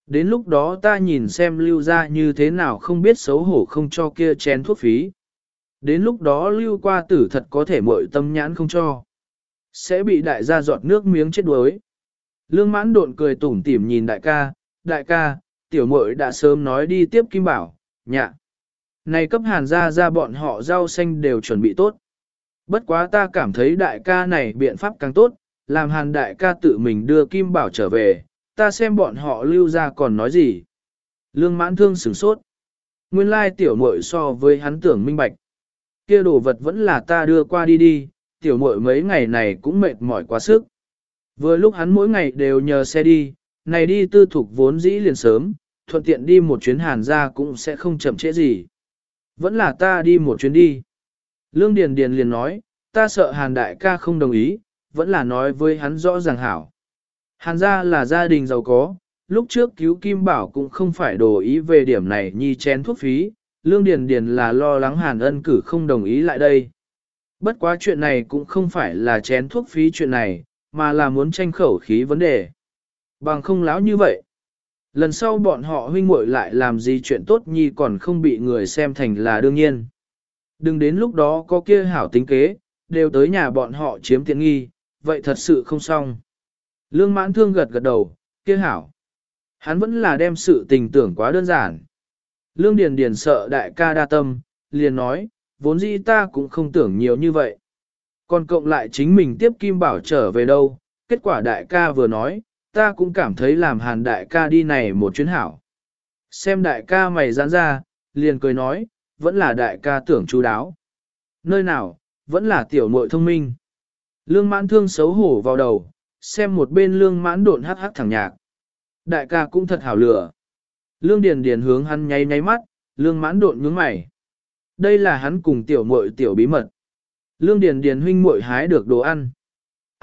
Đến lúc đó ta nhìn xem lưu ra như thế nào không biết xấu hổ không cho kia chén thuốc phí. Đến lúc đó lưu qua tử thật có thể mội tâm nhãn không cho. Sẽ bị đại gia giọt nước miếng chết đuối. Lương mãn độn cười tủm tỉm nhìn đại ca, đại ca, tiểu Mội đã sớm nói đi tiếp kim bảo, nhạ. Này cấp hàn ra ra bọn họ rau xanh đều chuẩn bị tốt. Bất quá ta cảm thấy đại ca này biện pháp càng tốt, làm hàn đại ca tự mình đưa kim bảo trở về, ta xem bọn họ lưu ra còn nói gì. Lương mãn thương sửng sốt. Nguyên lai tiểu Mội so với hắn tưởng minh bạch. kia đồ vật vẫn là ta đưa qua đi đi, tiểu Mội mấy ngày này cũng mệt mỏi quá sức. Vừa lúc hắn mỗi ngày đều nhờ xe đi, này đi tư thục vốn dĩ liền sớm, thuận tiện đi một chuyến hàn ra cũng sẽ không chậm trễ gì. Vẫn là ta đi một chuyến đi. Lương Điền Điền liền nói, ta sợ hàn đại ca không đồng ý, vẫn là nói với hắn rõ ràng hảo. Hàn gia là gia đình giàu có, lúc trước cứu Kim Bảo cũng không phải đồ ý về điểm này nhi chén thuốc phí, Lương Điền Điền là lo lắng Hàn ân cử không đồng ý lại đây. Bất quá chuyện này cũng không phải là chén thuốc phí chuyện này, mà là muốn tranh khẩu khí vấn đề. Bằng không láo như vậy. Lần sau bọn họ huynh muội lại làm gì chuyện tốt nhi còn không bị người xem thành là đương nhiên. Đừng đến lúc đó có kia hảo tính kế, đều tới nhà bọn họ chiếm tiện nghi, vậy thật sự không xong. Lương mãn thương gật gật đầu, kia hảo. Hắn vẫn là đem sự tình tưởng quá đơn giản. Lương Điền Điền sợ đại ca đa tâm, liền nói, vốn dĩ ta cũng không tưởng nhiều như vậy. Còn cộng lại chính mình tiếp Kim Bảo trở về đâu, kết quả đại ca vừa nói, ta cũng cảm thấy làm hàn đại ca đi này một chuyến hảo. Xem đại ca mày giãn ra, liền cười nói, vẫn là đại ca tưởng chú đáo. Nơi nào, vẫn là tiểu muội thông minh. Lương mãn thương xấu hổ vào đầu, xem một bên lương mãn độn hát hát thẳng nhạc. Đại ca cũng thật hảo lửa. Lương Điền Điền hướng hắn nháy nháy mắt, lương mãn độn nhướng mày. Đây là hắn cùng tiểu muội tiểu bí mật. Lương Điền Điền huynh muội hái được đồ ăn.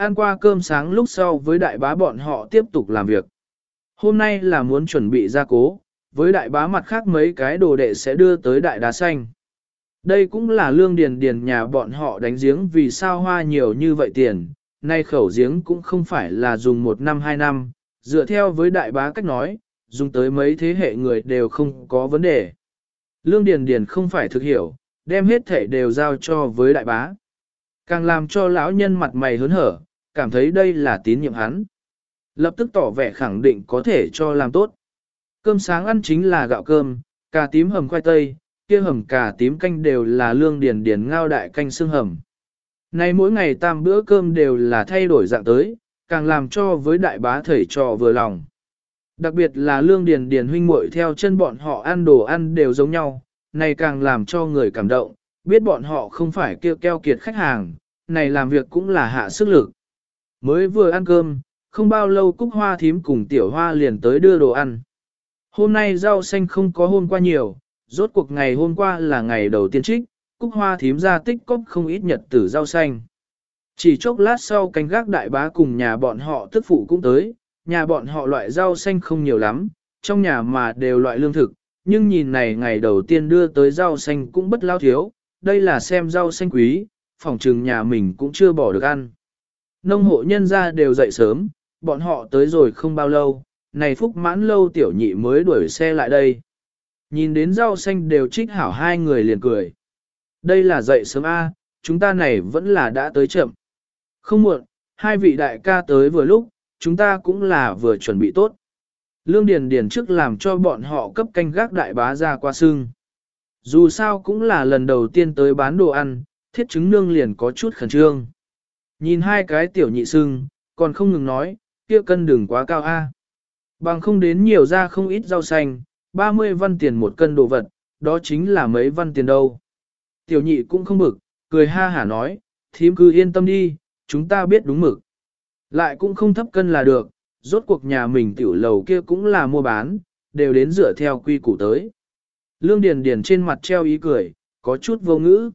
Ăn qua cơm sáng lúc sau với đại bá bọn họ tiếp tục làm việc. Hôm nay là muốn chuẩn bị gia cố, với đại bá mặt khác mấy cái đồ đệ sẽ đưa tới đại đá xanh. Đây cũng là lương điền điền nhà bọn họ đánh giếng vì sao hoa nhiều như vậy tiền, nay khẩu giếng cũng không phải là dùng một năm hai năm, dựa theo với đại bá cách nói, dùng tới mấy thế hệ người đều không có vấn đề. Lương điền điền không phải thực hiểu, đem hết thể đều giao cho với đại bá. Càng làm cho lão nhân mặt mày hớn hở, cảm thấy đây là tín nhiệm hắn. Lập tức tỏ vẻ khẳng định có thể cho làm tốt. Cơm sáng ăn chính là gạo cơm, cà tím hầm khoai tây, kia hầm cà tím canh đều là lương điền điền ngao đại canh xương hầm. Nay mỗi ngày tam bữa cơm đều là thay đổi dạng tới, càng làm cho với đại bá thầy trò vừa lòng. Đặc biệt là lương điền điền huynh muội theo chân bọn họ ăn đồ ăn đều giống nhau, này càng làm cho người cảm động, biết bọn họ không phải kêu keo kiệt khách hàng, này làm việc cũng là hạ sức lực. Mới vừa ăn cơm, không bao lâu Cúc Hoa thím cùng Tiểu Hoa liền tới đưa đồ ăn. Hôm nay rau xanh không có hôm qua nhiều, rốt cuộc ngày hôm qua là ngày đầu tiên trích, Cúc Hoa thím ra tích cốc không ít nhật tử rau xanh. Chỉ chốc lát sau canh gác đại bá cùng nhà bọn họ tức phụ cũng tới, nhà bọn họ loại rau xanh không nhiều lắm, trong nhà mà đều loại lương thực, nhưng nhìn này ngày đầu tiên đưa tới rau xanh cũng bất lao thiếu, đây là xem rau xanh quý, phòng trừng nhà mình cũng chưa bỏ được ăn. Nông hộ nhân ra đều dậy sớm, bọn họ tới rồi không bao lâu, này phúc mãn lâu tiểu nhị mới đuổi xe lại đây. Nhìn đến rau xanh đều trích hảo hai người liền cười. Đây là dậy sớm A, chúng ta này vẫn là đã tới chậm. Không muộn, hai vị đại ca tới vừa lúc, chúng ta cũng là vừa chuẩn bị tốt. Lương Điền Điền trước làm cho bọn họ cấp canh gác đại bá ra qua sưng. Dù sao cũng là lần đầu tiên tới bán đồ ăn, thiết chứng nương liền có chút khẩn trương. Nhìn hai cái tiểu nhị sưng, còn không ngừng nói, kia cân đừng quá cao a. Bằng không đến nhiều ra không ít rau xanh, 30 văn tiền một cân đồ vật, đó chính là mấy văn tiền đâu. Tiểu nhị cũng không bực, cười ha hả nói, thím cứ yên tâm đi, chúng ta biết đúng mực. Lại cũng không thấp cân là được, rốt cuộc nhà mình tiểu lầu kia cũng là mua bán, đều đến dựa theo quy củ tới. Lương Điền Điền trên mặt treo ý cười, có chút vô ngữ.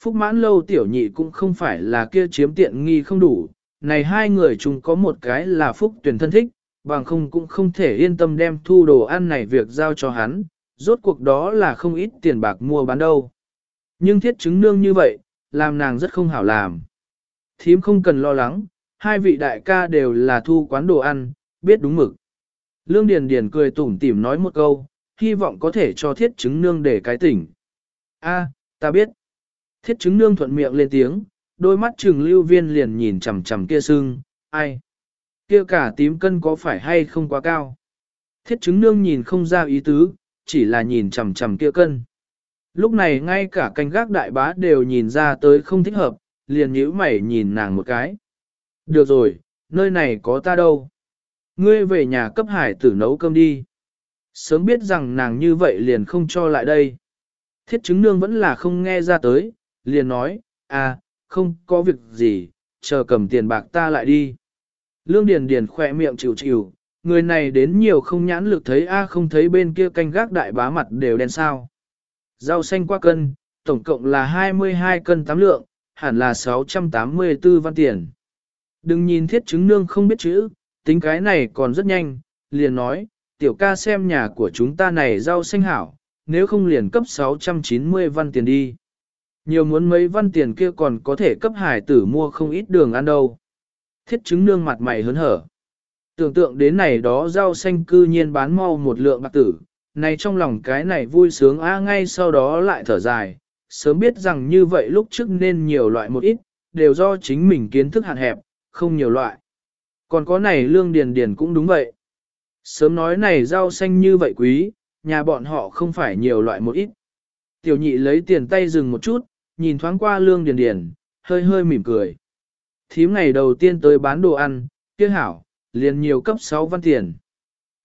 Phúc mãn lâu tiểu nhị cũng không phải là kia chiếm tiện nghi không đủ, này hai người chung có một cái là phúc tuyển thân thích, bằng không cũng không thể yên tâm đem thu đồ ăn này việc giao cho hắn, rốt cuộc đó là không ít tiền bạc mua bán đâu. Nhưng thiết chứng nương như vậy, làm nàng rất không hảo làm. Thím không cần lo lắng, hai vị đại ca đều là thu quán đồ ăn, biết đúng mực. Lương Điền Điền cười tủm tỉm nói một câu, hy vọng có thể cho thiết chứng nương để cái tỉnh. A, ta biết. Thiết chứng nương thuận miệng lên tiếng, đôi mắt trừng lưu viên liền nhìn chằm chằm kia sưng, ai? Kia cả tím cân có phải hay không quá cao? Thiết chứng nương nhìn không ra ý tứ, chỉ là nhìn chằm chằm kia cân. Lúc này ngay cả canh gác đại bá đều nhìn ra tới không thích hợp, liền nhíu mày nhìn nàng một cái. Được rồi, nơi này có ta đâu. Ngươi về nhà cấp hải tử nấu cơm đi. Sớm biết rằng nàng như vậy liền không cho lại đây. Thiết chứng nương vẫn là không nghe ra tới, liền nói, à, không có việc gì, chờ cầm tiền bạc ta lại đi. Lương Điền Điền khỏe miệng chịu chịu, người này đến nhiều không nhãn lực thấy a không thấy bên kia canh gác đại bá mặt đều đen sao. Rau xanh qua cân, tổng cộng là 22 cân 8 lượng, hẳn là 684 văn tiền. Đừng nhìn thiết chứng nương không biết chữ, tính cái này còn rất nhanh, liền nói, tiểu ca xem nhà của chúng ta này rau xanh hảo, nếu không liền cấp 690 văn tiền đi. Nhiều muốn mấy văn tiền kia còn có thể cấp hải tử mua không ít đường ăn đâu. Thiết chứng nương mặt mày hớn hở. Tưởng tượng đến này đó rau xanh cư nhiên bán mau một lượng bạc tử, này trong lòng cái này vui sướng a ngay sau đó lại thở dài, sớm biết rằng như vậy lúc trước nên nhiều loại một ít, đều do chính mình kiến thức hạn hẹp, không nhiều loại. Còn có này lương điền điền cũng đúng vậy. Sớm nói này rau xanh như vậy quý, nhà bọn họ không phải nhiều loại một ít. Tiểu nhị lấy tiền tay dừng một chút, nhìn thoáng qua lương điền điền, hơi hơi mỉm cười. Thím ngày đầu tiên tới bán đồ ăn, kia hảo, liền nhiều cấp 6 văn tiền.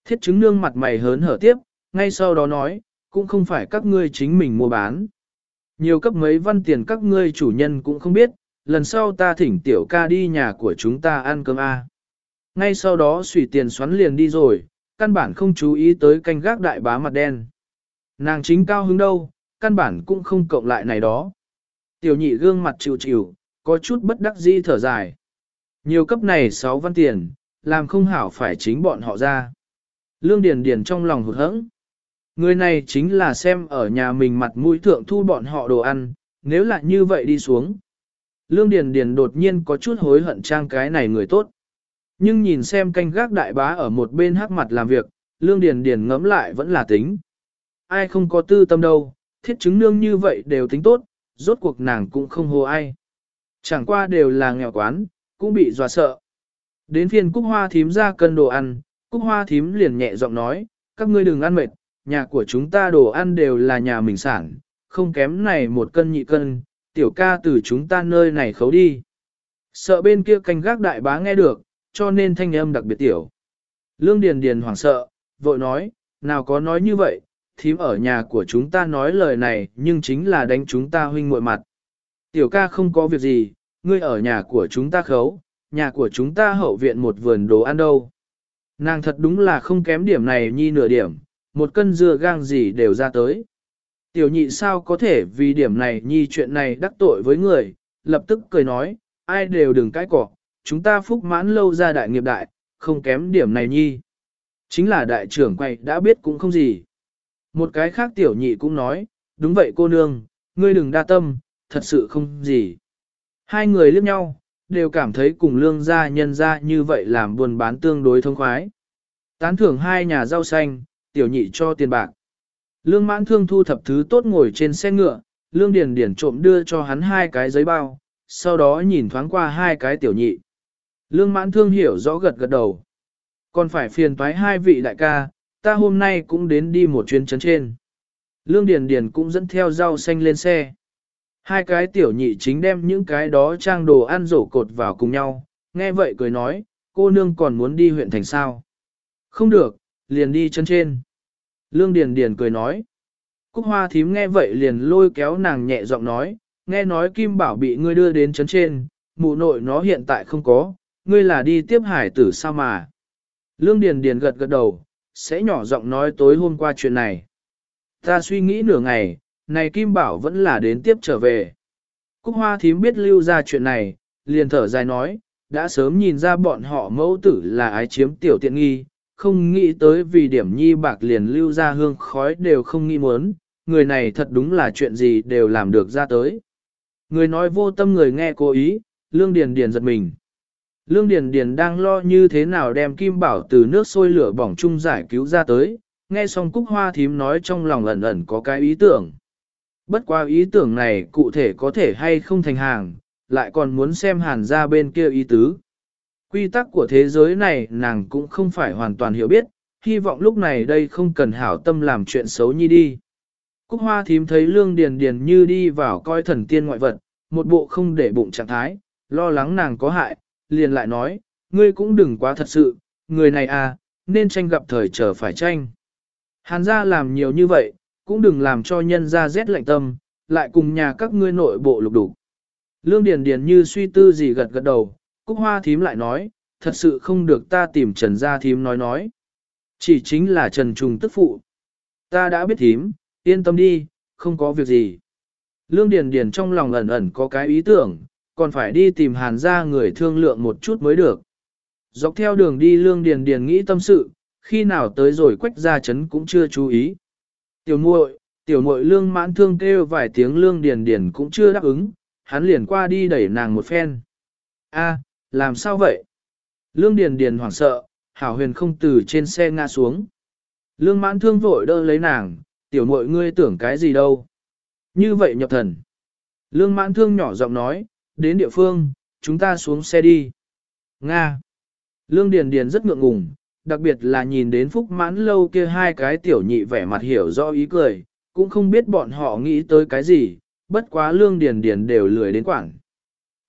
Thiết chứng nương mặt mày hớn hở tiếp, ngay sau đó nói, cũng không phải các ngươi chính mình mua bán. Nhiều cấp mấy văn tiền các ngươi chủ nhân cũng không biết, lần sau ta thỉnh tiểu ca đi nhà của chúng ta ăn cơm A. Ngay sau đó xủy tiền xoắn liền đi rồi, căn bản không chú ý tới canh gác đại bá mặt đen. Nàng chính cao hứng đâu, căn bản cũng không cộng lại này đó. Tiểu nhị gương mặt chịu chịu, có chút bất đắc dĩ thở dài. Nhiều cấp này 6 văn tiền, làm không hảo phải chính bọn họ ra. Lương Điền Điền trong lòng hụt hẫng. Người này chính là xem ở nhà mình mặt mũi thượng thu bọn họ đồ ăn, nếu là như vậy đi xuống. Lương Điền Điền đột nhiên có chút hối hận trang cái này người tốt. Nhưng nhìn xem canh gác đại bá ở một bên hắc mặt làm việc, Lương Điền Điền ngẫm lại vẫn là tính. Ai không có tư tâm đâu, thiết chứng nương như vậy đều tính tốt, rốt cuộc nàng cũng không hồ ai. Chẳng qua đều là nghèo quán, cũng bị dọa sợ. Đến phiên cúc hoa thím ra cân đồ ăn, cúc hoa thím liền nhẹ giọng nói, các ngươi đừng ăn mệt, nhà của chúng ta đồ ăn đều là nhà mình sản, không kém này một cân nhị cân, tiểu ca từ chúng ta nơi này khấu đi. Sợ bên kia canh gác đại bá nghe được, cho nên thanh âm đặc biệt tiểu. Lương Điền Điền hoảng sợ, vội nói, nào có nói như vậy, thím ở nhà của chúng ta nói lời này nhưng chính là đánh chúng ta huynh muội mặt. Tiểu ca không có việc gì, ngươi ở nhà của chúng ta khấu, nhà của chúng ta hậu viện một vườn đồ ăn đâu. Nàng thật đúng là không kém điểm này nhi nửa điểm, một cân dưa gang gì đều ra tới. Tiểu nhị sao có thể vì điểm này nhi chuyện này đắc tội với người, lập tức cười nói, ai đều đừng cãi cỏ, chúng ta phúc mãn lâu ra đại nghiệp đại, không kém điểm này nhi. Chính là đại trưởng quay đã biết cũng không gì. Một cái khác tiểu nhị cũng nói, đúng vậy cô nương, ngươi đừng đa tâm, thật sự không gì. Hai người liếc nhau, đều cảm thấy cùng lương gia nhân gia như vậy làm buồn bán tương đối thông khoái. Tán thưởng hai nhà rau xanh, tiểu nhị cho tiền bạc. Lương mãn thương thu thập thứ tốt ngồi trên xe ngựa, lương điền điển trộm đưa cho hắn hai cái giấy bao, sau đó nhìn thoáng qua hai cái tiểu nhị. Lương mãn thương hiểu rõ gật gật đầu. Còn phải phiền toái hai vị đại ca, ta hôm nay cũng đến đi một chuyến chấn trên. Lương Điền Điền cũng dẫn theo rau xanh lên xe. Hai cái tiểu nhị chính đem những cái đó trang đồ ăn rổ cột vào cùng nhau, nghe vậy cười nói, cô nương còn muốn đi huyện thành sao. Không được, liền đi chân trên. Lương Điền Điền cười nói. Cúc hoa thím nghe vậy liền lôi kéo nàng nhẹ giọng nói, nghe nói Kim Bảo bị ngươi đưa đến chân trên, mụ nội nó hiện tại không có, ngươi là đi tiếp hải tử sao mà. Lương Điền Điền gật gật đầu, sẽ nhỏ giọng nói tối hôm qua chuyện này. Ta suy nghĩ nửa ngày, này Kim Bảo vẫn là đến tiếp trở về. Cúc hoa thím biết lưu ra chuyện này, liền thở dài nói, đã sớm nhìn ra bọn họ mẫu tử là ái chiếm tiểu tiện nghi, không nghĩ tới vì điểm nhi bạc liền lưu ra hương khói đều không nghĩ muốn, người này thật đúng là chuyện gì đều làm được ra tới. Người nói vô tâm người nghe cố ý, lương điền điền giật mình. Lương Điền Điền đang lo như thế nào đem Kim Bảo từ nước sôi lửa bỏng chung giải cứu ra tới, nghe xong Cúc Hoa Thím nói trong lòng ẩn ẩn có cái ý tưởng. Bất qua ý tưởng này cụ thể có thể hay không thành hàng, lại còn muốn xem hàn ra bên kia ý tứ. Quy tắc của thế giới này nàng cũng không phải hoàn toàn hiểu biết, hy vọng lúc này đây không cần hảo tâm làm chuyện xấu nhi đi. Cúc Hoa Thím thấy Lương Điền Điền như đi vào coi thần tiên ngoại vật, một bộ không để bụng trạng thái, lo lắng nàng có hại, liền lại nói, ngươi cũng đừng quá thật sự, người này à, nên tranh gặp thời trở phải tranh. Hàn gia làm nhiều như vậy, cũng đừng làm cho nhân gia rét lạnh tâm, lại cùng nhà các ngươi nội bộ lục đủ. Lương Điền Điền như suy tư gì gật gật đầu, Cúc Hoa thím lại nói, thật sự không được ta tìm Trần gia thím nói nói. Chỉ chính là Trần Trùng tức phụ. Ta đã biết thím, yên tâm đi, không có việc gì. Lương Điền Điền trong lòng ẩn ẩn có cái ý tưởng, còn phải đi tìm hàn ra người thương lượng một chút mới được. Dọc theo đường đi lương điền điền nghĩ tâm sự, khi nào tới rồi quách ra chấn cũng chưa chú ý. Tiểu muội, Tiểu muội lương mãn thương kêu vài tiếng lương điền điền cũng chưa đáp ứng, hắn liền qua đi đẩy nàng một phen. A, làm sao vậy? Lương điền điền hoảng sợ, hảo huyền không từ trên xe ngã xuống. Lương mãn thương vội đỡ lấy nàng, tiểu muội ngươi tưởng cái gì đâu. Như vậy nhập thần. Lương mãn thương nhỏ giọng nói, đến địa phương, chúng ta xuống xe đi. Nga. Lương Điền Điền rất ngượng ngùng, đặc biệt là nhìn đến phúc mãn lâu kia hai cái tiểu nhị vẻ mặt hiểu rõ ý cười, cũng không biết bọn họ nghĩ tới cái gì, bất quá Lương Điền Điền đều lười đến quảng.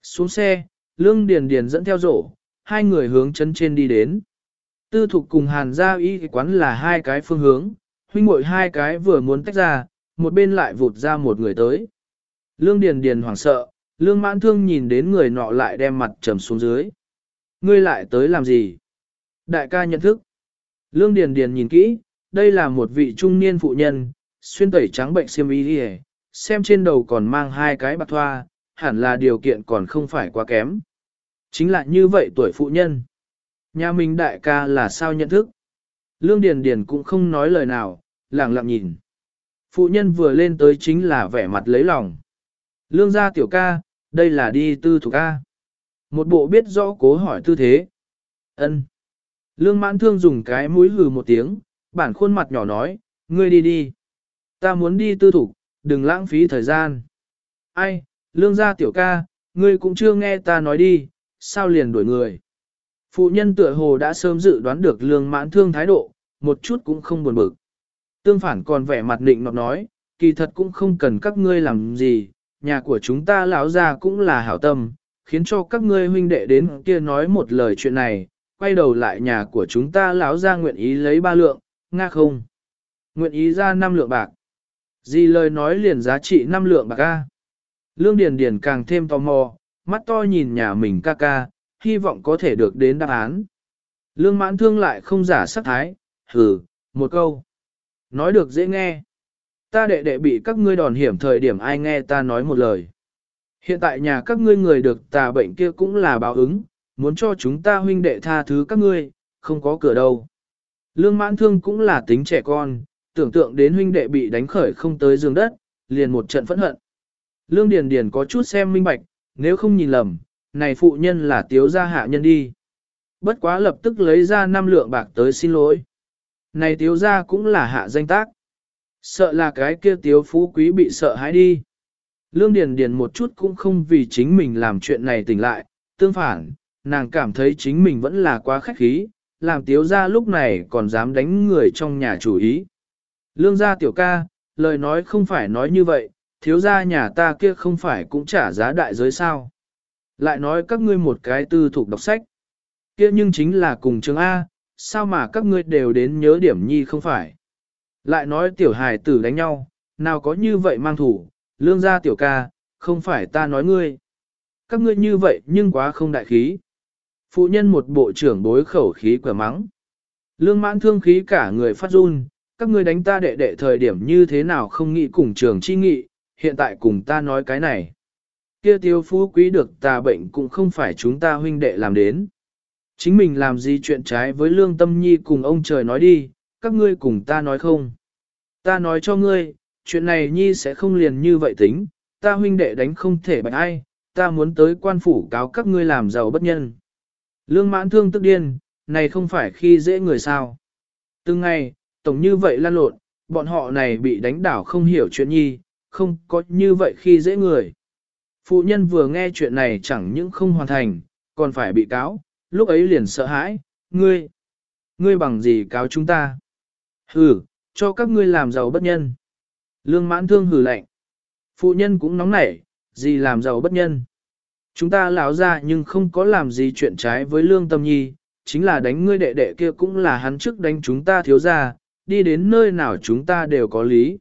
Xuống xe, Lương Điền Điền dẫn theo rổ, hai người hướng chân trên đi đến. Tư thục cùng hàn gia y quán là hai cái phương hướng, huynh muội hai cái vừa muốn tách ra, một bên lại vụt ra một người tới. Lương Điền Điền hoảng sợ, Lương Mãn Thương nhìn đến người nọ lại đem mặt trầm xuống dưới. Ngươi lại tới làm gì? Đại ca nhận thức. Lương Điền Điền nhìn kỹ, đây là một vị trung niên phụ nhân, xuyên tẩy trắng bệnh xiêm y đi xem trên đầu còn mang hai cái bạc thoa, hẳn là điều kiện còn không phải quá kém. Chính là như vậy tuổi phụ nhân. Nhà mình đại ca là sao nhận thức? Lương Điền Điền cũng không nói lời nào, lặng lặng nhìn. Phụ nhân vừa lên tới chính là vẻ mặt lấy lòng. Lương gia tiểu ca, đây là đi tư thủ ca. Một bộ biết rõ cố hỏi tư thế. ân Lương mãn thương dùng cái mũi hừ một tiếng, bản khuôn mặt nhỏ nói, ngươi đi đi. Ta muốn đi tư thủ, đừng lãng phí thời gian. Ai, lương gia tiểu ca, ngươi cũng chưa nghe ta nói đi, sao liền đuổi người. Phụ nhân tựa hồ đã sớm dự đoán được lương mãn thương thái độ, một chút cũng không buồn bực. Tương phản còn vẻ mặt định nọt nói, kỳ thật cũng không cần các ngươi làm gì, nhà của chúng ta lão gia cũng là hảo tâm, khiến cho các ngươi huynh đệ đến kia nói một lời chuyện này, quay đầu lại nhà của chúng ta lão gia nguyện ý lấy ba lượng, nga không? Nguyện ý ra năm lượng bạc. Gì lời nói liền giá trị năm lượng bạc ca. Lương Điền Điền càng thêm tò mò, mắt to nhìn nhà mình ca ca, hy vọng có thể được đến đáp án. Lương mãn thương lại không giả sắc thái, hừ, một câu. Nói được dễ nghe. Ta đệ đệ bị các ngươi đòn hiểm thời điểm ai nghe ta nói một lời. Hiện tại nhà các ngươi người được tà bệnh kia cũng là báo ứng, muốn cho chúng ta huynh đệ tha thứ các ngươi, không có cửa đâu. Lương mãn thương cũng là tính trẻ con, tưởng tượng đến huynh đệ bị đánh khởi không tới giường đất, liền một trận phẫn hận. Lương Điền Điền có chút xem minh bạch, nếu không nhìn lầm, này phụ nhân là tiếu gia hạ nhân đi. Bất quá lập tức lấy ra năm lượng bạc tới xin lỗi. Này tiếu gia cũng là hạ danh tác. Sợ là cái kia tiếu phú quý bị sợ hãi đi. Lương Điền Điền một chút cũng không vì chính mình làm chuyện này tỉnh lại, tương phản, nàng cảm thấy chính mình vẫn là quá khách khí, làm tiếu gia lúc này còn dám đánh người trong nhà chủ ý. Lương gia tiểu ca, lời nói không phải nói như vậy, thiếu gia nhà ta kia không phải cũng trả giá đại giới sao. Lại nói các ngươi một cái tư thuộc đọc sách. Kia nhưng chính là cùng trường A, sao mà các ngươi đều đến nhớ điểm nhi không phải. Lại nói tiểu hài tử đánh nhau, nào có như vậy mang thủ, lương gia tiểu ca, không phải ta nói ngươi. Các ngươi như vậy nhưng quá không đại khí. Phụ nhân một bộ trưởng bối khẩu khí quả mắng. Lương mãn thương khí cả người phát run, các ngươi đánh ta đệ đệ thời điểm như thế nào không nghĩ cùng trường chi nghị, hiện tại cùng ta nói cái này. Kia tiêu phú quý được tà bệnh cũng không phải chúng ta huynh đệ làm đến. Chính mình làm gì chuyện trái với lương tâm nhi cùng ông trời nói đi, các ngươi cùng ta nói không. Ta nói cho ngươi, chuyện này nhi sẽ không liền như vậy tính, ta huynh đệ đánh không thể bạch ai, ta muốn tới quan phủ cáo các ngươi làm giàu bất nhân. Lương mãn thương tức điên, này không phải khi dễ người sao. Từng ngày, tổng như vậy lan lộn, bọn họ này bị đánh đảo không hiểu chuyện nhi, không có như vậy khi dễ người. Phụ nhân vừa nghe chuyện này chẳng những không hoàn thành, còn phải bị cáo, lúc ấy liền sợ hãi, ngươi, ngươi bằng gì cáo chúng ta? Hừ, cho các ngươi làm giàu bất nhân. Lương mãn thương hừ lạnh. Phụ nhân cũng nóng nảy, gì làm giàu bất nhân. Chúng ta lão ra nhưng không có làm gì chuyện trái với lương tâm nhi, chính là đánh ngươi đệ đệ kia cũng là hắn trước đánh chúng ta thiếu ra, đi đến nơi nào chúng ta đều có lý.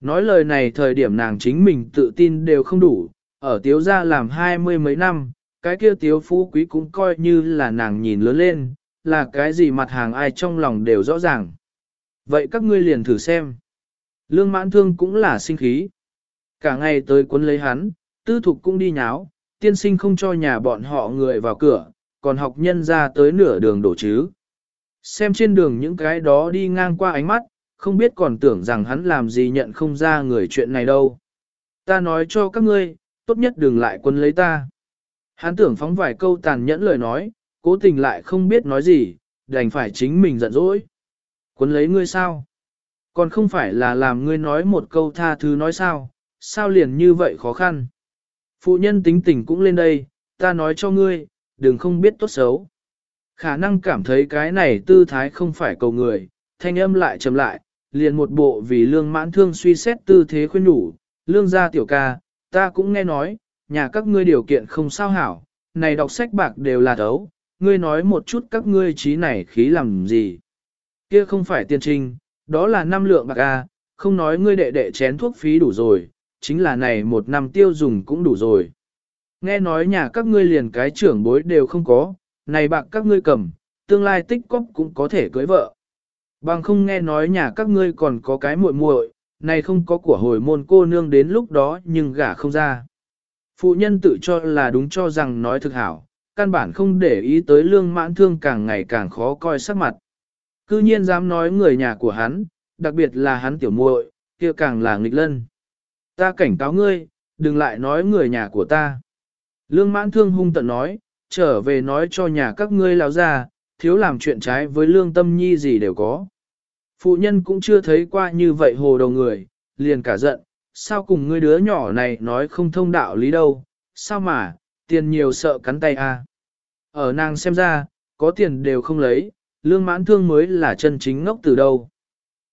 Nói lời này thời điểm nàng chính mình tự tin đều không đủ, ở tiếu gia làm hai mươi mấy năm, cái kia tiếu phú quý cũng coi như là nàng nhìn lớn lên, là cái gì mặt hàng ai trong lòng đều rõ ràng. Vậy các ngươi liền thử xem. Lương mãn thương cũng là sinh khí. Cả ngày tới cuốn lấy hắn, tư thục cũng đi nháo, tiên sinh không cho nhà bọn họ người vào cửa, còn học nhân ra tới nửa đường đổ chứ. Xem trên đường những cái đó đi ngang qua ánh mắt, không biết còn tưởng rằng hắn làm gì nhận không ra người chuyện này đâu. Ta nói cho các ngươi, tốt nhất đừng lại quân lấy ta. Hắn tưởng phóng vài câu tàn nhẫn lời nói, cố tình lại không biết nói gì, đành phải chính mình giận dỗi. Quân lấy ngươi sao? Còn không phải là làm ngươi nói một câu tha thứ nói sao, sao liền như vậy khó khăn. Phụ nhân tính tình cũng lên đây, ta nói cho ngươi, đừng không biết tốt xấu. Khả năng cảm thấy cái này tư thái không phải cầu người, thanh âm lại trầm lại, liền một bộ vì lương mãn thương suy xét tư thế khuyên nhủ, lương gia tiểu ca, ta cũng nghe nói, nhà các ngươi điều kiện không sao hảo, này đọc sách bạc đều là thấu, ngươi nói một chút các ngươi trí này khí làm gì. Kia không phải tiên trinh, đó là năm lượng bạc a, không nói ngươi đệ đệ chén thuốc phí đủ rồi, chính là này một năm tiêu dùng cũng đủ rồi. Nghe nói nhà các ngươi liền cái trưởng bối đều không có, này bạc các ngươi cầm, tương lai tích cóp cũng có thể cưới vợ. Bằng không nghe nói nhà các ngươi còn có cái muội muội, này không có của hồi môn cô nương đến lúc đó nhưng gả không ra. Phụ nhân tự cho là đúng cho rằng nói thực hảo, căn bản không để ý tới lương mãn thương càng ngày càng khó coi sắc mặt. Cư nhiên dám nói người nhà của hắn, đặc biệt là hắn tiểu muội, kia càng là nghịch lân. Ta cảnh cáo ngươi, đừng lại nói người nhà của ta. Lương mãn thương hung tận nói, trở về nói cho nhà các ngươi lão ra, thiếu làm chuyện trái với lương tâm nhi gì đều có. Phụ nhân cũng chưa thấy qua như vậy hồ đầu người, liền cả giận, sao cùng ngươi đứa nhỏ này nói không thông đạo lý đâu, sao mà, tiền nhiều sợ cắn tay a. À? Ở nàng xem ra, có tiền đều không lấy, lương mãn thương mới là chân chính ngốc từ đâu.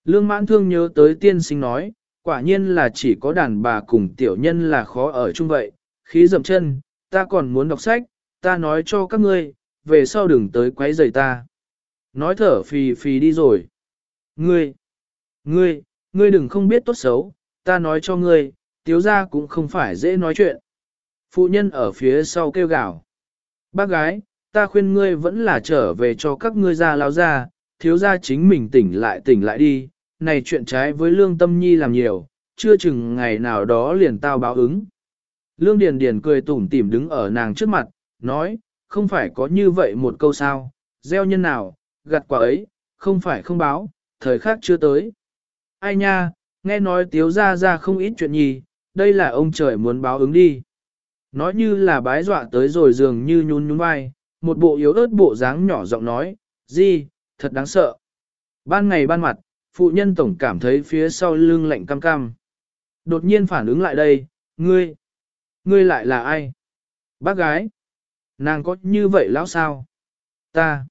Lương mãn thương nhớ tới tiên sinh nói, quả nhiên là chỉ có đàn bà cùng tiểu nhân là khó ở chung vậy, khí dậm chân, ta còn muốn đọc sách, ta nói cho các ngươi, về sau đừng tới quấy rầy ta. Nói thở phì phì đi rồi. Ngươi, ngươi, ngươi đừng không biết tốt xấu, ta nói cho ngươi, tiếu ra cũng không phải dễ nói chuyện. Phụ nhân ở phía sau kêu gào. Bác gái, ta khuyên ngươi vẫn là trở về cho các ngươi ra lao ra, thiếu ra chính mình tỉnh lại tỉnh lại đi, này chuyện trái với lương tâm nhi làm nhiều, chưa chừng ngày nào đó liền tao báo ứng. Lương Điền Điền cười tủm tỉm đứng ở nàng trước mặt, nói, không phải có như vậy một câu sao, gieo nhân nào, gặt quả ấy, không phải không báo, thời khắc chưa tới. Ai nha, nghe nói tiếu ra ra không ít chuyện nhì, đây là ông trời muốn báo ứng đi. Nói như là bái dọa tới rồi dường như nhún nhún vai, một bộ yếu ớt bộ dáng nhỏ giọng nói, gì, thật đáng sợ. Ban ngày ban mặt, phụ nhân tổng cảm thấy phía sau lưng lạnh cam cam. Đột nhiên phản ứng lại đây, ngươi, ngươi lại là ai? Bác gái, nàng có như vậy lão sao? Ta,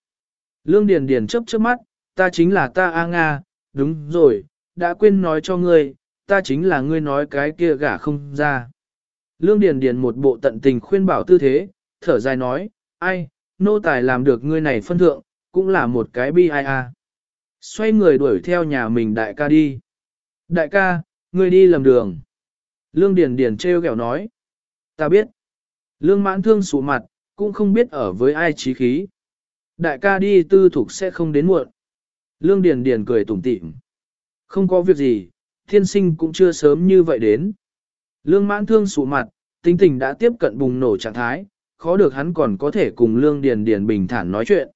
lương điền điền chớp chớp mắt, ta chính là ta A Nga, đúng rồi, đã quên nói cho ngươi, ta chính là ngươi nói cái kia gả không ra. Lương Điền Điền một bộ tận tình khuyên bảo tư thế, thở dài nói, ai, nô tài làm được ngươi này phân thượng, cũng là một cái bi ai a. Xoay người đuổi theo nhà mình đại ca đi. Đại ca, ngươi đi lầm đường. Lương Điền Điền treo kẹo nói. Ta biết. Lương mãn thương sụ mặt, cũng không biết ở với ai trí khí. Đại ca đi tư thục sẽ không đến muộn. Lương Điền Điền cười tủm tỉm. Không có việc gì, thiên sinh cũng chưa sớm như vậy đến. Lương mãn thương sụ mặt, tính tình đã tiếp cận bùng nổ trạng thái, khó được hắn còn có thể cùng Lương Điền Điền bình thản nói chuyện.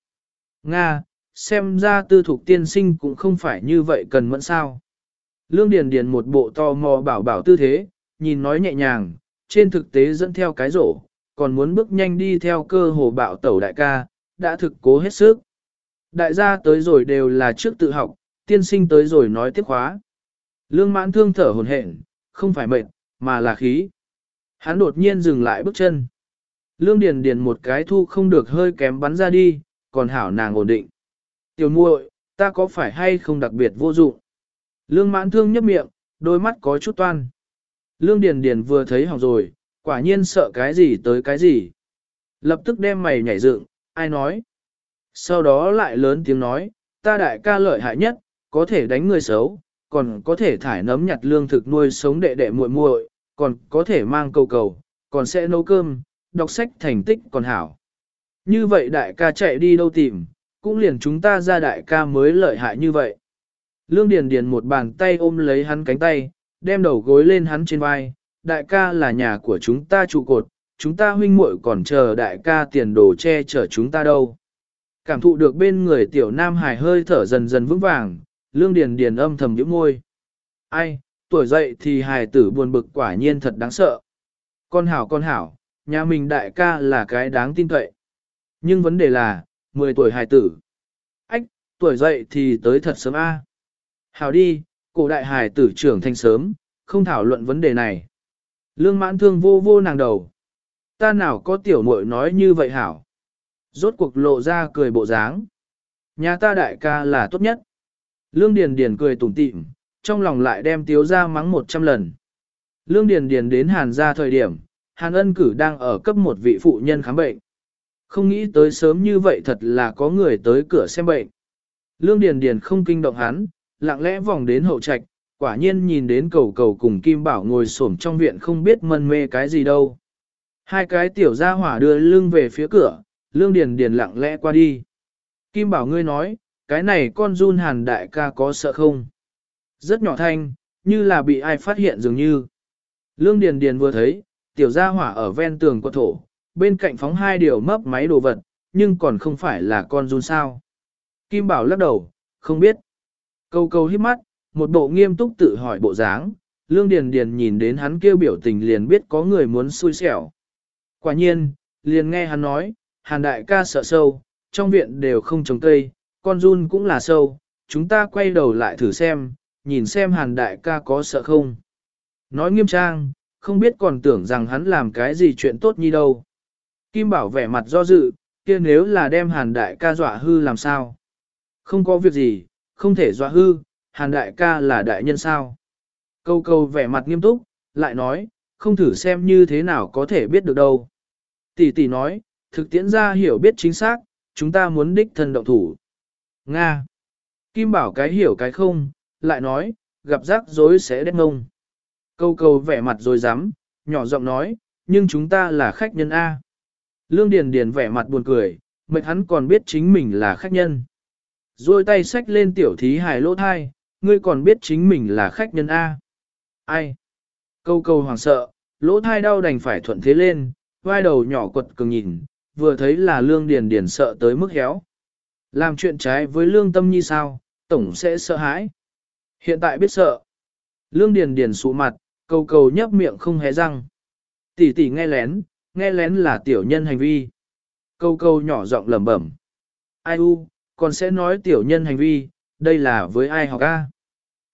Nga, xem ra tư thục tiên sinh cũng không phải như vậy cần mẫn sao. Lương Điền Điền một bộ to mò bảo bảo tư thế, nhìn nói nhẹ nhàng, trên thực tế dẫn theo cái rổ, còn muốn bước nhanh đi theo cơ hồ bạo tẩu đại ca, đã thực cố hết sức. Đại gia tới rồi đều là trước tự học, tiên sinh tới rồi nói tiếp khóa. Lương mãn thương thở hồn hển, không phải mệt, mà là khí. Hắn đột nhiên dừng lại bước chân. Lương Điền Điền một cái thu không được hơi kém bắn ra đi, còn hảo nàng ổn định. Tiểu muội, ta có phải hay không đặc biệt vô dụng? Lương mãn thương nhấp miệng, đôi mắt có chút toan. Lương Điền Điền vừa thấy hỏng rồi, quả nhiên sợ cái gì tới cái gì. Lập tức đem mày nhảy dựng, ai nói? Sau đó lại lớn tiếng nói, ta đại ca lợi hại nhất, có thể đánh người xấu, còn có thể thải nấm nhặt lương thực nuôi sống đệ đệ muội muội, còn có thể mang cầu cầu, còn sẽ nấu cơm, đọc sách thành tích còn hảo. Như vậy đại ca chạy đi đâu tìm, cũng liền chúng ta ra đại ca mới lợi hại như vậy. Lương Điền Điền một bàn tay ôm lấy hắn cánh tay, đem đầu gối lên hắn trên vai, đại ca là nhà của chúng ta trụ cột, chúng ta huynh muội còn chờ đại ca tiền đồ che chở chúng ta đâu. Cảm thụ được bên người tiểu nam hài hơi thở dần dần vững vàng, Lương Điền Điền âm thầm nhíu môi. Ai, tuổi dậy thì hài tử buồn bực quả nhiên thật đáng sợ. Con hảo con hảo, nhà mình đại ca là cái đáng tin cậy. Nhưng vấn đề là, 10 tuổi hài tử. Ách, tuổi dậy thì tới thật sớm a. Hảo đi, cổ đại hài tử trưởng thành sớm, không thảo luận vấn đề này. Lương mãn thương vô vô nàng đầu. Ta nào có tiểu muội nói như vậy hảo. Rốt cuộc lộ ra cười bộ dáng. Nhà ta đại ca là tốt nhất. Lương Điền Điền cười tủm tỉm, trong lòng lại đem tiếu ra mắng một trăm lần. Lương Điền Điền đến Hàn gia thời điểm, Hàn ân cử đang ở cấp một vị phụ nhân khám bệnh. Không nghĩ tới sớm như vậy thật là có người tới cửa xem bệnh. Lương Điền Điền không kinh động hắn, lặng lẽ vòng đến hậu trạch, quả nhiên nhìn đến cầu cầu cùng Kim Bảo ngồi xổm trong viện không biết mân mê cái gì đâu. Hai cái tiểu gia hỏa đưa lưng về phía cửa, Lương Điền Điền lặng lẽ qua đi. Kim Bảo ngươi nói, cái này con run hàn đại ca có sợ không? Rất nhỏ thanh, như là bị ai phát hiện dường như. Lương Điền Điền vừa thấy, tiểu gia hỏa ở ven tường quật thổ, bên cạnh phóng hai điều mấp máy đồ vật, nhưng còn không phải là con run sao. Kim Bảo lắc đầu, không biết. Câu câu hít mắt, một bộ nghiêm túc tự hỏi bộ dáng, Lương Điền Điền nhìn đến hắn kêu biểu tình liền biết có người muốn xui xẻo. Quả nhiên, liền nghe hắn nói, Hàn đại ca sợ sâu, trong viện đều không trồng cây, con run cũng là sâu, chúng ta quay đầu lại thử xem, nhìn xem Hàn đại ca có sợ không. Nói nghiêm trang, không biết còn tưởng rằng hắn làm cái gì chuyện tốt như đâu. Kim Bảo vẻ mặt do dự, kia nếu là đem Hàn đại ca dọa hư làm sao? Không có việc gì, không thể dọa hư, Hàn đại ca là đại nhân sao? Câu câu vẻ mặt nghiêm túc, lại nói, không thử xem như thế nào có thể biết được đâu. Tỷ tỷ nói, thực tiễn ra hiểu biết chính xác, chúng ta muốn đích thân động thủ. Nga. Kim bảo cái hiểu cái không, lại nói, gặp rắc rối sẽ đét ngông. Câu câu vẻ mặt rồi dám, nhỏ giọng nói, nhưng chúng ta là khách nhân A. Lương Điền Điền vẻ mặt buồn cười, mệt hắn còn biết chính mình là khách nhân. Rồi tay xách lên tiểu thí hài lỗ thai, ngươi còn biết chính mình là khách nhân A. Ai? Câu câu hoàng sợ, lỗ thai đau đành phải thuận thế lên, vai đầu nhỏ quật cường nhìn, vừa thấy là lương điền điền sợ tới mức héo. Làm chuyện trái với lương tâm như sao, tổng sẽ sợ hãi. Hiện tại biết sợ. Lương điền điền sụ mặt, cầu cầu nhấp miệng không hé răng. Tỷ tỷ nghe lén, nghe lén là tiểu nhân hành vi. Câu câu nhỏ giọng lẩm bẩm. Ai u, còn sẽ nói tiểu nhân hành vi, đây là với ai học a?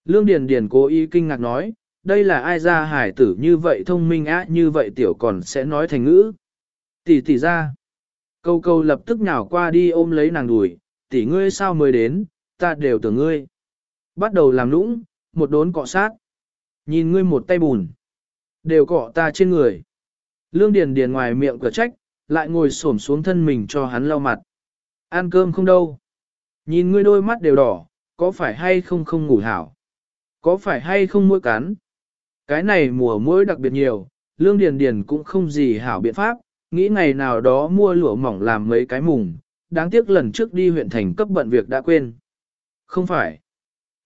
Lương Điền Điền cố ý kinh ngạc nói, đây là ai ra hải tử như vậy thông minh á như vậy tiểu còn sẽ nói thành ngữ. Tỷ tỷ ra. Câu câu lập tức nhào qua đi ôm lấy nàng đùi, tỷ ngươi sao mới đến, ta đều tưởng ngươi. Bắt đầu làm lũng, một đốn cọ sát. Nhìn ngươi một tay bùn. Đều cọ ta trên người. Lương Điền Điền ngoài miệng cửa trách, lại ngồi xổm xuống thân mình cho hắn lau mặt. Ăn cơm không đâu. Nhìn ngươi đôi mắt đều đỏ, có phải hay không không ngủ hảo? Có phải hay không mũi cắn? Cái này mùa mũi đặc biệt nhiều, Lương Điền Điền cũng không gì hảo biện pháp, nghĩ ngày nào đó mua lụa mỏng làm mấy cái mùng, đáng tiếc lần trước đi huyện thành cấp bận việc đã quên. Không phải.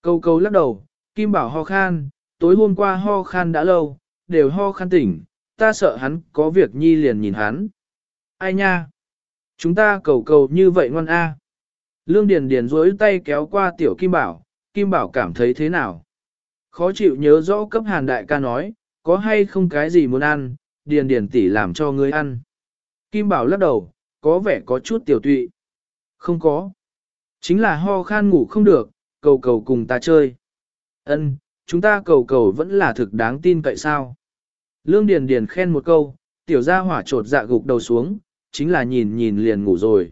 Câu câu lắc đầu, Kim Bảo ho khan, tối hôm qua ho khan đã lâu, đều ho khan tỉnh, ta sợ hắn có việc nhi liền nhìn hắn. Ai nha? Chúng ta cầu cầu như vậy ngoan a. Lương Điền Điền duỗi tay kéo qua tiểu Kim Bảo, Kim Bảo cảm thấy thế nào? Khó chịu nhớ rõ cấp hàn đại ca nói, có hay không cái gì muốn ăn, Điền Điền tỷ làm cho ngươi ăn. Kim Bảo lắc đầu, có vẻ có chút tiểu tụy. Không có. Chính là ho khan ngủ không được, cầu cầu cùng ta chơi. Ân, chúng ta cầu cầu vẫn là thực đáng tin cậy sao. Lương Điền Điền khen một câu, tiểu gia hỏa trột dạ gục đầu xuống, chính là nhìn nhìn liền ngủ rồi.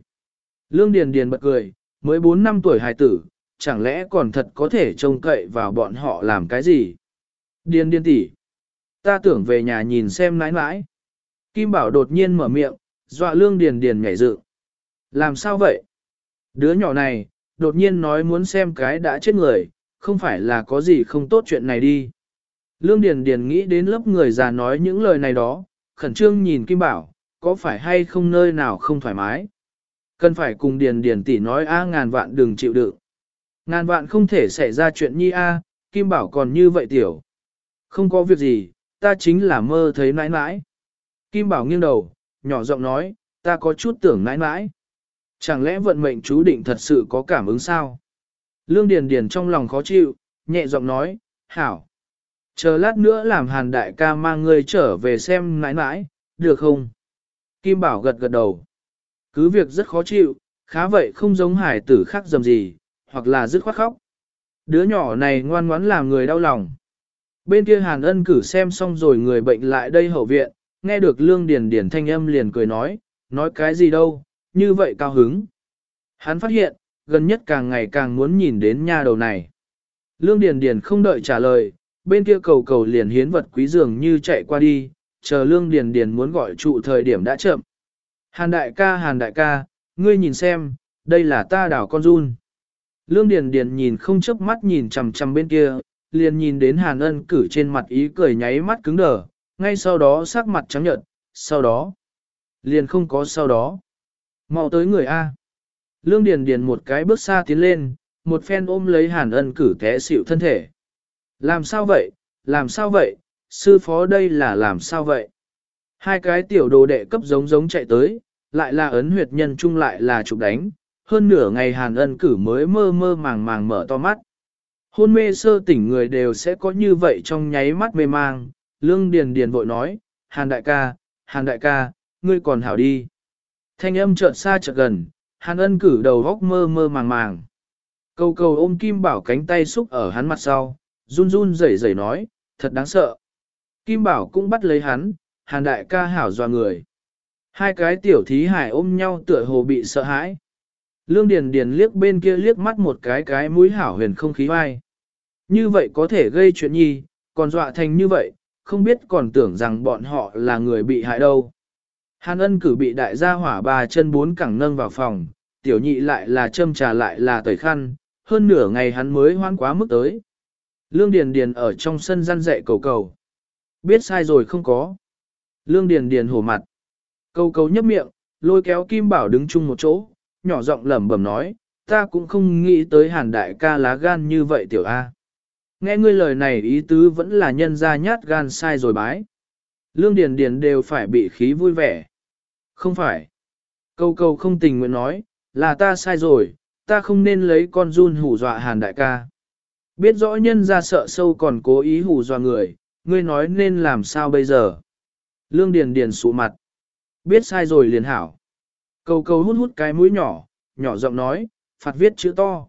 Lương Điền Điền bật cười, mới 4 năm tuổi hài tử, chẳng lẽ còn thật có thể trông cậy vào bọn họ làm cái gì? Điền Điền tỷ, ta tưởng về nhà nhìn xem nãi nãi. Kim Bảo đột nhiên mở miệng, dọa Lương Điền Điền nhảy dựng. Làm sao vậy? Đứa nhỏ này, đột nhiên nói muốn xem cái đã chết người, không phải là có gì không tốt chuyện này đi. Lương Điền Điền nghĩ đến lớp người già nói những lời này đó, khẩn trương nhìn Kim Bảo, có phải hay không nơi nào không thoải mái. Cần phải cùng Điền Điền tỷ nói a ngàn vạn đừng chịu đựng. Ngàn vạn không thể xảy ra chuyện nhi a, Kim Bảo còn như vậy tiểu. Không có việc gì, ta chính là mơ thấy nãi nãi. Kim Bảo nghiêng đầu, nhỏ giọng nói, ta có chút tưởng nãi nãi. Chẳng lẽ vận mệnh chú định thật sự có cảm ứng sao? Lương Điền Điền trong lòng khó chịu, nhẹ giọng nói, hảo. Chờ lát nữa làm hàn đại ca mang ngươi trở về xem nãi nãi, được không? Kim Bảo gật gật đầu. Cứ việc rất khó chịu, khá vậy không giống hải tử khác dầm gì, hoặc là dứt khoát khóc. Đứa nhỏ này ngoan ngoãn làm người đau lòng. Bên kia Hàn ân cử xem xong rồi người bệnh lại đây hậu viện, nghe được Lương Điền Điền thanh âm liền cười nói, nói cái gì đâu, như vậy cao hứng. Hắn phát hiện, gần nhất càng ngày càng muốn nhìn đến nha đầu này. Lương Điền Điền không đợi trả lời, bên kia cầu cầu liền hiến vật quý dường như chạy qua đi, chờ Lương Điền Điền muốn gọi trụ thời điểm đã chậm. Hàn đại ca Hàn đại ca, ngươi nhìn xem, đây là ta đảo con run. Lương Điền Điền nhìn không chớp mắt nhìn chằm chằm bên kia, liền nhìn đến Hàn ân cử trên mặt ý cười nháy mắt cứng đờ, ngay sau đó sắc mặt trắng nhợt, sau đó, liền không có sau đó. Mau tới người A. Lương Điền Điền một cái bước xa tiến lên, một phen ôm lấy Hàn ân cử té xịu thân thể. Làm sao vậy, làm sao vậy, sư phó đây là làm sao vậy? Hai cái tiểu đồ đệ cấp giống giống chạy tới, lại là ấn huyệt nhân chung lại là trục đánh, hơn nửa ngày Hàn ân cử mới mơ mơ màng màng mở to mắt. Hôn mê sơ tỉnh người đều sẽ có như vậy trong nháy mắt mê mang, Lương Điền Điền vội nói, Hàn đại ca, Hàn đại ca, ngươi còn hảo đi. Thanh âm chợt xa chợt gần, Hàn ân cử đầu góc mơ mơ màng màng. Cầu cầu ôm Kim Bảo cánh tay xúc ở hắn mặt sau, run run rẩy rẩy nói, thật đáng sợ. Kim Bảo cũng bắt lấy hắn, Hàn đại ca hảo dọa người. Hai cái tiểu thí hải ôm nhau tựa hồ bị sợ hãi. Lương Điền Điền liếc bên kia liếc mắt một cái cái mũi hảo huyền không khí vai. Như vậy có thể gây chuyện nhi, còn dọa thành như vậy, không biết còn tưởng rằng bọn họ là người bị hại đâu. Hàn ân cử bị đại gia hỏa bà chân bốn cẳng nâng vào phòng, tiểu nhị lại là châm trà lại là tẩy khăn, hơn nửa ngày hắn mới hoan quá mức tới. Lương Điền Điền ở trong sân gian dạy cầu cầu. Biết sai rồi không có. Lương Điền Điền hổ mặt. Cầu cầu nhấp miệng, lôi kéo Kim Bảo đứng chung một chỗ, nhỏ giọng lẩm bẩm nói, ta cũng không nghĩ tới hàn đại ca lá gan như vậy tiểu A. Nghe ngươi lời này ý tứ vẫn là nhân ra nhát gan sai rồi bái. Lương Điền Điền đều phải bị khí vui vẻ. Không phải. Câu câu không tình nguyện nói, là ta sai rồi, ta không nên lấy con run hù dọa hàn đại ca. Biết rõ nhân ra sợ sâu còn cố ý hù dọa người, ngươi nói nên làm sao bây giờ. Lương Điền Điền sụ mặt. Biết sai rồi liền hảo. Câu câu hút hút cái mũi nhỏ, nhỏ giọng nói, phạt viết chữ to.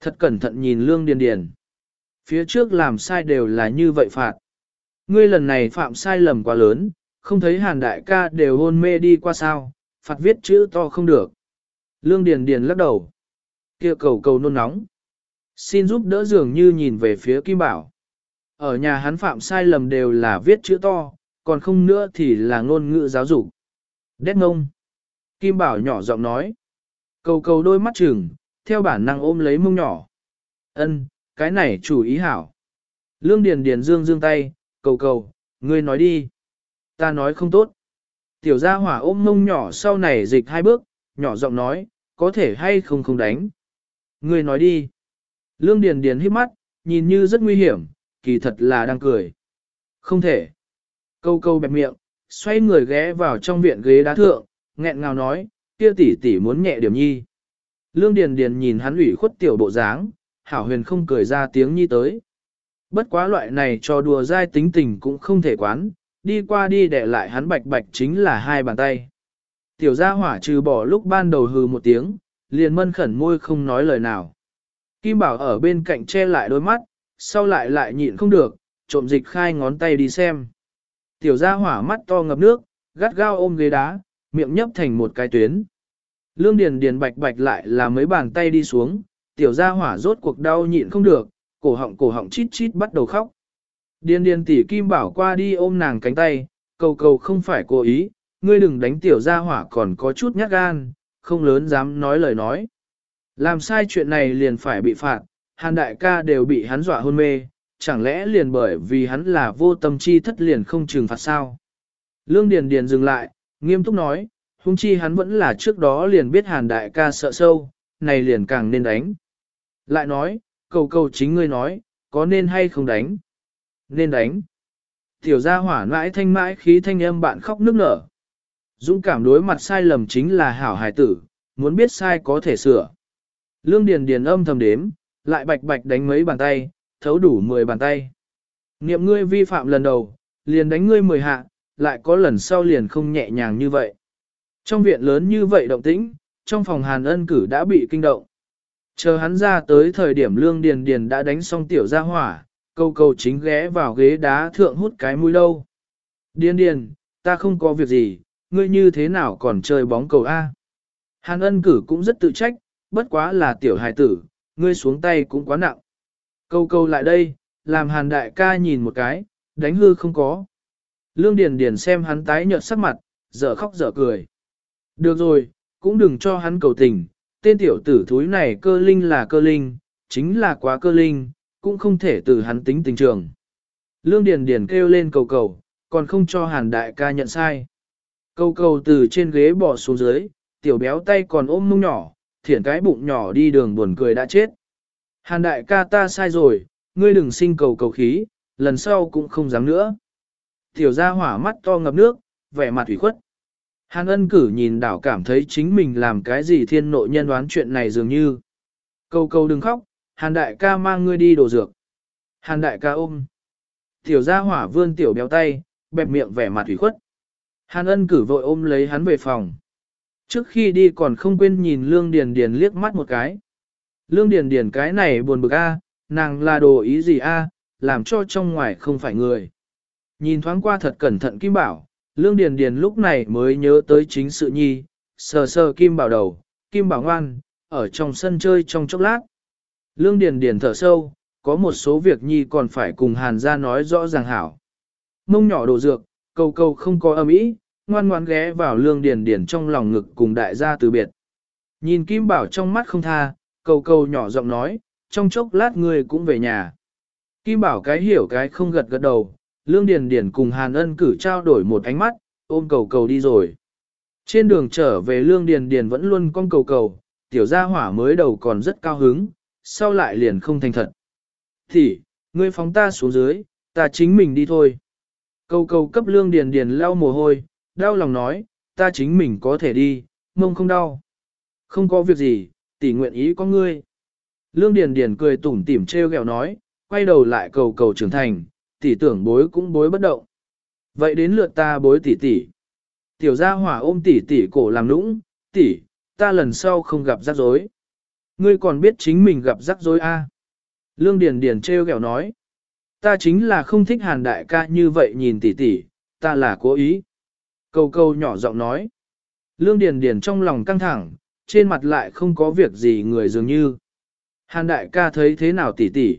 Thật cẩn thận nhìn Lương Điền Điền. Phía trước làm sai đều là như vậy phạt. Ngươi lần này phạm sai lầm quá lớn, không thấy hàn đại ca đều hôn mê đi qua sao, phạt viết chữ to không được. Lương Điền Điền lắc đầu. kia cầu cầu nôn nóng. Xin giúp đỡ dường như nhìn về phía Kim Bảo. Ở nhà hắn phạm sai lầm đều là viết chữ to, còn không nữa thì là ngôn ngữ giáo dục. Đét ngông. Kim Bảo nhỏ giọng nói. Cầu cầu đôi mắt trừng, theo bản năng ôm lấy mông nhỏ. Ân, cái này chủ ý hảo. Lương Điền Điền dương dương tay, cầu cầu, ngươi nói đi. Ta nói không tốt. Tiểu gia hỏa ôm mông nhỏ sau này dịch hai bước, nhỏ giọng nói, có thể hay không không đánh. Ngươi nói đi. Lương Điền Điền hít mắt, nhìn như rất nguy hiểm, kỳ thật là đang cười. Không thể. Câu câu bẹp miệng, xoay người ghé vào trong viện ghế đá thượng, nghẹn ngào nói, kia tỷ tỷ muốn nhẹ điểm nhi. Lương Điền Điền nhìn hắn ủy khuất tiểu bộ dáng, hảo huyền không cười ra tiếng nhi tới. Bất quá loại này cho đùa dai tính tình cũng không thể quán, đi qua đi để lại hắn bạch bạch chính là hai bàn tay. Tiểu gia hỏa trừ bỏ lúc ban đầu hừ một tiếng, liền mân khẩn môi không nói lời nào. Kim Bảo ở bên cạnh che lại đôi mắt, sau lại lại nhịn không được, trộm dịch khai ngón tay đi xem. Tiểu gia hỏa mắt to ngập nước, gắt gao ôm ghế đá, miệng nhấp thành một cái tuyến. Lương Điền Điền bạch bạch lại là mấy bàn tay đi xuống, tiểu gia hỏa rốt cuộc đau nhịn không được, cổ họng cổ họng chít chít bắt đầu khóc. Điền Điền tỷ Kim Bảo qua đi ôm nàng cánh tay, cầu cầu không phải cố ý, ngươi đừng đánh tiểu gia hỏa còn có chút nhát gan, không lớn dám nói lời nói. Làm sai chuyện này liền phải bị phạt, hàn đại ca đều bị hắn dọa hôn mê, chẳng lẽ liền bởi vì hắn là vô tâm chi thất liền không trừng phạt sao? Lương Điền Điền dừng lại, nghiêm túc nói, hung chi hắn vẫn là trước đó liền biết hàn đại ca sợ sâu, này liền càng nên đánh. Lại nói, cầu cầu chính ngươi nói, có nên hay không đánh? Nên đánh. Tiểu gia hỏa mãi thanh mãi khí thanh âm bạn khóc nức nở. Dũng cảm đối mặt sai lầm chính là hảo hài tử, muốn biết sai có thể sửa. Lương Điền Điền âm thầm đếm, lại bạch bạch đánh mấy bàn tay, thấu đủ 10 bàn tay. Niệm ngươi vi phạm lần đầu, liền đánh ngươi 10 hạ, lại có lần sau liền không nhẹ nhàng như vậy. Trong viện lớn như vậy động tĩnh, trong phòng hàn ân cử đã bị kinh động. Chờ hắn ra tới thời điểm lương điền điền đã đánh xong tiểu gia hỏa, câu câu chính ghé vào ghế đá thượng hút cái mũi lâu. Điền điền, ta không có việc gì, ngươi như thế nào còn chơi bóng cầu A. Hàn ân cử cũng rất tự trách, bất quá là tiểu hài tử, ngươi xuống tay cũng quá nặng. Câu câu lại đây, làm hàn đại ca nhìn một cái, đánh hư không có. Lương Điền Điền xem hắn tái nhợt sắc mặt, dở khóc dở cười. Được rồi, cũng đừng cho hắn cầu tình, tên tiểu tử thúi này cơ linh là cơ linh, chính là quá cơ linh, cũng không thể từ hắn tính tình trường. Lương Điền Điền kêu lên cầu cầu, còn không cho hàn đại ca nhận sai. Cầu cầu từ trên ghế bỏ xuống dưới, tiểu béo tay còn ôm mông nhỏ, thiển cái bụng nhỏ đi đường buồn cười đã chết. Hàn đại ca ta sai rồi, ngươi đừng sinh cầu cầu khí, lần sau cũng không dám nữa. Tiểu gia hỏa mắt to ngập nước, vẻ mặt ủy khuất. Hàn ân cử nhìn đảo cảm thấy chính mình làm cái gì thiên nội nhân đoán chuyện này dường như. Cầu cầu đừng khóc, hàn đại ca mang ngươi đi đồ dược. Hàn đại ca ôm. Tiểu gia hỏa vươn tiểu béo tay, bẹp miệng vẻ mặt ủy khuất. Hàn ân cử vội ôm lấy hắn về phòng. Trước khi đi còn không quên nhìn Lương Điền Điền liếc mắt một cái. Lương Điền Điền cái này buồn bực a, nàng là đồ ý gì a, làm cho trong ngoài không phải người. Nhìn thoáng qua thật cẩn thận Kim Bảo, Lương Điền Điền lúc này mới nhớ tới chính sự nhi, sờ sờ Kim Bảo đầu, Kim Bảo ngoan, ở trong sân chơi trong chốc lát. Lương Điền Điền thở sâu, có một số việc nhi còn phải cùng Hàn gia nói rõ ràng hảo. Mông nhỏ đồ dược, câu câu không có âm ý, ngoan ngoan ghé vào Lương Điền Điền trong lòng ngực cùng đại gia từ biệt. Nhìn Kim Bảo trong mắt không tha, câu câu nhỏ giọng nói, trong chốc lát ngươi cũng về nhà. Kim Bảo cái hiểu cái không gật gật đầu, Lương Điền Điền cùng Hàn Ân cử trao đổi một ánh mắt, ôm cầu cầu đi rồi. Trên đường trở về Lương Điền Điền vẫn luôn con cầu cầu, tiểu gia hỏa mới đầu còn rất cao hứng, sau lại liền không thành thật. Thì, ngươi phóng ta xuống dưới, ta chính mình đi thôi. Cầu cầu cấp Lương Điền Điền lau mồ hôi, đau lòng nói, ta chính mình có thể đi, mông không đau. Không có việc gì, tỷ nguyện ý có ngươi. Lương Điền Điền cười tủm tỉm treo gẹo nói, quay đầu lại cầu cầu trưởng thành, tỷ tưởng bối cũng bối bất động. Vậy đến lượt ta bối tỷ tỷ. Tiểu gia hỏa ôm tỷ tỷ cổ làm nũng, tỷ, ta lần sau không gặp rắc rối. Ngươi còn biết chính mình gặp rắc rối a? À? Lương Điền Điền treo gẹo nói, ta chính là không thích hàn đại ca như vậy nhìn tỷ tỷ, ta là cố ý. Cầu cầu nhỏ giọng nói, Lương Điền Điền trong lòng căng thẳng, trên mặt lại không có việc gì người dường như. Hàn đại ca thấy thế nào tỷ tỷ?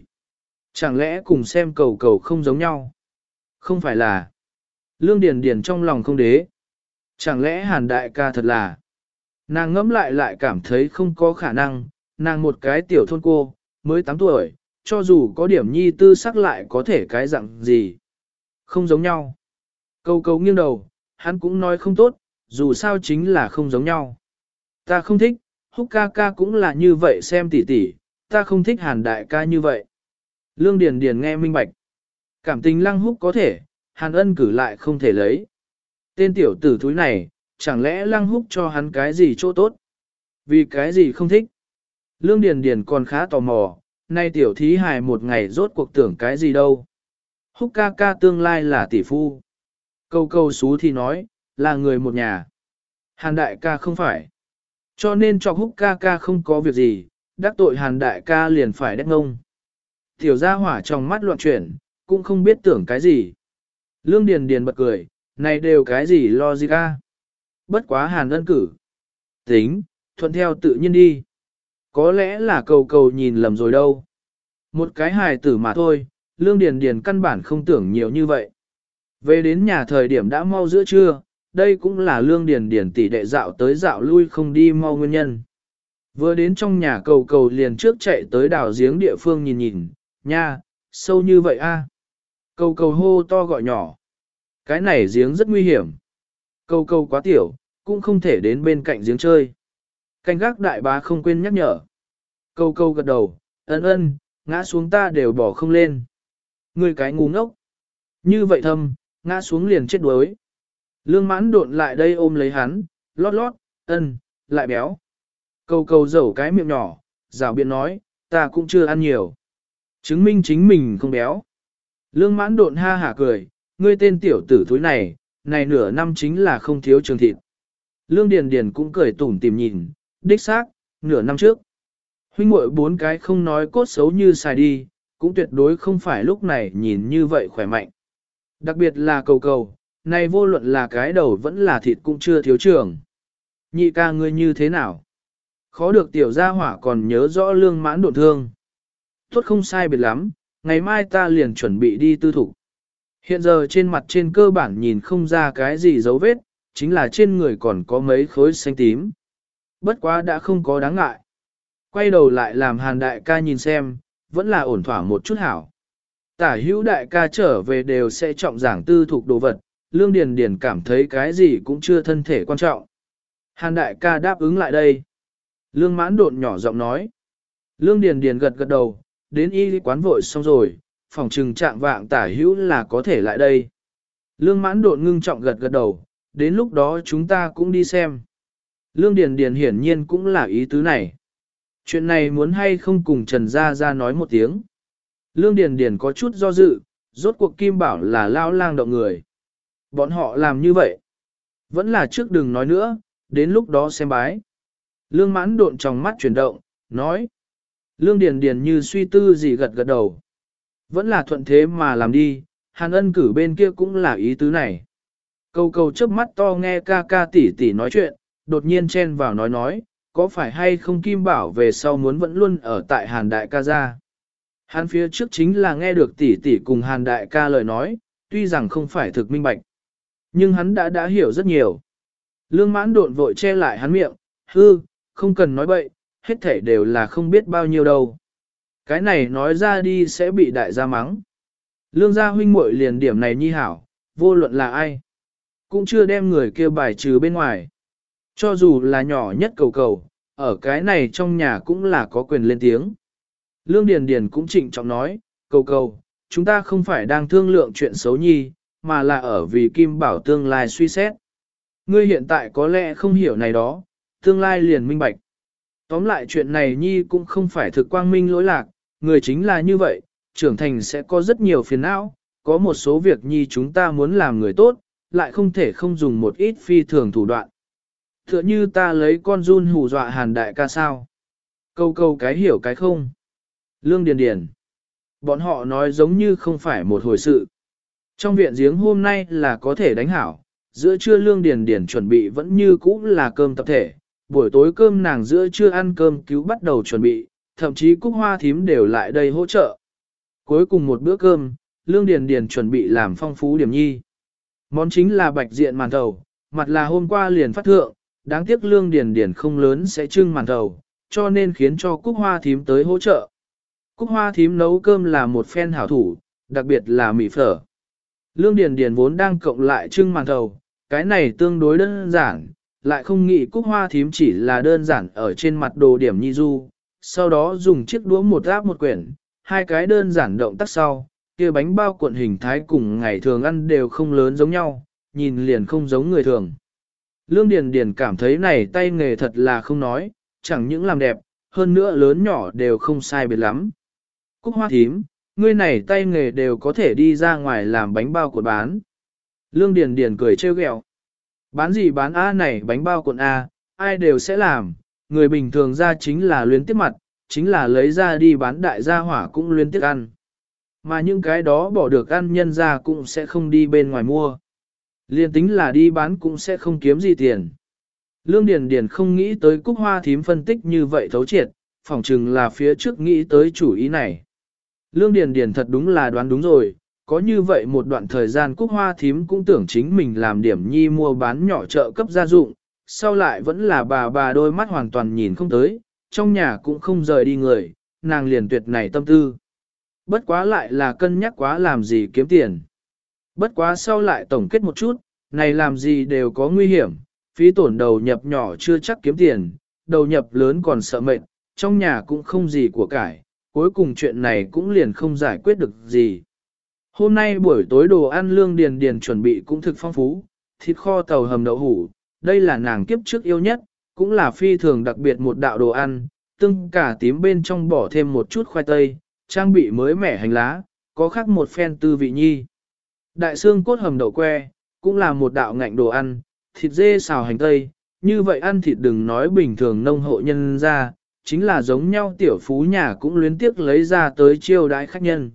Chẳng lẽ cùng xem cầu cầu không giống nhau? Không phải là. Lương Điền Điền trong lòng không đế. Chẳng lẽ hàn đại ca thật là. Nàng ngẫm lại lại cảm thấy không có khả năng, nàng một cái tiểu thôn cô, mới 8 tuổi, cho dù có điểm nhi tư sắc lại có thể cái dạng gì. Không giống nhau. câu câu nghiêng đầu, hắn cũng nói không tốt, dù sao chính là không giống nhau. Ta không thích, húc ca ca cũng là như vậy xem tỉ tỉ, ta không thích hàn đại ca như vậy. Lương Điền Điền nghe minh bạch. Cảm tình lăng húc có thể, hàn ân cử lại không thể lấy. Tên tiểu tử thúi này, chẳng lẽ lăng húc cho hắn cái gì chỗ tốt? Vì cái gì không thích? Lương Điền Điền còn khá tò mò, nay tiểu thí hài một ngày rốt cuộc tưởng cái gì đâu. Húc ca ca tương lai là tỷ phu. Câu câu xú thì nói, là người một nhà. Hàn đại ca không phải. Cho nên cho húc ca ca không có việc gì, đắc tội hàn đại ca liền phải đắc ngông. Tiểu gia hỏa trong mắt loạn chuyển, cũng không biết tưởng cái gì. Lương Điền Điền bật cười, này đều cái gì lo gì ca. Bất quá hàn ân cử. Tính, thuận theo tự nhiên đi. Có lẽ là cầu cầu nhìn lầm rồi đâu. Một cái hài tử mà thôi, Lương Điền Điền căn bản không tưởng nhiều như vậy. Về đến nhà thời điểm đã mau giữa trưa, đây cũng là Lương Điền Điền tỷ đệ dạo tới dạo lui không đi mau nguyên nhân. Vừa đến trong nhà cầu cầu liền trước chạy tới đảo giếng địa phương nhìn nhìn, nha, sâu như vậy a. Cầu cầu hô to gọi nhỏ. Cái này giếng rất nguy hiểm. Cầu cầu quá tiểu, cũng không thể đến bên cạnh giếng chơi. Canh gác đại bá không quên nhắc nhở. câu câu gật đầu, ân ân, ngã xuống ta đều bỏ không lên. Người cái ngu ngốc. Như vậy thâm, ngã xuống liền chết đuối. Lương mãn độn lại đây ôm lấy hắn, lót lót, ân, lại béo. Câu câu dẩu cái miệng nhỏ, rào biện nói, ta cũng chưa ăn nhiều. Chứng minh chính mình không béo. Lương mãn độn ha hả cười, ngươi tên tiểu tử thối này, này nửa năm chính là không thiếu trường thịt. Lương Điền Điền cũng cười tủm tìm nhìn, đích xác, nửa năm trước. Huynh muội bốn cái không nói cốt xấu như xài đi, cũng tuyệt đối không phải lúc này nhìn như vậy khỏe mạnh. Đặc biệt là cầu cầu, này vô luận là cái đầu vẫn là thịt cũng chưa thiếu trường. Nhị ca ngươi như thế nào? Khó được tiểu gia hỏa còn nhớ rõ lương mãn độn thương. Tốt không sai biệt lắm, ngày mai ta liền chuẩn bị đi tư thủ. Hiện giờ trên mặt trên cơ bản nhìn không ra cái gì dấu vết, chính là trên người còn có mấy khối xanh tím. Bất quá đã không có đáng ngại. Quay đầu lại làm hàn đại ca nhìn xem, vẫn là ổn thỏa một chút hảo. Tả hữu đại ca trở về đều sẽ trọng giảng tư thuộc đồ vật, lương điền điền cảm thấy cái gì cũng chưa thân thể quan trọng. Hàn đại ca đáp ứng lại đây. Lương mãn độn nhỏ giọng nói. Lương điền điền gật gật đầu, đến y quán vội xong rồi, phòng trừng trạng vạng tả hữu là có thể lại đây. Lương mãn độn ngưng trọng gật gật đầu, đến lúc đó chúng ta cũng đi xem. Lương Điền Điền hiển nhiên cũng là ý tứ này. Chuyện này muốn hay không cùng Trần Gia Gia nói một tiếng. Lương Điền Điền có chút do dự, rốt cuộc Kim Bảo là lao lang động người. Bọn họ làm như vậy. Vẫn là trước đừng nói nữa, đến lúc đó xem bái. Lương mãn độn trong mắt chuyển động, nói. Lương Điền Điền như suy tư gì gật gật đầu. Vẫn là thuận thế mà làm đi, hàn ân cử bên kia cũng là ý tứ này. Cầu cầu chớp mắt to nghe ca ca tỷ tỷ nói chuyện, đột nhiên chen vào nói nói, có phải hay không Kim Bảo về sau muốn vẫn luôn ở tại Hàn Đại ca gia. Hắn phía trước chính là nghe được tỷ tỷ cùng Hàn Đại ca lời nói, tuy rằng không phải thực minh bạch, nhưng hắn đã đã hiểu rất nhiều. Lương mãn độn vội che lại hắn miệng, hư, không cần nói bậy, hết thể đều là không biết bao nhiêu đâu. Cái này nói ra đi sẽ bị đại gia mắng. Lương gia huynh muội liền điểm này nhi hảo, vô luận là ai. Cũng chưa đem người kia bài trừ bên ngoài. Cho dù là nhỏ nhất cầu cầu, ở cái này trong nhà cũng là có quyền lên tiếng. Lương Điền Điền cũng trịnh trọng nói, cầu cầu, chúng ta không phải đang thương lượng chuyện xấu nhi, mà là ở vì Kim Bảo tương lai suy xét. Ngươi hiện tại có lẽ không hiểu này đó, tương lai liền minh bạch. Tóm lại chuyện này nhi cũng không phải thực quang minh lỗi lạc, người chính là như vậy, trưởng thành sẽ có rất nhiều phiền não, có một số việc nhi chúng ta muốn làm người tốt, lại không thể không dùng một ít phi thường thủ đoạn. Tựa như ta lấy con run hù dọa hàn đại ca sao. Câu câu cái hiểu cái không. Lương Điền Điền. Bọn họ nói giống như không phải một hồi sự. Trong viện giếng hôm nay là có thể đánh hảo, giữa trưa Lương Điền Điền chuẩn bị vẫn như cũ là cơm tập thể, buổi tối cơm nàng giữa trưa ăn cơm cứu bắt đầu chuẩn bị, thậm chí cúc hoa thím đều lại đây hỗ trợ. Cuối cùng một bữa cơm, Lương Điền Điền chuẩn bị làm phong phú điểm nhi. Món chính là bạch diện màn thầu, mặt là hôm qua liền phát thượng, đáng tiếc lương điền điền không lớn sẽ trưng màn thầu, cho nên khiến cho cúc hoa thím tới hỗ trợ. Cúc hoa thím nấu cơm là một phen hảo thủ, đặc biệt là mì phở. Lương điền điền vốn đang cộng lại trưng màn thầu, cái này tương đối đơn giản, lại không nghĩ cúc hoa thím chỉ là đơn giản ở trên mặt đồ điểm nhi du, sau đó dùng chiếc đũa một áp một quyển, hai cái đơn giản động tác sau, kia bánh bao cuộn hình thái cùng ngày thường ăn đều không lớn giống nhau, nhìn liền không giống người thường. Lương Điền Điền cảm thấy này tay nghề thật là không nói, chẳng những làm đẹp, hơn nữa lớn nhỏ đều không sai biệt lắm. Cúc hoa thím, ngươi này tay nghề đều có thể đi ra ngoài làm bánh bao cuộn bán. Lương Điền Điền cười trêu ghẹo. Bán gì bán A này bánh bao cuộn A, ai đều sẽ làm, người bình thường ra chính là luyến tiếp mặt, chính là lấy ra đi bán đại gia hỏa cũng luyến tiếc ăn. Mà những cái đó bỏ được ăn nhân ra cũng sẽ không đi bên ngoài mua. Liên tính là đi bán cũng sẽ không kiếm gì tiền. Lương Điền Điền không nghĩ tới cúc hoa thím phân tích như vậy thấu triệt, phỏng chừng là phía trước nghĩ tới chủ ý này. Lương Điền Điền thật đúng là đoán đúng rồi, có như vậy một đoạn thời gian cúc hoa thím cũng tưởng chính mình làm điểm nhi mua bán nhỏ chợ cấp gia dụng, sau lại vẫn là bà bà đôi mắt hoàn toàn nhìn không tới, trong nhà cũng không rời đi người, nàng liền tuyệt này tâm tư. Bất quá lại là cân nhắc quá làm gì kiếm tiền. Bất quá sau lại tổng kết một chút, này làm gì đều có nguy hiểm, phí tổn đầu nhập nhỏ chưa chắc kiếm tiền, đầu nhập lớn còn sợ mệt, trong nhà cũng không gì của cải, cuối cùng chuyện này cũng liền không giải quyết được gì. Hôm nay buổi tối đồ ăn lương điền điền chuẩn bị cũng thực phong phú, thịt kho tàu hầm đậu hủ, đây là nàng kiếp trước yêu nhất, cũng là phi thường đặc biệt một đạo đồ ăn, tương cả tím bên trong bỏ thêm một chút khoai tây, trang bị mới mẻ hành lá, có khác một phen tư vị nhi. Đại xương cốt hầm đậu que, cũng là một đạo ngạnh đồ ăn, thịt dê xào hành tây, như vậy ăn thịt đừng nói bình thường nông hộ nhân ra, chính là giống nhau tiểu phú nhà cũng luyến tiếc lấy ra tới chiêu đãi khách nhân.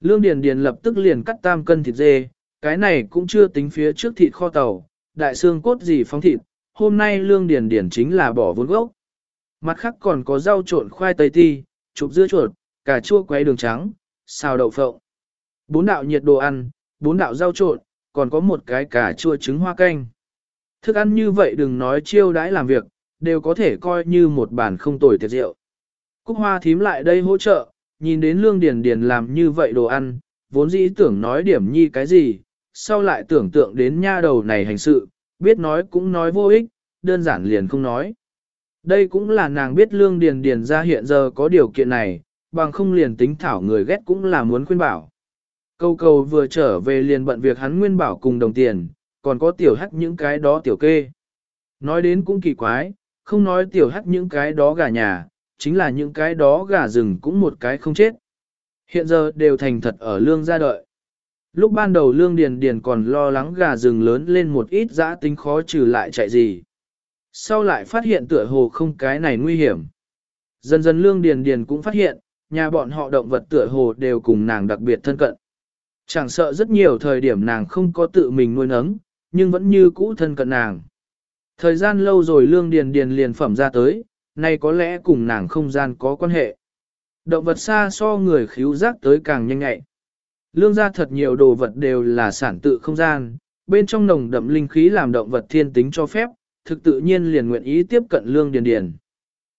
Lương Điền Điền lập tức liền cắt tam cân thịt dê, cái này cũng chưa tính phía trước thịt kho tàu, đại xương cốt gì phóng thịt, hôm nay Lương Điền Điền chính là bỏ vốn gốc. Mặt khác còn có rau trộn khoai tây ti, chụp dưa chuột, cà chua quấy đường trắng, xào đậu phộng. Bốn đạo nhiệt đồ ăn, bốn đạo rau trộn, còn có một cái cà chua trứng hoa canh. Thức ăn như vậy đừng nói chiêu đãi làm việc, đều có thể coi như một bàn không tồi tiệc rượu. Cúc hoa thím lại đây hỗ trợ, nhìn đến lương điền điền làm như vậy đồ ăn, vốn dĩ tưởng nói điểm nhi cái gì, sau lại tưởng tượng đến nha đầu này hành sự, biết nói cũng nói vô ích, đơn giản liền không nói. Đây cũng là nàng biết lương điền điền ra hiện giờ có điều kiện này, bằng không liền tính thảo người ghét cũng là muốn khuyên bảo. Câu cầu vừa trở về liền bận việc hắn nguyên bảo cùng đồng tiền, còn có tiểu hắc những cái đó tiểu kê. Nói đến cũng kỳ quái, không nói tiểu hắc những cái đó gà nhà, chính là những cái đó gà rừng cũng một cái không chết. Hiện giờ đều thành thật ở lương gia đợi. Lúc ban đầu lương điền điền còn lo lắng gà rừng lớn lên một ít dã tính khó trừ lại chạy gì. Sau lại phát hiện tựa hồ không cái này nguy hiểm. Dần dần lương điền điền cũng phát hiện, nhà bọn họ động vật tựa hồ đều cùng nàng đặc biệt thân cận. Chẳng sợ rất nhiều thời điểm nàng không có tự mình nuôi nấng, nhưng vẫn như cũ thân cận nàng. Thời gian lâu rồi lương điền điền liền phẩm ra tới, nay có lẽ cùng nàng không gian có quan hệ. Động vật xa so người khíu giác tới càng nhanh ngại. Lương gia thật nhiều đồ vật đều là sản tự không gian, bên trong nồng đậm linh khí làm động vật thiên tính cho phép, thực tự nhiên liền nguyện ý tiếp cận lương điền điền.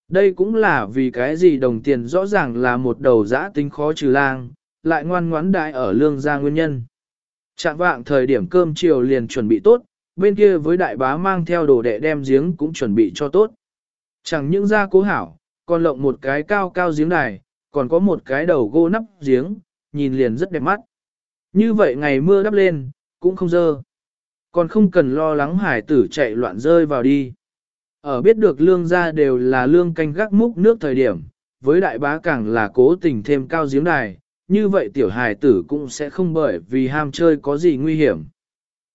Đây cũng là vì cái gì đồng tiền rõ ràng là một đầu giã tính khó trừ lang, lại ngoan ngoãn đại ở lương gia nguyên nhân. Trạng vạng thời điểm cơm chiều liền chuẩn bị tốt, bên kia với đại bá mang theo đồ đệ đem giếng cũng chuẩn bị cho tốt. Chẳng những ra cố hảo, còn lộng một cái cao cao giếng đài, còn có một cái đầu gỗ nắp giếng, nhìn liền rất đẹp mắt. Như vậy ngày mưa đắp lên, cũng không dơ. Còn không cần lo lắng hải tử chạy loạn rơi vào đi. Ở biết được lương gia đều là lương canh gác múc nước thời điểm, với đại bá càng là cố tình thêm cao giếng đài, như vậy tiểu hài tử cũng sẽ không bởi vì ham chơi có gì nguy hiểm.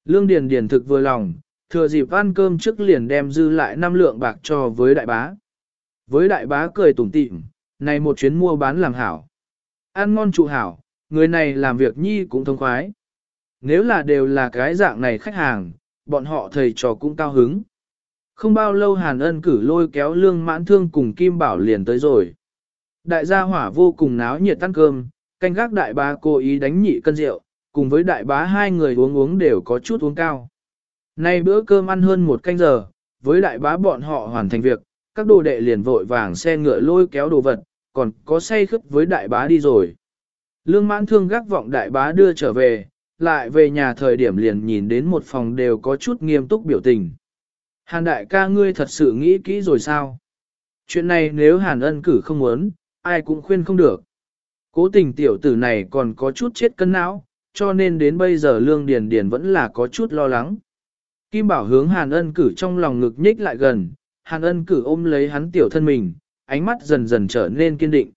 Lương Điền Điền thực vừa lòng, thừa dịp ăn cơm trước liền đem dư lại năm lượng bạc cho với đại bá. Với đại bá cười tủm tỉm, này một chuyến mua bán làm hảo. Ăn ngon trụ hảo, người này làm việc nhi cũng thông khoái. Nếu là đều là cái dạng này khách hàng, bọn họ thầy trò cũng cao hứng. Không bao lâu Hàn Ân cử lôi kéo lương mãn thương cùng Kim Bảo liền tới rồi. Đại gia hỏa vô cùng náo nhiệt ăn cơm, canh gác đại bá cố ý đánh nhị cân rượu, cùng với đại bá hai người uống uống đều có chút uống cao. Nay bữa cơm ăn hơn một canh giờ, với đại bá bọn họ hoàn thành việc, các đồ đệ liền vội vàng xe ngựa lôi kéo đồ vật, còn có say khướp với đại bá đi rồi. Lương mãn thương gác vọng đại bá đưa trở về, lại về nhà thời điểm liền nhìn đến một phòng đều có chút nghiêm túc biểu tình. Hàn đại ca ngươi thật sự nghĩ kỹ rồi sao? Chuyện này nếu hàn ân cử không muốn, ai cũng khuyên không được. Cố tình tiểu tử này còn có chút chết cân não, cho nên đến bây giờ lương điền điền vẫn là có chút lo lắng. Kim bảo hướng hàn ân cử trong lòng ngực nhích lại gần, hàn ân cử ôm lấy hắn tiểu thân mình, ánh mắt dần dần trở nên kiên định.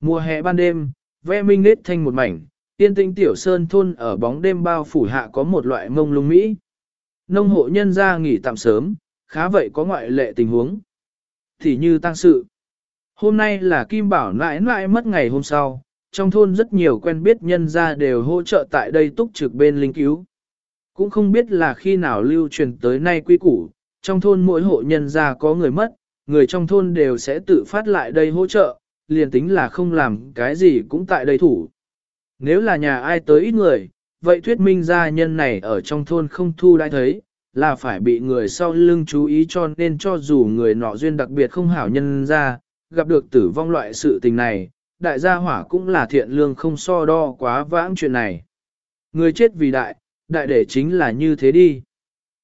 Mùa hè ban đêm, ve minh nết thanh một mảnh, tiên tinh tiểu sơn thôn ở bóng đêm bao phủ hạ có một loại mông lung mỹ. Nông hộ nhân gia nghỉ tạm sớm, khá vậy có ngoại lệ tình huống. Thì như tăng sự. Hôm nay là Kim Bảo nãi nãi mất ngày hôm sau, trong thôn rất nhiều quen biết nhân gia đều hỗ trợ tại đây túc trực bên linh cứu. Cũng không biết là khi nào lưu truyền tới nay quy củ, trong thôn mỗi hộ nhân gia có người mất, người trong thôn đều sẽ tự phát lại đây hỗ trợ, liền tính là không làm cái gì cũng tại đây thủ. Nếu là nhà ai tới ít người, vậy thuyết minh gia nhân này ở trong thôn không thu đã thấy, là phải bị người sau lưng chú ý cho nên cho dù người nọ duyên đặc biệt không hảo nhân ra, gặp được tử vong loại sự tình này, đại gia hỏa cũng là thiện lương không so đo quá vãng chuyện này. Người chết vì đại, đại để chính là như thế đi.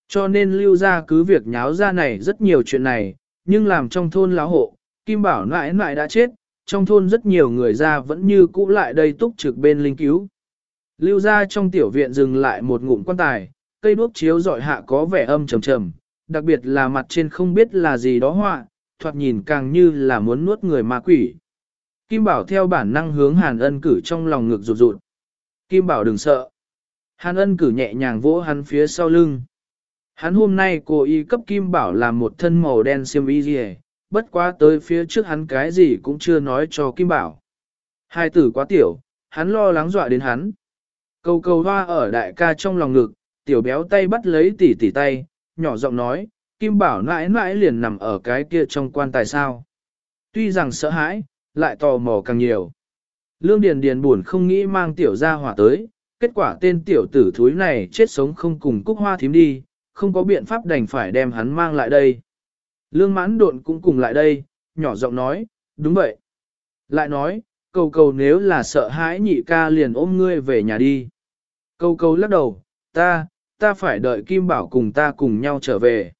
Cho nên lưu ra cứ việc nháo ra này rất nhiều chuyện này, nhưng làm trong thôn lão hộ, Kim Bảo nãi nãi đã chết, trong thôn rất nhiều người ra vẫn như cũ lại đây túc trực bên linh cứu. Lưu ra trong tiểu viện dừng lại một ngụm quan tài, cây đuốc chiếu dọi hạ có vẻ âm trầm trầm, đặc biệt là mặt trên không biết là gì đó họa, thoạt nhìn càng như là muốn nuốt người ma quỷ. Kim Bảo theo bản năng hướng Hàn ân cử trong lòng ngực rụt rụt. Kim Bảo đừng sợ. Hàn ân cử nhẹ nhàng vỗ hắn phía sau lưng. Hắn hôm nay cố ý cấp Kim Bảo làm một thân màu đen xiêm y gì bất quá tới phía trước hắn cái gì cũng chưa nói cho Kim Bảo. Hai tử quá tiểu, hắn lo lắng dọa đến hắn. Cầu cầu hoa ở đại ca trong lòng ngực, tiểu béo tay bắt lấy tỉ tỉ tay, nhỏ giọng nói, Kim Bảo nãi nãi liền nằm ở cái kia trong quan tài sao. Tuy rằng sợ hãi, lại tò mò càng nhiều. Lương Điền Điền buồn không nghĩ mang tiểu gia hỏa tới, kết quả tên tiểu tử thúi này chết sống không cùng cúc hoa thím đi, không có biện pháp đành phải đem hắn mang lại đây. Lương mãn độn cũng cùng lại đây, nhỏ giọng nói, đúng vậy. Lại nói, cầu cầu nếu là sợ hãi nhị ca liền ôm ngươi về nhà đi. Cầu cầu lắc đầu, ta, ta phải đợi Kim Bảo cùng ta cùng nhau trở về.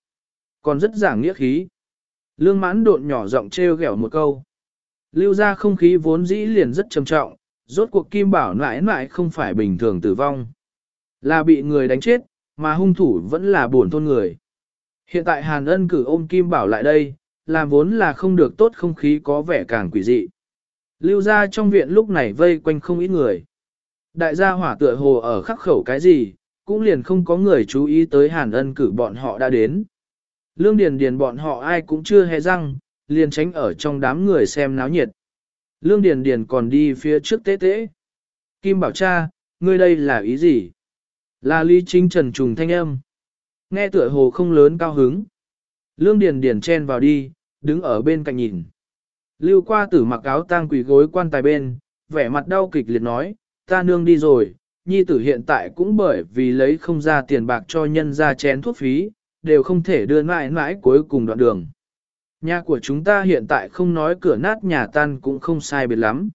Còn rất giảng nghĩa khí. Lương mãn độn nhỏ giọng trêu ghẹo một câu. Lưu ra không khí vốn dĩ liền rất trầm trọng, rốt cuộc Kim Bảo nãi lại không phải bình thường tử vong. Là bị người đánh chết, mà hung thủ vẫn là buồn thôn người. Hiện tại Hàn ân cử ôm Kim Bảo lại đây, làm vốn là không được tốt không khí có vẻ càng quỷ dị. Lưu ra trong viện lúc này vây quanh không ít người. Đại gia hỏa tựa hồ ở khắc khẩu cái gì, cũng liền không có người chú ý tới Hàn ân cử bọn họ đã đến. Lương Điền Điền bọn họ ai cũng chưa hề răng, liền tránh ở trong đám người xem náo nhiệt. Lương Điền Điền còn đi phía trước tế tế. Kim bảo cha, ngươi đây là ý gì? Là Lý Chính Trần trùng thanh âm. Nghe tựa hồ không lớn cao hứng. Lương Điền Điền chen vào đi, đứng ở bên cạnh nhìn. Lưu qua tử mặc áo tang quỳ gối quan tài bên, vẻ mặt đau kịch liệt nói, ta nương đi rồi, nhi tử hiện tại cũng bởi vì lấy không ra tiền bạc cho nhân ra chén thuốc phí, đều không thể đưa mãi mãi cuối cùng đoạn đường. Nhà của chúng ta hiện tại không nói cửa nát nhà tan cũng không sai biệt lắm.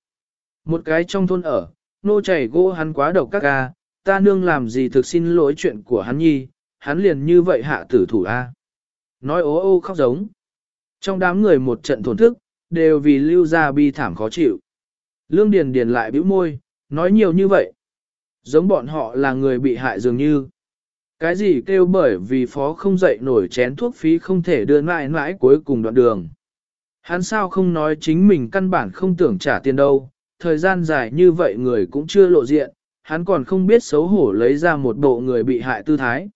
Một cái trong thôn ở, nô chảy gỗ hắn quá độc các ca, ta nương làm gì thực xin lỗi chuyện của hắn nhi, hắn liền như vậy hạ tử thủ A. Nói ố ô khóc giống. Trong đám người một trận thổn thức, đều vì lưu ra bi thảm khó chịu. Lương Điền Điền lại bĩu môi, nói nhiều như vậy. Giống bọn họ là người bị hại dường như. Cái gì kêu bởi vì phó không dậy nổi chén thuốc phí không thể đưa mãi mãi cuối cùng đoạn đường. Hắn sao không nói chính mình căn bản không tưởng trả tiền đâu, thời gian dài như vậy người cũng chưa lộ diện, hắn còn không biết xấu hổ lấy ra một bộ người bị hại tư thái.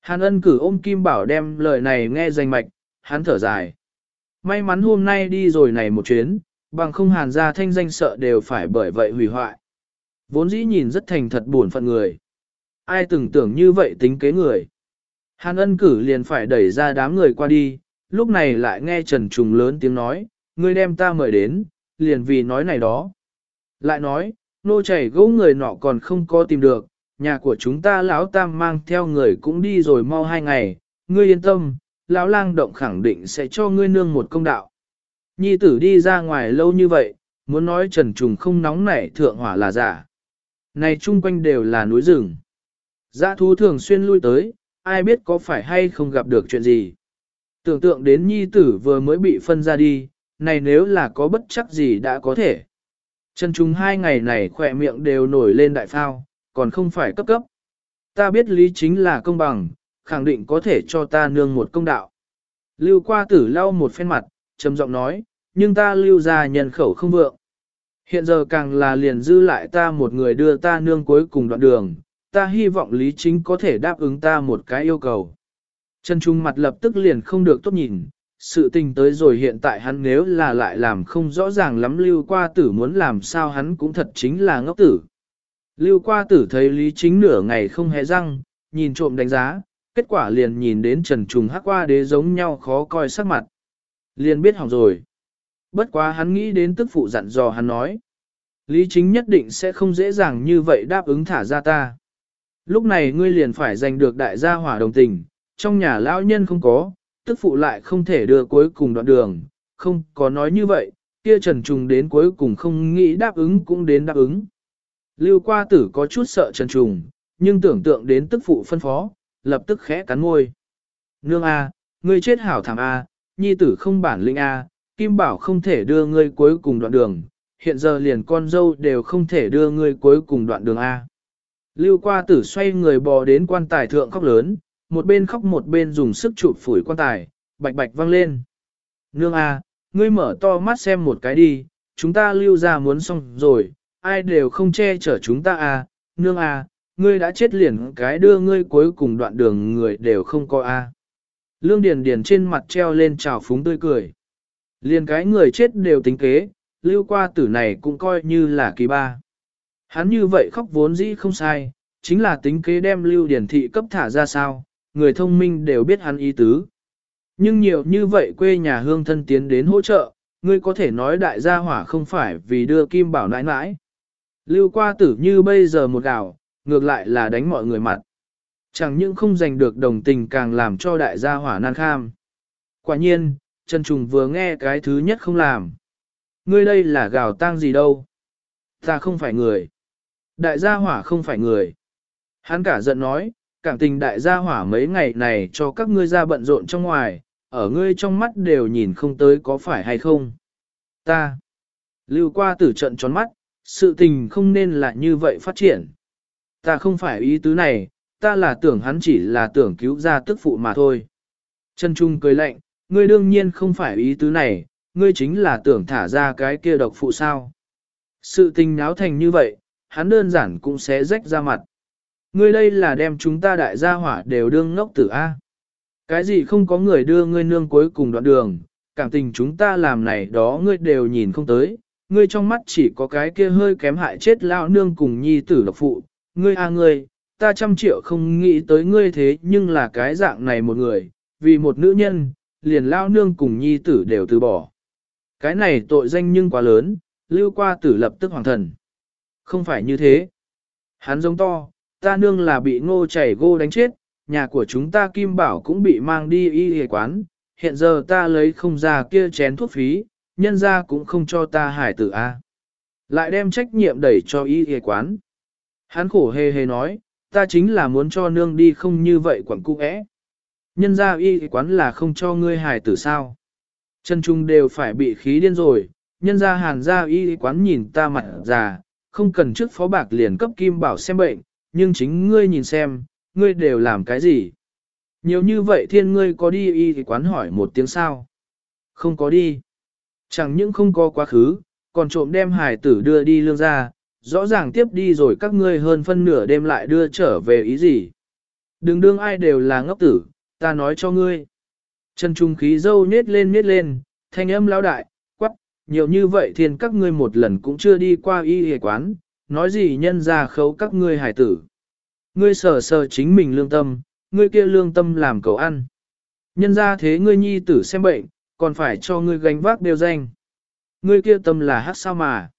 Hắn ân cử ôm Kim Bảo đem lời này nghe danh mạch, hắn thở dài. May mắn hôm nay đi rồi này một chuyến, bằng không hàn ra thanh danh sợ đều phải bởi vậy hủy hoại. Vốn dĩ nhìn rất thành thật buồn phận người. Ai từng tưởng như vậy tính kế người. Hàn ân cử liền phải đẩy ra đám người qua đi, lúc này lại nghe Trần Trùng lớn tiếng nói, ngươi đem ta mời đến, liền vì nói này đó. Lại nói, nô chảy gỗ người nọ còn không có tìm được, nhà của chúng ta lão tam mang theo người cũng đi rồi mau hai ngày, ngươi yên tâm, lão lang động khẳng định sẽ cho ngươi nương một công đạo. Nhi tử đi ra ngoài lâu như vậy, muốn nói trần trùng không nóng nảy thượng hỏa là giả. Này chung quanh đều là núi rừng. Dã thú thường xuyên lui tới, ai biết có phải hay không gặp được chuyện gì. Tưởng tượng đến nhi tử vừa mới bị phân ra đi, này nếu là có bất chắc gì đã có thể. Chân chúng hai ngày này khỏe miệng đều nổi lên đại phao, còn không phải cấp cấp. Ta biết lý chính là công bằng, khẳng định có thể cho ta nương một công đạo. Lưu qua tử lau một phen mặt, trầm giọng nói, nhưng ta lưu ra nhân khẩu không vượng. Hiện giờ càng là liền dư lại ta một người đưa ta nương cuối cùng đoạn đường, ta hy vọng Lý Chính có thể đáp ứng ta một cái yêu cầu. Trần Trung mặt lập tức liền không được tốt nhìn, sự tình tới rồi hiện tại hắn nếu là lại làm không rõ ràng lắm lưu qua tử muốn làm sao hắn cũng thật chính là ngốc tử. Lưu qua tử thấy Lý Chính nửa ngày không hề răng, nhìn trộm đánh giá, kết quả liền nhìn đến Trần Trùng hắc qua đế giống nhau khó coi sắc mặt. Liền biết hỏng rồi. Bất quá hắn nghĩ đến tức phụ dặn dò hắn nói. Lý Chính nhất định sẽ không dễ dàng như vậy đáp ứng thả ra ta. Lúc này ngươi liền phải giành được đại gia hỏa đồng tình, trong nhà lão nhân không có, tức phụ lại không thể đưa cuối cùng đoạn đường, không có nói như vậy, kia Trần Trùng đến cuối cùng không nghĩ đáp ứng cũng đến đáp ứng. Lưu qua tử có chút sợ Trần Trùng, nhưng tưởng tượng đến tức phụ phân phó, lập tức khẽ cắn môi. Nương A, ngươi chết hảo thảm A, nhi tử không bản linh A, Kim Bảo không thể đưa ngươi cuối cùng đoạn đường, hiện giờ liền con dâu đều không thể đưa ngươi cuối cùng đoạn đường A. Lưu qua tử xoay người bò đến quan tài thượng khóc lớn, một bên khóc một bên dùng sức chụp phủi quan tài, bạch bạch văng lên. Nương a, ngươi mở to mắt xem một cái đi, chúng ta lưu ra muốn xong rồi, ai đều không che chở chúng ta a, nương a, ngươi đã chết liền cái đưa ngươi cuối cùng đoạn đường người đều không có a. Lương Điền Điền trên mặt treo lên trào phúng tươi cười. Liền cái người chết đều tính kế, lưu qua tử này cũng coi như là kỳ ba. Hắn như vậy khóc vốn dĩ không sai, chính là tính kế đem lưu điển thị cấp thả ra sao, người thông minh đều biết hắn ý tứ. Nhưng nhiều như vậy quê nhà hương thân tiến đến hỗ trợ, ngươi có thể nói đại gia hỏa không phải vì đưa kim bảo nãi nãi. Lưu qua tử như bây giờ một gạo, ngược lại là đánh mọi người mặt. Chẳng những không giành được đồng tình càng làm cho đại gia hỏa nan kham. Quả nhiên, Trần Trùng vừa nghe cái thứ nhất không làm. Ngươi đây là gào tang gì đâu? Ta không phải người. Đại gia hỏa không phải người. Hắn cả giận nói, cảm tình đại gia hỏa mấy ngày này cho các ngươi ra bận rộn trong ngoài, ở ngươi trong mắt đều nhìn không tới có phải hay không. Ta. Lưu qua tử trận tròn mắt, sự tình không nên là như vậy phát triển. Ta không phải ý tứ này, ta là tưởng hắn chỉ là tưởng cứu ra tức phụ mà thôi. Trần Trung cười lạnh, ngươi đương nhiên không phải ý tứ này, ngươi chính là tưởng thả ra cái kia độc phụ sao. Sự tình náo thành như vậy, hắn đơn giản cũng sẽ rách ra mặt. Ngươi đây là đem chúng ta đại gia hỏa đều đương ngốc tử A. Cái gì không có người đưa ngươi nương cuối cùng đoạn đường, cảm tình chúng ta làm này đó ngươi đều nhìn không tới, ngươi trong mắt chỉ có cái kia hơi kém hại chết lao nương cùng nhi tử độc phụ, ngươi a ngươi, ta trăm triệu không nghĩ tới ngươi thế nhưng là cái dạng này một người, vì một nữ nhân, liền lao nương cùng nhi tử đều từ bỏ. Cái này tội danh nhưng quá lớn, lưu qua tử lập tức hoàng thần. Không phải như thế. Hắn giống to, ta nương là bị ngô chảy gô đánh chết, nhà của chúng ta Kim Bảo cũng bị mang đi y y quán, hiện giờ ta lấy không ra kia chén thuốc phí, nhân ra cũng không cho ta hải tử A. Lại đem trách nhiệm đẩy cho y y quán. Hắn khổ hề hề nói, ta chính là muốn cho nương đi không như vậy quẩn cung ẽ. Nhân ra y y quán là không cho ngươi hải tử sao. Chân trung đều phải bị khí điên rồi, nhân ra hàn ra y y quán nhìn ta mặt già, không cần trước phó bạc liền cấp Kim Bảo xem bệnh, nhưng chính ngươi nhìn xem, ngươi đều làm cái gì? Nhiều như vậy thiên ngươi có đi y thì quán hỏi một tiếng sao? Không có đi. Chẳng những không có quá khứ, còn trộm đem hải tử đưa đi lương ra, rõ ràng tiếp đi rồi các ngươi hơn phân nửa đêm lại đưa trở về ý gì? Đừng đương ai đều là ngốc tử, ta nói cho ngươi. Chân trung khí dâu nết lên nết lên, thanh âm lão đại, nhiều như vậy thiên các ngươi một lần cũng chưa đi qua y y quán, nói gì nhân ra khấu các ngươi hải tử. Ngươi sở sở chính mình lương tâm, ngươi kia lương tâm làm cầu ăn. Nhân ra thế ngươi nhi tử xem bệnh, còn phải cho ngươi gánh vác đều danh. Ngươi kia tâm là hát sao mà.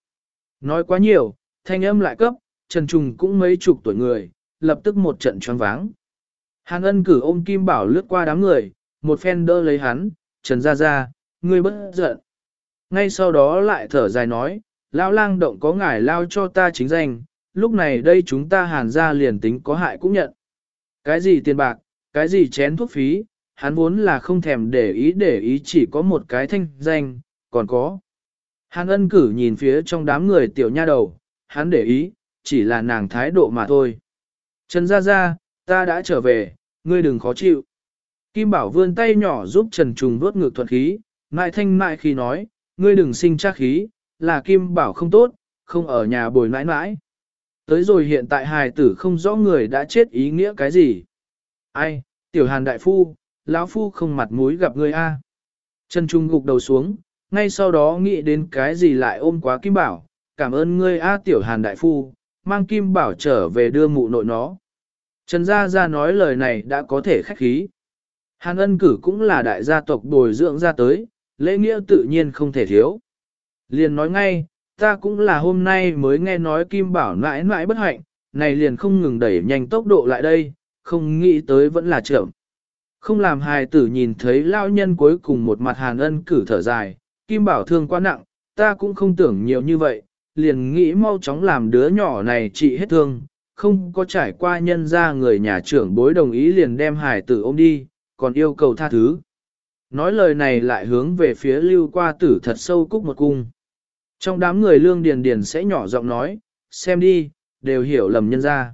Nói quá nhiều, thanh âm lại cấp, Trần Trùng cũng mấy chục tuổi người, lập tức một trận choáng váng. Hàn ân cử ôm Kim Bảo lướt qua đám người, một phen đỡ lấy hắn, Trần ra ra, ngươi bất giận. Ngay sau đó lại thở dài nói, Lão lang động có ngài lao cho ta chính danh, lúc này đây chúng ta hàn ra liền tính có hại cũng nhận. Cái gì tiền bạc, cái gì chén thuốc phí, hắn vốn là không thèm để ý để ý chỉ có một cái thanh danh, còn có. Hàn ân cử nhìn phía trong đám người tiểu nha đầu, hắn để ý, chỉ là nàng thái độ mà thôi. Trần Gia Gia, ta đã trở về, ngươi đừng khó chịu. Kim Bảo vươn tay nhỏ giúp Trần Trùng vớt ngược thuận khí, mại thanh mại khi nói, ngươi đừng sinh chắc khí, là Kim Bảo không tốt, không ở nhà bồi nãi nãi. Tới rồi hiện tại hài tử không rõ người đã chết ý nghĩa cái gì. Ai, tiểu hàn đại phu, lão phu không mặt mũi gặp ngươi a. À. Trần Trung gục đầu xuống, ngay sau đó nghĩ đến cái gì lại ôm quá Kim Bảo, cảm ơn ngươi a tiểu hàn đại phu, mang Kim Bảo trở về đưa mụ nội nó. Trần Gia Gia nói lời này đã có thể khách khí. Hàn ân cử cũng là đại gia tộc bồi dưỡng ra tới, lễ nghĩa tự nhiên không thể thiếu. Liền nói ngay, ta cũng là hôm nay mới nghe nói Kim Bảo nãi nãi bất hạnh, này liền không ngừng đẩy nhanh tốc độ lại đây, không nghĩ tới vẫn là trưởng Không làm hài tử nhìn thấy lao nhân cuối cùng một mặt hàn ân cử thở dài, Kim Bảo thương quá nặng, ta cũng không tưởng nhiều như vậy, liền nghĩ mau chóng làm đứa nhỏ này trị hết thương, không có trải qua nhân ra người nhà trưởng bối đồng ý liền đem hài tử ôm đi, còn yêu cầu tha thứ. Nói lời này lại hướng về phía lưu qua tử thật sâu cúc một cung. Trong đám người lương điền điền sẽ nhỏ giọng nói, xem đi, đều hiểu lầm nhân gia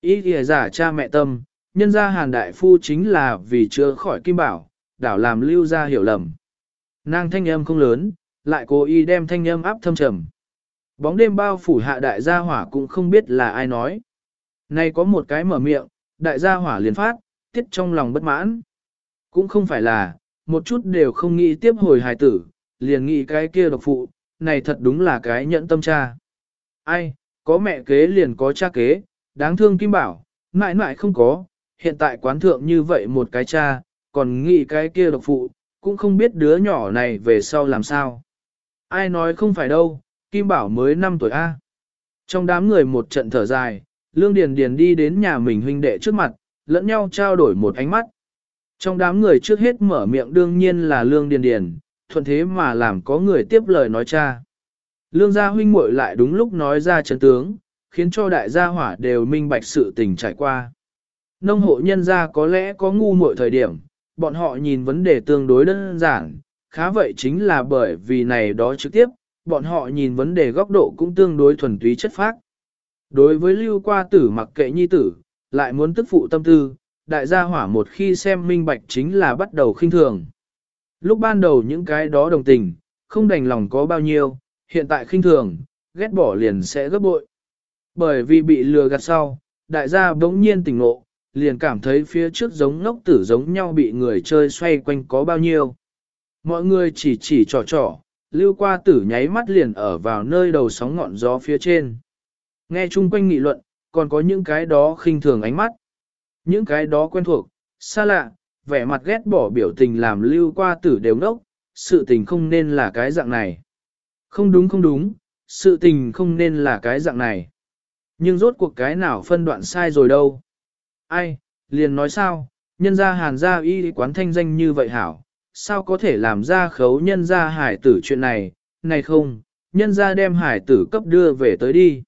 Ý kìa giả cha mẹ tâm, nhân gia hàn đại phu chính là vì chưa khỏi kim bảo, đảo làm lưu gia hiểu lầm. Nàng thanh âm không lớn, lại cố ý đem thanh âm áp thâm trầm. Bóng đêm bao phủ hạ đại gia hỏa cũng không biết là ai nói. Nay có một cái mở miệng, đại gia hỏa liền phát, tiết trong lòng bất mãn. Cũng không phải là, một chút đều không nghĩ tiếp hồi hài tử, liền nghĩ cái kia độc phụ, này thật đúng là cái nhận tâm cha. Ai, có mẹ kế liền có cha kế, đáng thương Kim Bảo, mãi mãi không có, hiện tại quán thượng như vậy một cái cha, còn nghĩ cái kia độc phụ, cũng không biết đứa nhỏ này về sau làm sao. Ai nói không phải đâu, Kim Bảo mới 5 tuổi A. Trong đám người một trận thở dài, Lương Điền Điền đi đến nhà mình huynh đệ trước mặt, lẫn nhau trao đổi một ánh mắt. Trong đám người trước hết mở miệng đương nhiên là Lương Điền Điền, thuận thế mà làm có người tiếp lời nói cha. Lương gia huynh muội lại đúng lúc nói ra chân tướng, khiến cho đại gia hỏa đều minh bạch sự tình trải qua. Nông hộ nhân gia có lẽ có ngu muội thời điểm, bọn họ nhìn vấn đề tương đối đơn giản, khá vậy chính là bởi vì này đó trực tiếp, bọn họ nhìn vấn đề góc độ cũng tương đối thuần túy chất phác. Đối với lưu qua tử mặc kệ nhi tử, lại muốn tức phụ tâm tư, đại gia hỏa một khi xem minh bạch chính là bắt đầu khinh thường. Lúc ban đầu những cái đó đồng tình, không đành lòng có bao nhiêu, hiện tại khinh thường, ghét bỏ liền sẽ gấp bội. Bởi vì bị lừa gạt sau, đại gia bỗng nhiên tỉnh ngộ, liền cảm thấy phía trước giống ngốc tử giống nhau bị người chơi xoay quanh có bao nhiêu. Mọi người chỉ chỉ trò trò, lưu qua tử nháy mắt liền ở vào nơi đầu sóng ngọn gió phía trên. Nghe chung quanh nghị luận, còn có những cái đó khinh thường ánh mắt. Những cái đó quen thuộc, xa lạ, vẻ mặt ghét bỏ biểu tình làm lưu qua tử đều ngốc, sự tình không nên là cái dạng này. Không đúng không đúng, sự tình không nên là cái dạng này. Nhưng rốt cuộc cái nào phân đoạn sai rồi đâu. Ai, liền nói sao, nhân gia hàn gia y quán thanh danh như vậy hảo, sao có thể làm ra khấu nhân gia hải tử chuyện này, này không, nhân gia đem hải tử cấp đưa về tới đi.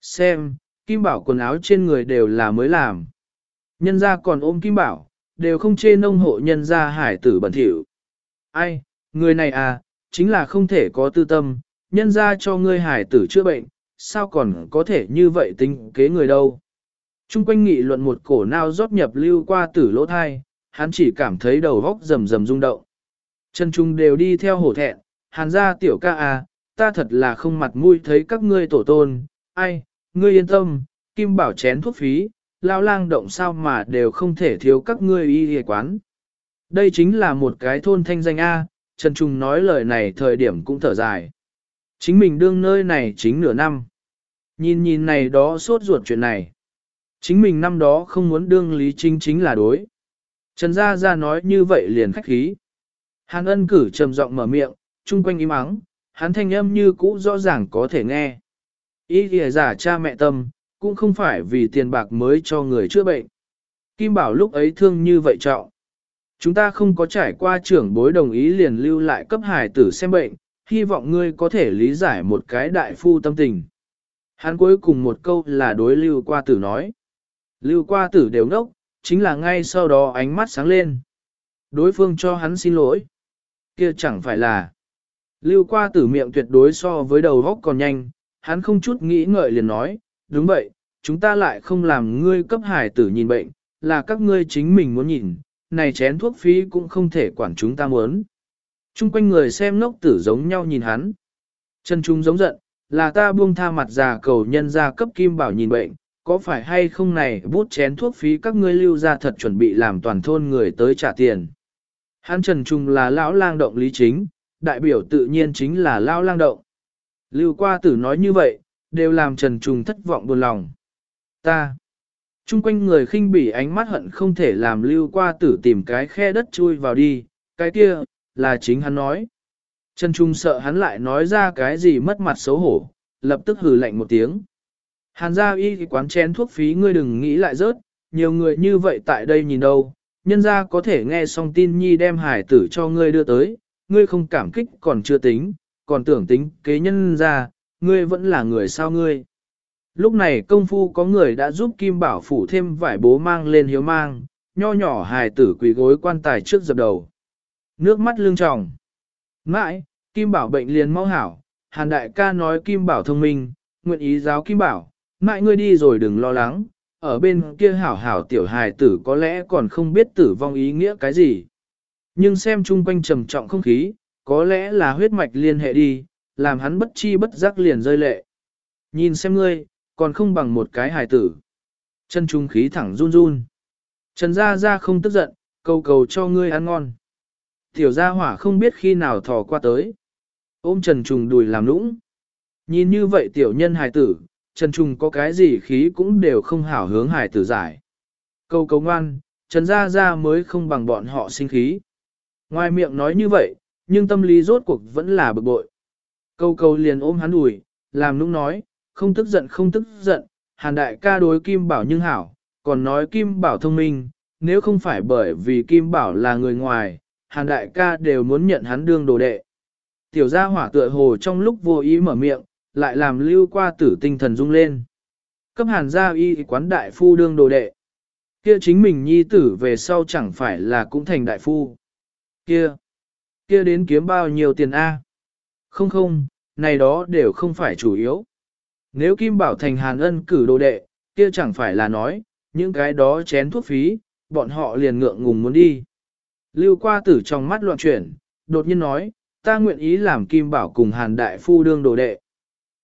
Xem, kim bảo quần áo trên người đều là mới làm. Nhân gia còn ôm kim bảo, đều không chê nông hộ nhân gia hải tử bẩn thỉu. Ai, người này à, chính là không thể có tư tâm, nhân gia cho ngươi hải tử chữa bệnh, sao còn có thể như vậy tính kế người đâu. Trung quanh nghị luận một cổ nào rót nhập lưu qua tử lỗ thai, hắn chỉ cảm thấy đầu góc rầm rầm rung động. Chân trung đều đi theo hổ thẹn, hàn gia tiểu ca à, ta thật là không mặt mũi thấy các ngươi tổ tôn, ai, ngươi yên tâm, kim bảo chén thuốc phí, lao lang động sao mà đều không thể thiếu các ngươi y y quán. Đây chính là một cái thôn thanh danh A, Trần Trung nói lời này thời điểm cũng thở dài. Chính mình đương nơi này chính nửa năm. Nhìn nhìn này đó sốt ruột chuyện này. Chính mình năm đó không muốn đương lý chính chính là đối. Trần Gia Gia nói như vậy liền khách khí. Hàn ân cử trầm giọng mở miệng, chung quanh im ắng, hắn thanh âm như cũ rõ ràng có thể nghe. Ý kìa giả cha mẹ tâm, cũng không phải vì tiền bạc mới cho người chữa bệnh. Kim Bảo lúc ấy thương như vậy trọng. Chúng ta không có trải qua trưởng bối đồng ý liền lưu lại cấp hải tử xem bệnh, hy vọng ngươi có thể lý giải một cái đại phu tâm tình. Hắn cuối cùng một câu là đối lưu qua tử nói. Lưu qua tử đều ngốc, chính là ngay sau đó ánh mắt sáng lên. Đối phương cho hắn xin lỗi. kia chẳng phải là. Lưu qua tử miệng tuyệt đối so với đầu góc còn nhanh, hắn không chút nghĩ ngợi liền nói, đúng vậy, chúng ta lại không làm ngươi cấp hải tử nhìn bệnh, là các ngươi chính mình muốn nhìn, này chén thuốc phí cũng không thể quản chúng ta muốn. Trung quanh người xem ngốc tử giống nhau nhìn hắn. Chân trung giống giận, là ta buông tha mặt già cầu nhân ra cấp kim bảo nhìn bệnh, có phải hay không này bút chén thuốc phí các ngươi lưu ra thật chuẩn bị làm toàn thôn người tới trả tiền. Hắn Trần Trung là lão lang động lý chính, đại biểu tự nhiên chính là lão lang động. Lưu qua tử nói như vậy, đều làm Trần Trung thất vọng buồn lòng. Ta, chung quanh người khinh bỉ ánh mắt hận không thể làm lưu qua tử tìm cái khe đất chui vào đi, cái kia, là chính hắn nói. Trần Trung sợ hắn lại nói ra cái gì mất mặt xấu hổ, lập tức hừ lạnh một tiếng. Hàn gia y quán chén thuốc phí ngươi đừng nghĩ lại rớt, nhiều người như vậy tại đây nhìn đâu, nhân gia có thể nghe xong tin nhi đem hải tử cho ngươi đưa tới, ngươi không cảm kích còn chưa tính, còn tưởng tính kế nhân gia, ngươi vẫn là người sao ngươi. Lúc này công phu có người đã giúp Kim Bảo phủ thêm vải bố mang lên hiếu mang, nho nhỏ hài tử quỳ gối quan tài trước dập đầu. Nước mắt lưng tròng. Mãi, Kim Bảo bệnh liền mau hảo, Hàn Đại ca nói Kim Bảo thông minh, nguyện ý giáo Kim Bảo, mãi ngươi đi rồi đừng lo lắng, ở bên kia hảo hảo tiểu hài tử có lẽ còn không biết tử vong ý nghĩa cái gì. Nhưng xem chung quanh trầm trọng không khí, có lẽ là huyết mạch liên hệ đi, làm hắn bất chi bất giác liền rơi lệ. Nhìn xem ngươi, còn không bằng một cái hài tử. Chân trung khí thẳng run run. Trần Gia Gia không tức giận, cầu cầu cho ngươi ăn ngon. Tiểu gia hỏa không biết khi nào thò qua tới. Ôm Trần Trùng đùi làm nũng. Nhìn như vậy tiểu nhân hài tử, Trần Trùng có cái gì khí cũng đều không hảo hướng hài tử giải. Câu cầu ngoan, Trần Gia Gia mới không bằng bọn họ sinh khí. Ngoài miệng nói như vậy, nhưng tâm lý rốt cuộc vẫn là bực bội. Câu câu liền ôm hắn đùi, làm nũng nói, không tức giận không tức giận, hàn đại ca đối Kim Bảo nhưng hảo, còn nói Kim Bảo thông minh, nếu không phải bởi vì Kim Bảo là người ngoài, hàn đại ca đều muốn nhận hắn đương đồ đệ. Tiểu gia hỏa tựa hồ trong lúc vô ý mở miệng, lại làm lưu qua tử tinh thần rung lên. Cấp hàn gia y quán đại phu đương đồ đệ. Kia chính mình nhi tử về sau chẳng phải là cũng thành đại phu. Kia, kia đến kiếm bao nhiêu tiền A? Không không, này đó đều không phải chủ yếu. Nếu Kim Bảo thành hàn ân cử đồ đệ, kia chẳng phải là nói, những cái đó chén thuốc phí, bọn họ liền ngượng ngùng muốn đi. Lưu qua tử trong mắt loạn chuyển, đột nhiên nói, ta nguyện ý làm Kim Bảo cùng hàn đại phu đương đồ đệ.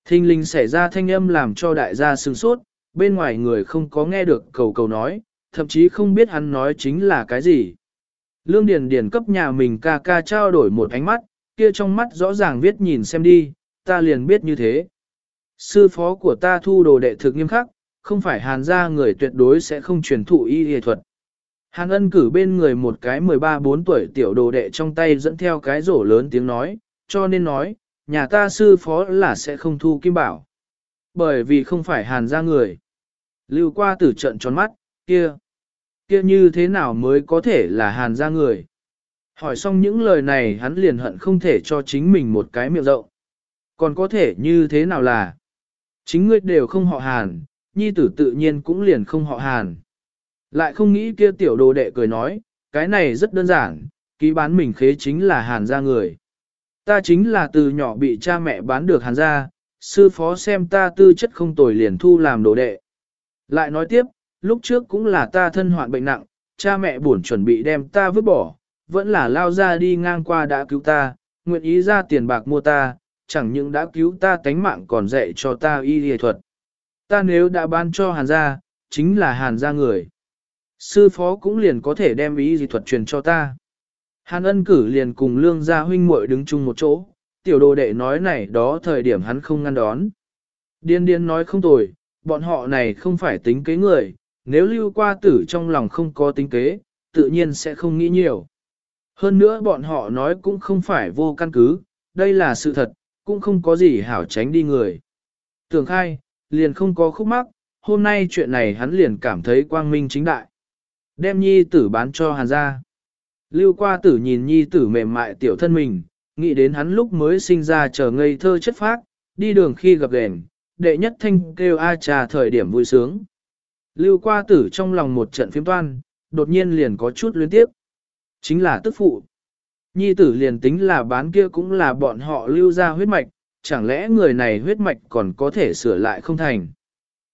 Thinh linh xảy ra thanh âm làm cho đại gia sừng sốt, bên ngoài người không có nghe được cầu cầu nói, thậm chí không biết hắn nói chính là cái gì. Lương Điền Điền cấp nhà mình ca ca trao đổi một ánh mắt, kia trong mắt rõ ràng viết nhìn xem đi, ta liền biết như thế. Sư phó của ta thu đồ đệ thực nghiêm khắc, không phải hàn gia người tuyệt đối sẽ không truyền thụ y y thuật. Hàn ân cử bên người một cái 13-4 tuổi tiểu đồ đệ trong tay dẫn theo cái rổ lớn tiếng nói, cho nên nói, nhà ta sư phó là sẽ không thu kim bảo. Bởi vì không phải hàn gia người. Lưu qua tử trận tròn mắt, kia, kia như thế nào mới có thể là hàn gia người. Hỏi xong những lời này hắn liền hận không thể cho chính mình một cái miệng rộng. Còn có thể như thế nào là, chính ngươi đều không họ hàn, nhi tử tự nhiên cũng liền không họ hàn. Lại không nghĩ kia tiểu đồ đệ cười nói, cái này rất đơn giản, ký bán mình khế chính là hàn gia người. Ta chính là từ nhỏ bị cha mẹ bán được hàn gia, sư phó xem ta tư chất không tồi liền thu làm đồ đệ. Lại nói tiếp, lúc trước cũng là ta thân hoạn bệnh nặng, cha mẹ buồn chuẩn bị đem ta vứt bỏ, vẫn là lao ra đi ngang qua đã cứu ta, nguyện ý ra tiền bạc mua ta, chẳng những đã cứu ta tánh mạng còn dạy cho ta y y thuật. Ta nếu đã ban cho hàn gia, chính là hàn gia người. Sư phó cũng liền có thể đem ý gì thuật truyền cho ta. Hàn ân cử liền cùng lương gia huynh muội đứng chung một chỗ, tiểu đồ đệ nói này đó thời điểm hắn không ngăn đón. Điên điên nói không tồi, bọn họ này không phải tính kế người, nếu lưu qua tử trong lòng không có tính kế, tự nhiên sẽ không nghĩ nhiều. Hơn nữa bọn họ nói cũng không phải vô căn cứ, đây là sự thật, cũng không có gì hảo tránh đi người. Tưởng khai, liền không có khúc mắc, hôm nay chuyện này hắn liền cảm thấy quang minh chính đại. Đem nhi tử bán cho hàn gia. Lưu qua tử nhìn nhi tử mềm mại tiểu thân mình, nghĩ đến hắn lúc mới sinh ra chờ ngây thơ chất phác, đi đường khi gặp đèn đệ nhất thanh kêu a trà thời điểm vui sướng. Lưu qua tử trong lòng một trận phiếm toan, đột nhiên liền có chút luyến tiếp. Chính là tức phụ. Nhi tử liền tính là bán kia cũng là bọn họ lưu ra huyết mạch, chẳng lẽ người này huyết mạch còn có thể sửa lại không thành.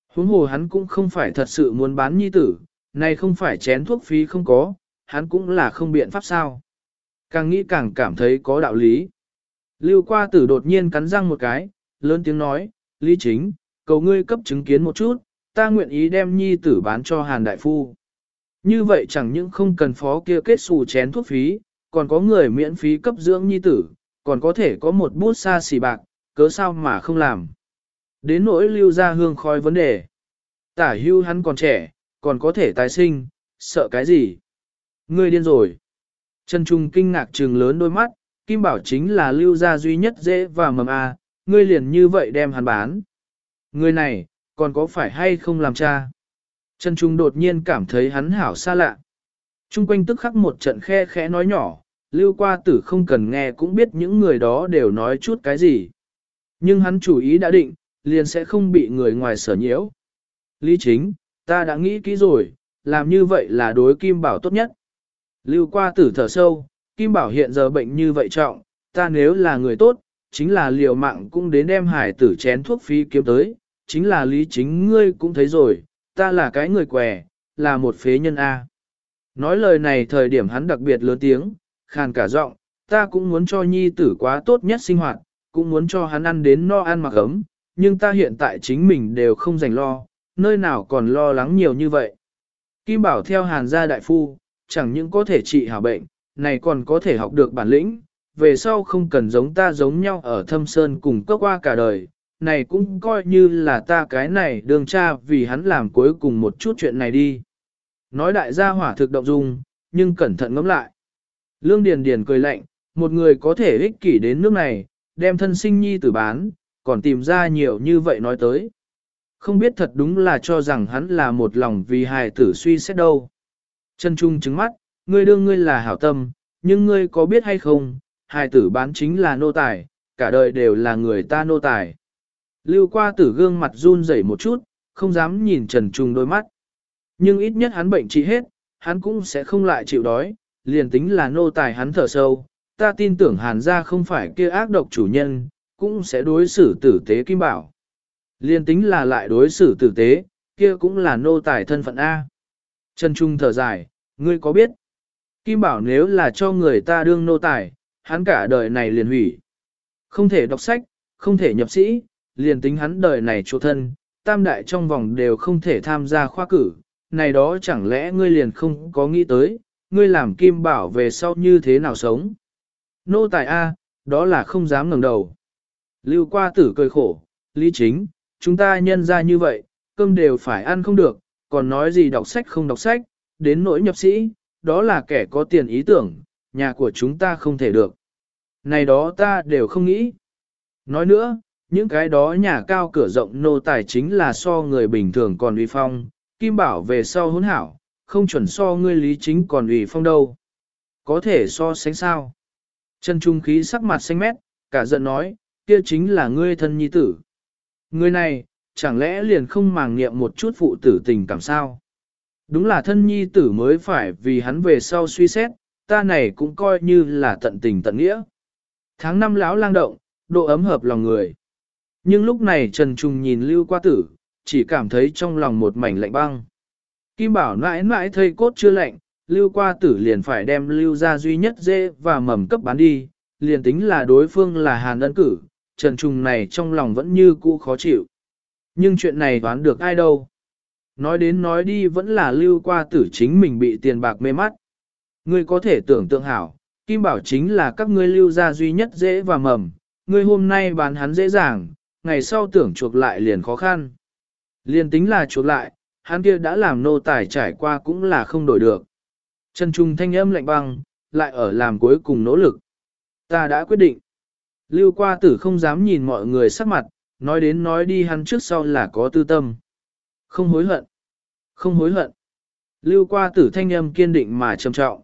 Huống hồ hắn cũng không phải thật sự muốn bán nhi tử, này không phải chén thuốc phí không có, hắn cũng là không biện pháp sao. Càng nghĩ càng cảm thấy có đạo lý. Lưu qua tử đột nhiên cắn răng một cái, lớn tiếng nói, Lý chính, cầu ngươi cấp chứng kiến một chút, ta nguyện ý đem nhi tử bán cho hàn đại phu. Như vậy chẳng những không cần phó kia kết xù chén thuốc phí, còn có người miễn phí cấp dưỡng nhi tử, còn có thể có một bút xa xỉ bạc, cớ sao mà không làm. Đến nỗi lưu ra hương khói vấn đề. Tả hưu hắn còn trẻ, còn có thể tái sinh, sợ cái gì? Ngươi điên rồi. Trần Trung kinh ngạc trừng lớn đôi mắt, Kim Bảo chính là lưu gia duy nhất dễ và mầm a, ngươi liền như vậy đem hắn bán. Người này, còn có phải hay không làm cha? Trần Trung đột nhiên cảm thấy hắn hảo xa lạ. Trung quanh tức khắc một trận khe khẽ nói nhỏ, lưu qua tử không cần nghe cũng biết những người đó đều nói chút cái gì. Nhưng hắn chủ ý đã định, liền sẽ không bị người ngoài sở nhiễu. Lý chính, ta đã nghĩ kỹ rồi, làm như vậy là đối Kim Bảo tốt nhất. Lưu qua tử thở sâu, Kim Bảo hiện giờ bệnh như vậy trọng, ta nếu là người tốt, chính là liều mạng cũng đến đem hải tử chén thuốc phí kiếm tới, chính là lý chính ngươi cũng thấy rồi, ta là cái người què, là một phế nhân A. Nói lời này thời điểm hắn đặc biệt lớn tiếng, khàn cả giọng, ta cũng muốn cho nhi tử quá tốt nhất sinh hoạt, cũng muốn cho hắn ăn đến no ăn mặc ấm, nhưng ta hiện tại chính mình đều không dành lo, nơi nào còn lo lắng nhiều như vậy. Kim Bảo theo hàn gia đại phu, chẳng những có thể trị hảo bệnh, này còn có thể học được bản lĩnh, về sau không cần giống ta giống nhau ở thâm sơn cùng cốc qua cả đời, này cũng coi như là ta cái này đường cha vì hắn làm cuối cùng một chút chuyện này đi. Nói đại gia hỏa thực động dung, nhưng cẩn thận ngẫm lại. Lương Điền Điền cười lạnh, một người có thể ích kỷ đến nước này, đem thân sinh nhi tử bán, còn tìm ra nhiều như vậy nói tới. Không biết thật đúng là cho rằng hắn là một lòng vì hài tử suy xét đâu. Chân Trung trứng mắt, ngươi đương ngươi là hảo tâm, nhưng ngươi có biết hay không, hài tử bán chính là nô tài, cả đời đều là người ta nô tài. Lưu qua tử gương mặt run rẩy một chút, không dám nhìn Trần Trung đôi mắt. Nhưng ít nhất hắn bệnh trị hết, hắn cũng sẽ không lại chịu đói, liền tính là nô tài hắn thở sâu, ta tin tưởng hàn gia không phải kia ác độc chủ nhân, cũng sẽ đối xử tử tế Kim Bảo. Liên tính là lại đối xử tử tế, kia cũng là nô tài thân phận A. Trần Trung thở dài, ngươi có biết? Kim Bảo nếu là cho người ta đương nô tài, hắn cả đời này liền hủy. Không thể đọc sách, không thể nhập sĩ, liền tính hắn đời này chỗ thân, tam đại trong vòng đều không thể tham gia khoa cử. Này đó chẳng lẽ ngươi liền không có nghĩ tới, ngươi làm Kim Bảo về sau như thế nào sống? Nô tài A, đó là không dám ngẩng đầu. Lưu qua tử cười khổ, lý chính, chúng ta nhân ra như vậy, cơm đều phải ăn không được, còn nói gì đọc sách không đọc sách, đến nỗi nhập sĩ, đó là kẻ có tiền ý tưởng, nhà của chúng ta không thể được. Này đó ta đều không nghĩ. Nói nữa, những cái đó nhà cao cửa rộng nô tài chính là so người bình thường còn uy phong, kim bảo về sau hỗn hảo, không chuẩn so ngươi lý chính còn uy phong đâu. Có thể so sánh sao? Chân trung khí sắc mặt xanh mét, cả giận nói, kia chính là ngươi thân nhi tử. Người này, chẳng lẽ liền không màng nghiệm một chút phụ tử tình cảm sao? Đúng là thân nhi tử mới phải vì hắn về sau suy xét, ta này cũng coi như là tận tình tận nghĩa. Tháng năm lão lang động, độ ấm hợp lòng người. Nhưng lúc này Trần Trung nhìn lưu qua tử, chỉ cảm thấy trong lòng một mảnh lạnh băng. Kim bảo mãi mãi thây cốt chưa lạnh, lưu qua tử liền phải đem lưu ra duy nhất dê và mầm cấp bán đi, liền tính là đối phương là hàn ân cử, Trần Trung này trong lòng vẫn như cũ khó chịu. Nhưng chuyện này đoán được ai đâu. Nói đến nói đi vẫn là lưu qua tử chính mình bị tiền bạc mê mắt. Ngươi có thể tưởng tượng hảo, Kim Bảo chính là các ngươi lưu ra duy nhất dễ và mầm, ngươi hôm nay bán hắn dễ dàng, ngày sau tưởng chuộc lại liền khó khăn. Liền tính là chuộc lại, hắn kia đã làm nô tài trải qua cũng là không đổi được. Trần Trung thanh âm lạnh băng, lại ở làm cuối cùng nỗ lực. Ta đã quyết định. Lưu qua tử không dám nhìn mọi người sắc mặt, nói đến nói đi hắn trước sau là có tư tâm. Không hối hận. Không hối hận. Lưu qua tử thanh âm kiên định mà trầm trọng.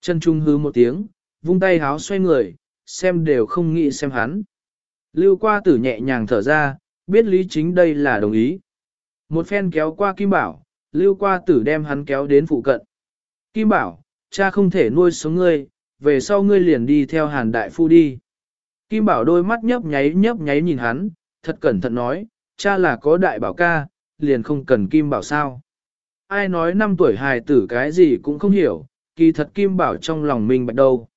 Trần trung hứ một tiếng, vung tay háo xoay người, xem đều không nghĩ xem hắn. Lưu qua tử nhẹ nhàng thở ra, biết lý chính đây là đồng ý. Một phen kéo qua Kim Bảo, lưu qua tử đem hắn kéo đến phụ cận. Kim Bảo, cha không thể nuôi sống ngươi, về sau ngươi liền đi theo hàn đại phu đi. Kim Bảo đôi mắt nhấp nháy nhấp nháy nhìn hắn, thật cẩn thận nói, cha là có đại bảo ca, liền không cần Kim Bảo sao. Ai nói năm tuổi hài tử cái gì cũng không hiểu, kỳ thật Kim Bảo trong lòng mình bạch đâu.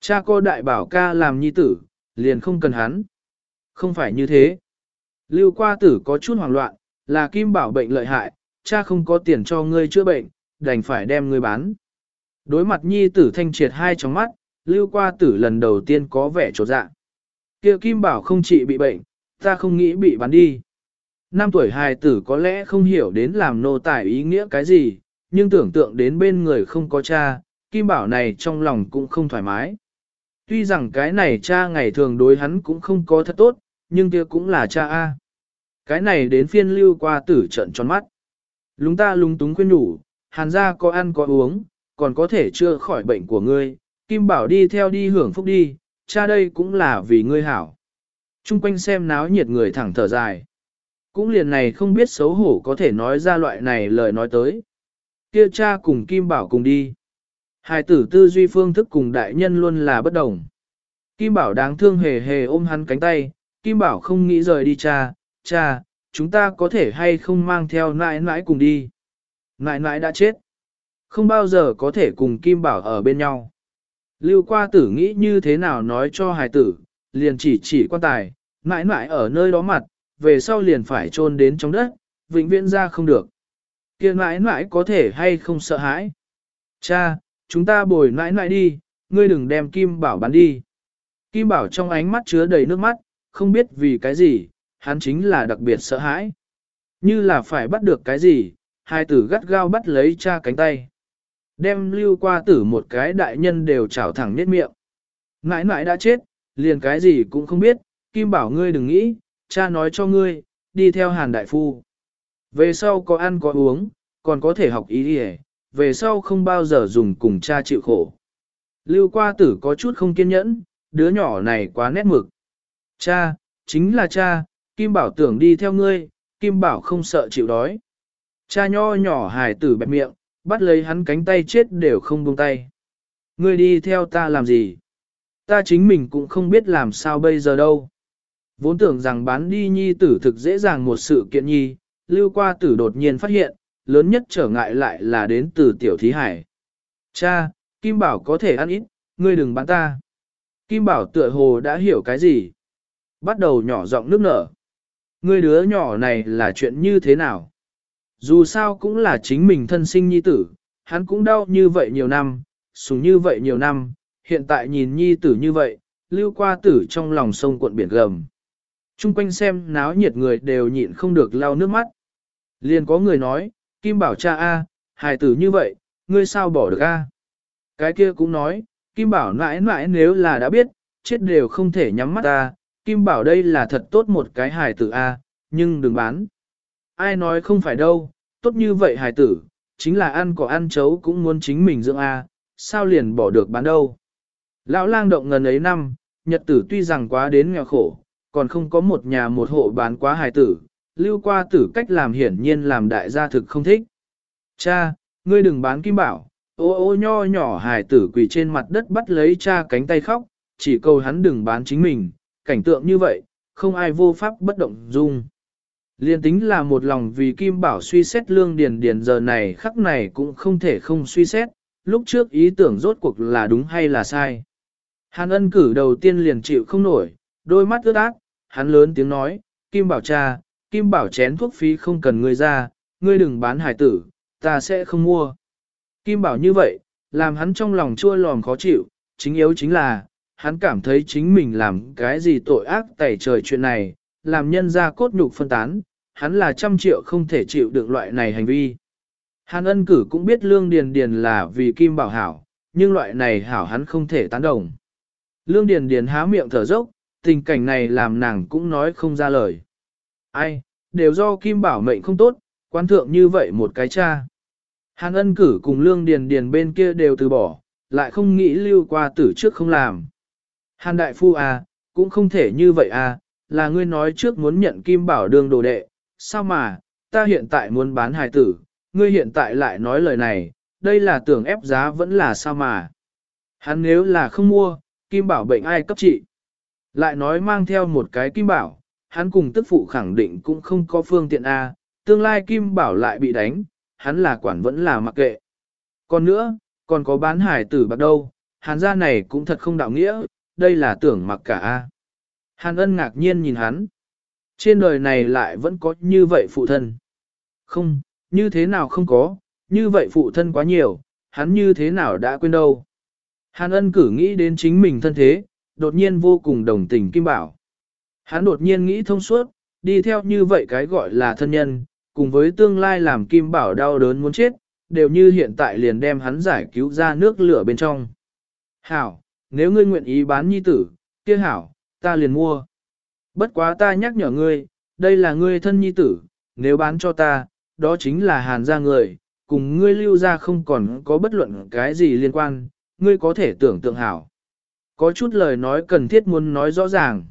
Cha có đại bảo ca làm nhi tử, liền không cần hắn. Không phải như thế. Lưu qua tử có chút hoảng loạn, là Kim Bảo bệnh lợi hại, cha không có tiền cho ngươi chữa bệnh, đành phải đem ngươi bán. Đối mặt nhi tử thanh triệt hai trong mắt, lưu qua tử lần đầu tiên có vẻ trột dạ. kia Kim Bảo không trị bị bệnh, ta không nghĩ bị bán đi. Năm tuổi hài tử có lẽ không hiểu đến làm nô tài ý nghĩa cái gì, nhưng tưởng tượng đến bên người không có cha, Kim Bảo này trong lòng cũng không thoải mái. Tuy rằng cái này cha ngày thường đối hắn cũng không có thật tốt, nhưng kia cũng là cha A. Cái này đến phiên lưu qua tử trận tròn mắt. Lúng ta lúng túng khuyên nhủ, hàn gia có ăn có uống, còn có thể chưa khỏi bệnh của ngươi, Kim Bảo đi theo đi hưởng phúc đi, cha đây cũng là vì ngươi hảo. Trung quanh xem náo nhiệt người thẳng thở dài. Cũng liền này không biết xấu hổ có thể nói ra loại này lời nói tới. Kia cha cùng Kim Bảo cùng đi. Hai tử tư duy phương thức cùng đại nhân luôn là bất đồng. Kim Bảo đáng thương hề hề ôm hắn cánh tay, Kim Bảo không nghĩ rời đi cha, cha, chúng ta có thể hay không mang theo nãi nãi cùng đi. Nãi nãi đã chết. Không bao giờ có thể cùng Kim Bảo ở bên nhau. Lưu qua tử nghĩ như thế nào nói cho hài tử, liền chỉ chỉ quan tài, nãi nãi ở nơi đó mặt, về sau liền phải chôn đến trong đất, vĩnh viễn ra không được. kia nãi nãi có thể hay không sợ hãi. Cha, chúng ta bồi nãi nãi đi, ngươi đừng đem Kim Bảo bán đi. Kim Bảo trong ánh mắt chứa đầy nước mắt, không biết vì cái gì, hắn chính là đặc biệt sợ hãi. Như là phải bắt được cái gì, hai tử gắt gao bắt lấy cha cánh tay. Đem lưu qua tử một cái đại nhân đều chảo thẳng nết miệng. Ngãi ngãi đã chết, liền cái gì cũng không biết, Kim bảo ngươi đừng nghĩ, cha nói cho ngươi, đi theo hàn đại phu. Về sau có ăn có uống, còn có thể học ý đi về sau không bao giờ dùng cùng cha chịu khổ. Lưu qua tử có chút không kiên nhẫn, đứa nhỏ này quá nét mực. Cha, chính là cha, Kim Bảo tưởng đi theo ngươi, Kim Bảo không sợ chịu đói. Cha nho nhỏ hài tử bẹp miệng, bắt lấy hắn cánh tay chết đều không buông tay. Ngươi đi theo ta làm gì? Ta chính mình cũng không biết làm sao bây giờ đâu. Vốn tưởng rằng bán đi nhi tử thực dễ dàng một sự kiện nhi, lưu qua tử đột nhiên phát hiện, lớn nhất trở ngại lại là đến từ tiểu thí hải. Cha, Kim Bảo có thể ăn ít, ngươi đừng bán ta. Kim Bảo tựa hồ đã hiểu cái gì. Bắt đầu nhỏ giọng nước nở. Ngươi đứa nhỏ này là chuyện như thế nào? Dù sao cũng là chính mình thân sinh nhi tử, hắn cũng đau như vậy nhiều năm, sùng như vậy nhiều năm, hiện tại nhìn nhi tử như vậy, lưu qua tử trong lòng sông cuộn biển gầm. Trung quanh xem náo nhiệt người đều nhịn không được lau nước mắt. Liền có người nói, Kim bảo cha A, hài tử như vậy, ngươi sao bỏ được A. Cái kia cũng nói, Kim bảo mãi mãi nếu là đã biết, chết đều không thể nhắm mắt ta, Kim bảo đây là thật tốt một cái hài tử A, nhưng đừng bán. Ai nói không phải đâu, tốt như vậy hài tử, chính là ăn cỏ ăn chấu cũng muốn chính mình dưỡng A, sao liền bỏ được bán đâu. Lão lang động ngần ấy năm, nhật tử tuy rằng quá đến nghèo khổ, còn không có một nhà một hộ bán quá hài tử, lưu qua tử cách làm hiển nhiên làm đại gia thực không thích. Cha, ngươi đừng bán kim bảo, ô ô nho nhỏ hài tử quỳ trên mặt đất bắt lấy cha cánh tay khóc, chỉ cầu hắn đừng bán chính mình, cảnh tượng như vậy, không ai vô pháp bất động dung. Liên tính là một lòng vì Kim Bảo suy xét lương điền điền giờ này khắc này cũng không thể không suy xét, lúc trước ý tưởng rốt cuộc là đúng hay là sai. Hàn ân cử đầu tiên liền chịu không nổi, đôi mắt ướt át, hắn lớn tiếng nói, Kim Bảo cha, Kim Bảo chén thuốc phí không cần ngươi ra, ngươi đừng bán hải tử, ta sẽ không mua. Kim Bảo như vậy, làm hắn trong lòng chua lòm khó chịu, chính yếu chính là, hắn cảm thấy chính mình làm cái gì tội ác tẩy trời chuyện này, làm nhân ra cốt nhục phân tán, hắn là trăm triệu không thể chịu được loại này hành vi. Hàn ân cử cũng biết lương điền điền là vì kim bảo hảo, nhưng loại này hảo hắn không thể tán đồng. Lương điền điền há miệng thở dốc, tình cảnh này làm nàng cũng nói không ra lời. Ai, đều do kim bảo mệnh không tốt, quan thượng như vậy một cái cha. Hàn ân cử cùng lương điền điền bên kia đều từ bỏ, lại không nghĩ lưu qua tử trước không làm. Hàn đại phu à, cũng không thể như vậy à, là ngươi nói trước muốn nhận kim bảo đương đồ đệ, sao mà, ta hiện tại muốn bán hài tử, ngươi hiện tại lại nói lời này, đây là tưởng ép giá vẫn là sao mà. Hắn nếu là không mua, kim bảo bệnh ai cấp trị. Lại nói mang theo một cái kim bảo, hắn cùng tức phụ khẳng định cũng không có phương tiện A, tương lai kim bảo lại bị đánh, hắn là quản vẫn là mặc kệ. Còn nữa, còn có bán hải tử bạc đâu, Hắn ra này cũng thật không đạo nghĩa, đây là tưởng mặc cả A. Hàn ân ngạc nhiên nhìn hắn. Trên đời này lại vẫn có như vậy phụ thân. Không, như thế nào không có, như vậy phụ thân quá nhiều, hắn như thế nào đã quên đâu. Hàn ân cử nghĩ đến chính mình thân thế, đột nhiên vô cùng đồng tình Kim Bảo. Hắn đột nhiên nghĩ thông suốt, đi theo như vậy cái gọi là thân nhân, cùng với tương lai làm Kim Bảo đau đớn muốn chết, đều như hiện tại liền đem hắn giải cứu ra nước lửa bên trong. Hảo, nếu ngươi nguyện ý bán nhi tử, kia hảo, ta liền mua. Bất quá ta nhắc nhở ngươi, đây là ngươi thân nhi tử, nếu bán cho ta, đó chính là hàn gia người, cùng ngươi lưu ra không còn có bất luận cái gì liên quan, ngươi có thể tưởng tượng hảo. Có chút lời nói cần thiết muốn nói rõ ràng.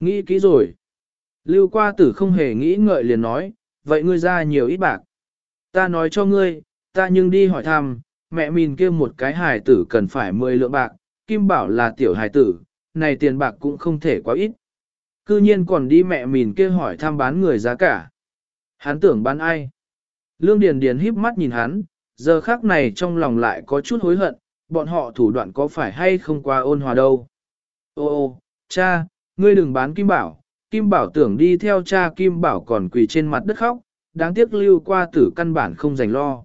Nghĩ kỹ rồi. Lưu qua tử không hề nghĩ ngợi liền nói, vậy ngươi ra nhiều ít bạc. Ta nói cho ngươi, ta nhưng đi hỏi thăm, mẹ mình kia một cái hài tử cần phải 10 lượng bạc, Kim bảo là tiểu hài tử, này tiền bạc cũng không thể quá ít. Cư nhiên còn đi mẹ mình kia hỏi tham bán người giá cả. Hắn tưởng bán ai? Lương Điền Điền híp mắt nhìn hắn, giờ khắc này trong lòng lại có chút hối hận, bọn họ thủ đoạn có phải hay không qua ôn hòa đâu. Ô ô, cha, ngươi đừng bán Kim Bảo, Kim Bảo tưởng đi theo cha Kim Bảo còn quỳ trên mặt đất khóc, đáng tiếc lưu qua tử căn bản không dành lo.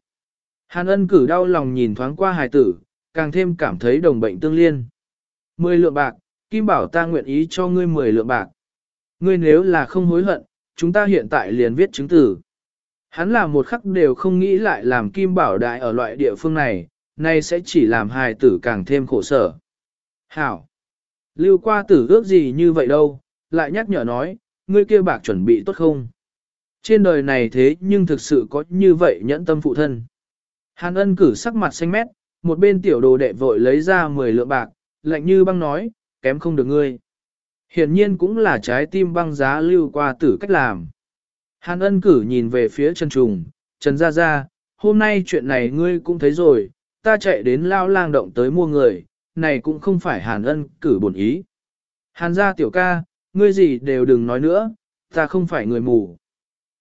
Hàn ân cử đau lòng nhìn thoáng qua hài tử, càng thêm cảm thấy đồng bệnh tương liên. Mười lượng bạc, Kim Bảo ta nguyện ý cho ngươi mười lượng bạc. Ngươi nếu là không hối hận, chúng ta hiện tại liền viết chứng tử. Hắn là một khắc đều không nghĩ lại làm Kim Bảo đại ở loại địa phương này, nay sẽ chỉ làm hài tử càng thêm khổ sở. Hảo! Lưu qua tử ước gì như vậy đâu, lại nhắc nhở nói, ngươi kia bạc chuẩn bị tốt không? Trên đời này thế nhưng thực sự có như vậy nhẫn tâm phụ thân. Hàn ân cử sắc mặt xanh mét, một bên tiểu đồ đệ vội lấy ra 10 lượng bạc, lạnh như băng nói, kém không được ngươi. Hiển nhiên cũng là trái tim băng giá lưu qua tử cách làm. Hàn ân cử nhìn về phía Trần Trùng, Trần Gia Gia, hôm nay chuyện này ngươi cũng thấy rồi, ta chạy đến lao lang động tới mua người, này cũng không phải hàn ân cử bổn ý. Hàn gia tiểu ca, ngươi gì đều đừng nói nữa, ta không phải người mù.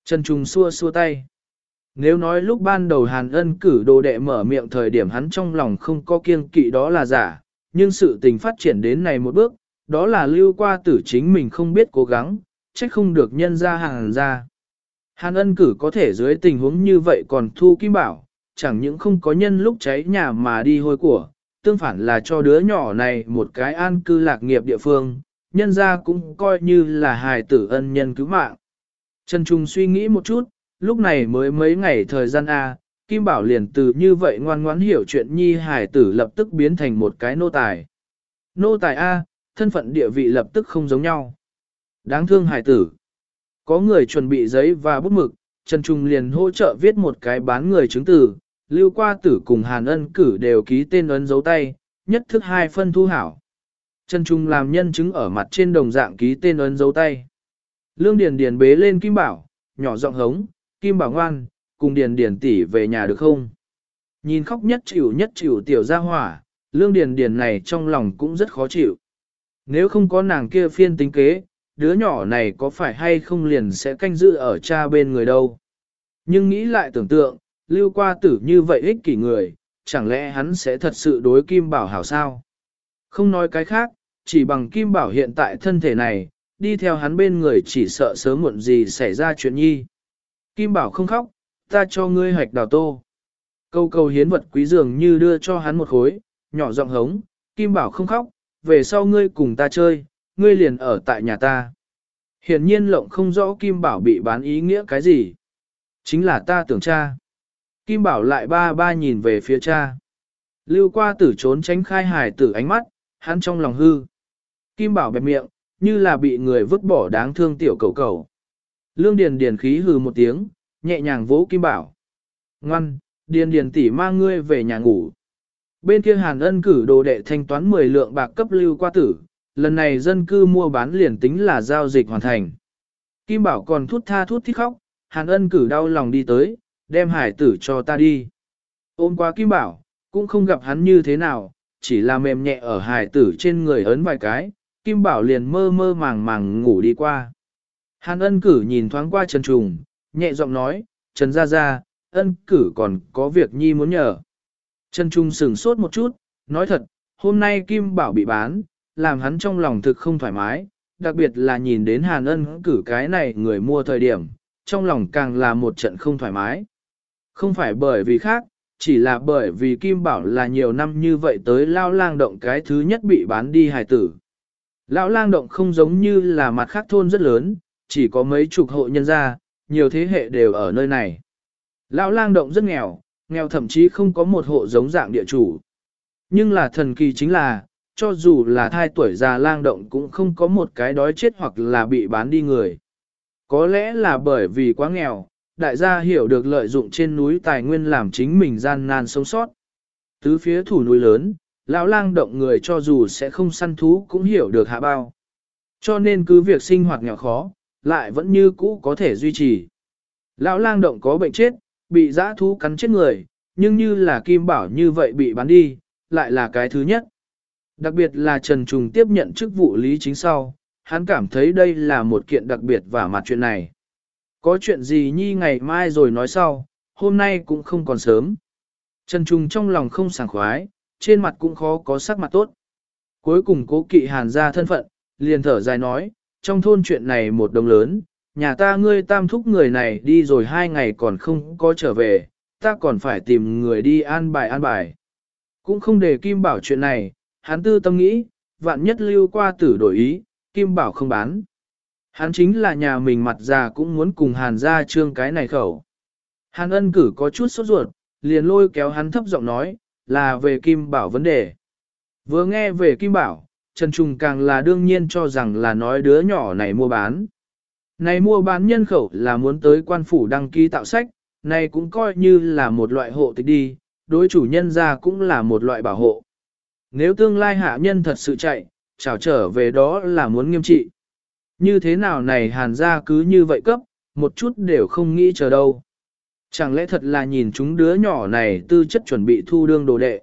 Trần Trung xua xua tay. Nếu nói lúc ban đầu hàn ân cử đồ đệ mở miệng thời điểm hắn trong lòng không có kiêng kỵ đó là giả, nhưng sự tình phát triển đến này một bước, đó là lưu qua tử chính mình không biết cố gắng, trách không được nhân ra hàng ra. Hàn ân cử có thể dưới tình huống như vậy còn thu kim bảo, chẳng những không có nhân lúc cháy nhà mà đi hôi của, tương phản là cho đứa nhỏ này một cái an cư lạc nghiệp địa phương, nhân ra cũng coi như là hài tử ân nhân cứu mạng. Trần Trung suy nghĩ một chút, lúc này mới mấy ngày thời gian A, Kim Bảo liền từ như vậy ngoan ngoãn hiểu chuyện nhi hải tử lập tức biến thành một cái nô tài. Nô tài A, thân phận địa vị lập tức không giống nhau. Đáng thương hải tử. Có người chuẩn bị giấy và bút mực, Trần Trung liền hỗ trợ viết một cái bán người chứng tử lưu qua tử cùng Hàn ân cử đều ký tên ấn dấu tay, nhất thức hai phân thu hảo. Trần Trung làm nhân chứng ở mặt trên đồng dạng ký tên ấn dấu tay. Lương Điền Điền bế lên Kim Bảo, nhỏ giọng hống, Kim Bảo ngoan, cùng Điền Điền tỷ về nhà được không? Nhìn khóc nhất chịu nhất chịu tiểu gia hỏa, Lương Điền Điền này trong lòng cũng rất khó chịu. Nếu không có nàng kia phiên tính kế, đứa nhỏ này có phải hay không liền sẽ canh giữ ở cha bên người đâu. Nhưng nghĩ lại tưởng tượng, lưu qua tử như vậy ích kỷ người, chẳng lẽ hắn sẽ thật sự đối Kim Bảo hảo sao? Không nói cái khác, chỉ bằng Kim Bảo hiện tại thân thể này, đi theo hắn bên người chỉ sợ sớm muộn gì xảy ra chuyện nhi. Kim Bảo không khóc, ta cho ngươi hoạch đào tô. Câu câu hiến vật quý dường như đưa cho hắn một khối, nhỏ giọng hống, Kim Bảo không khóc, về sau ngươi cùng ta chơi, ngươi liền ở tại nhà ta. Hiển nhiên lộng không rõ Kim Bảo bị bán ý nghĩa cái gì. Chính là ta tưởng cha. Kim Bảo lại ba ba nhìn về phía cha. Lưu qua tử trốn tránh khai hài tử ánh mắt, hắn trong lòng hư. Kim Bảo bẹp miệng, như là bị người vứt bỏ đáng thương tiểu cầu cầu. Lương Điền Điền khí hừ một tiếng, nhẹ nhàng vỗ Kim Bảo. Ngoan, Điền Điền tỷ mang ngươi về nhà ngủ. Bên kia Hàn Ân cử đồ đệ thanh toán 10 lượng bạc cấp lưu qua tử, lần này dân cư mua bán liền tính là giao dịch hoàn thành. Kim Bảo còn thút tha thút thít khóc, Hàn Ân cử đau lòng đi tới, đem hải tử cho ta đi. Ôm qua Kim Bảo, cũng không gặp hắn như thế nào, chỉ là mềm nhẹ ở hải tử trên người ấn vài cái, Kim Bảo liền mơ mơ màng màng ngủ đi qua. Hàn ân cử nhìn thoáng qua Trần Trùng, nhẹ giọng nói, Trần Gia Gia, ân cử còn có việc nhi muốn nhờ. Trần Trung sửng sốt một chút, nói thật, hôm nay Kim Bảo bị bán, làm hắn trong lòng thực không thoải mái, đặc biệt là nhìn đến Hàn ân cử cái này người mua thời điểm, trong lòng càng là một trận không thoải mái. Không phải bởi vì khác, chỉ là bởi vì Kim Bảo là nhiều năm như vậy tới lao lang động cái thứ nhất bị bán đi hài tử. Lão lang động không giống như là mặt khác thôn rất lớn, chỉ có mấy chục hộ nhân gia, nhiều thế hệ đều ở nơi này. Lão lang động rất nghèo, nghèo thậm chí không có một hộ giống dạng địa chủ. Nhưng là thần kỳ chính là, cho dù là thai tuổi già lang động cũng không có một cái đói chết hoặc là bị bán đi người. Có lẽ là bởi vì quá nghèo, đại gia hiểu được lợi dụng trên núi tài nguyên làm chính mình gian nan sống sót. Tứ phía thủ núi lớn, lão lang động người cho dù sẽ không săn thú cũng hiểu được hạ bao. Cho nên cứ việc sinh hoạt nghèo khó, lại vẫn như cũ có thể duy trì. Lão lang động có bệnh chết, bị giã thú cắn chết người, nhưng như là kim bảo như vậy bị bán đi, lại là cái thứ nhất. Đặc biệt là Trần Trùng tiếp nhận chức vụ lý chính sau, hắn cảm thấy đây là một kiện đặc biệt và mặt chuyện này. Có chuyện gì nhi ngày mai rồi nói sau, hôm nay cũng không còn sớm. Trần Trung trong lòng không sảng khoái, trên mặt cũng khó có sắc mặt tốt. Cuối cùng cố kỵ hàn ra thân phận, liền thở dài nói, trong thôn chuyện này một đồng lớn, nhà ta ngươi tam thúc người này đi rồi hai ngày còn không có trở về, ta còn phải tìm người đi an bài an bài. Cũng không để Kim Bảo chuyện này, hắn tư tâm nghĩ, vạn nhất lưu qua tử đổi ý, Kim Bảo không bán. Hắn chính là nhà mình mặt già cũng muốn cùng hàn ra trương cái này khẩu. Hàn ân cử có chút sốt ruột, liền lôi kéo hắn thấp giọng nói, là về Kim Bảo vấn đề. Vừa nghe về Kim Bảo, Trần Trung càng là đương nhiên cho rằng là nói đứa nhỏ này mua bán. Này mua bán nhân khẩu là muốn tới quan phủ đăng ký tạo sách, này cũng coi như là một loại hộ tịch đi, đối chủ nhân ra cũng là một loại bảo hộ. Nếu tương lai hạ nhân thật sự chạy, trào trở về đó là muốn nghiêm trị. Như thế nào này hàn ra cứ như vậy cấp, một chút đều không nghĩ chờ đâu. Chẳng lẽ thật là nhìn chúng đứa nhỏ này tư chất chuẩn bị thu đương đồ đệ.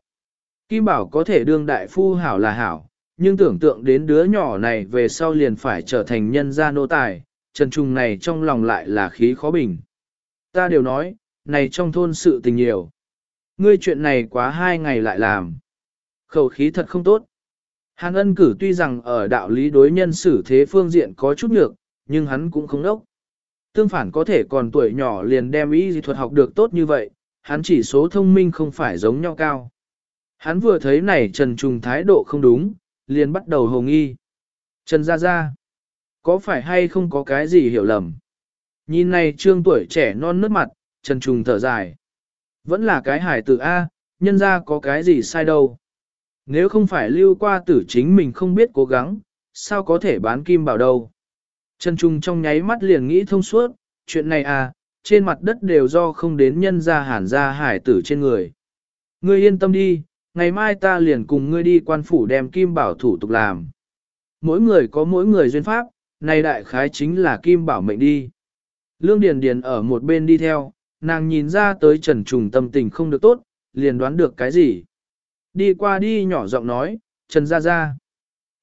Kim Bảo có thể đương đại phu hảo là hảo, nhưng tưởng tượng đến đứa nhỏ này về sau liền phải trở thành nhân gia nô tài, Trần Trung này trong lòng lại là khí khó bình. Ta đều nói, này trong thôn sự tình nhiều. Ngươi chuyện này quá hai ngày lại làm. Khẩu khí thật không tốt. Hàn ân cử tuy rằng ở đạo lý đối nhân xử thế phương diện có chút nhược, nhưng hắn cũng không đốc. Tương phản có thể còn tuổi nhỏ liền đem ý gì thuật học được tốt như vậy, hắn chỉ số thông minh không phải giống nhau cao. Hắn vừa thấy này Trần Trùng thái độ không đúng, liền bắt đầu hồ nghi. Trần Gia Gia, có phải hay không có cái gì hiểu lầm? Nhìn này trương tuổi trẻ non nớt mặt, Trần Trùng thở dài. Vẫn là cái hải tử A, nhân ra có cái gì sai đâu. Nếu không phải lưu qua tử chính mình không biết cố gắng, sao có thể bán kim bảo đâu. Trần Trung trong nháy mắt liền nghĩ thông suốt, chuyện này à, trên mặt đất đều do không đến nhân ra hàn ra hải tử trên người. Ngươi yên tâm đi, ngày mai ta liền cùng ngươi đi quan phủ đem kim bảo thủ tục làm. Mỗi người có mỗi người duyên pháp, này đại khái chính là kim bảo mệnh đi. Lương Điền Điền ở một bên đi theo, nàng nhìn ra tới Trần Trùng tâm tình không được tốt, liền đoán được cái gì. Đi qua đi nhỏ giọng nói, Trần Gia Gia.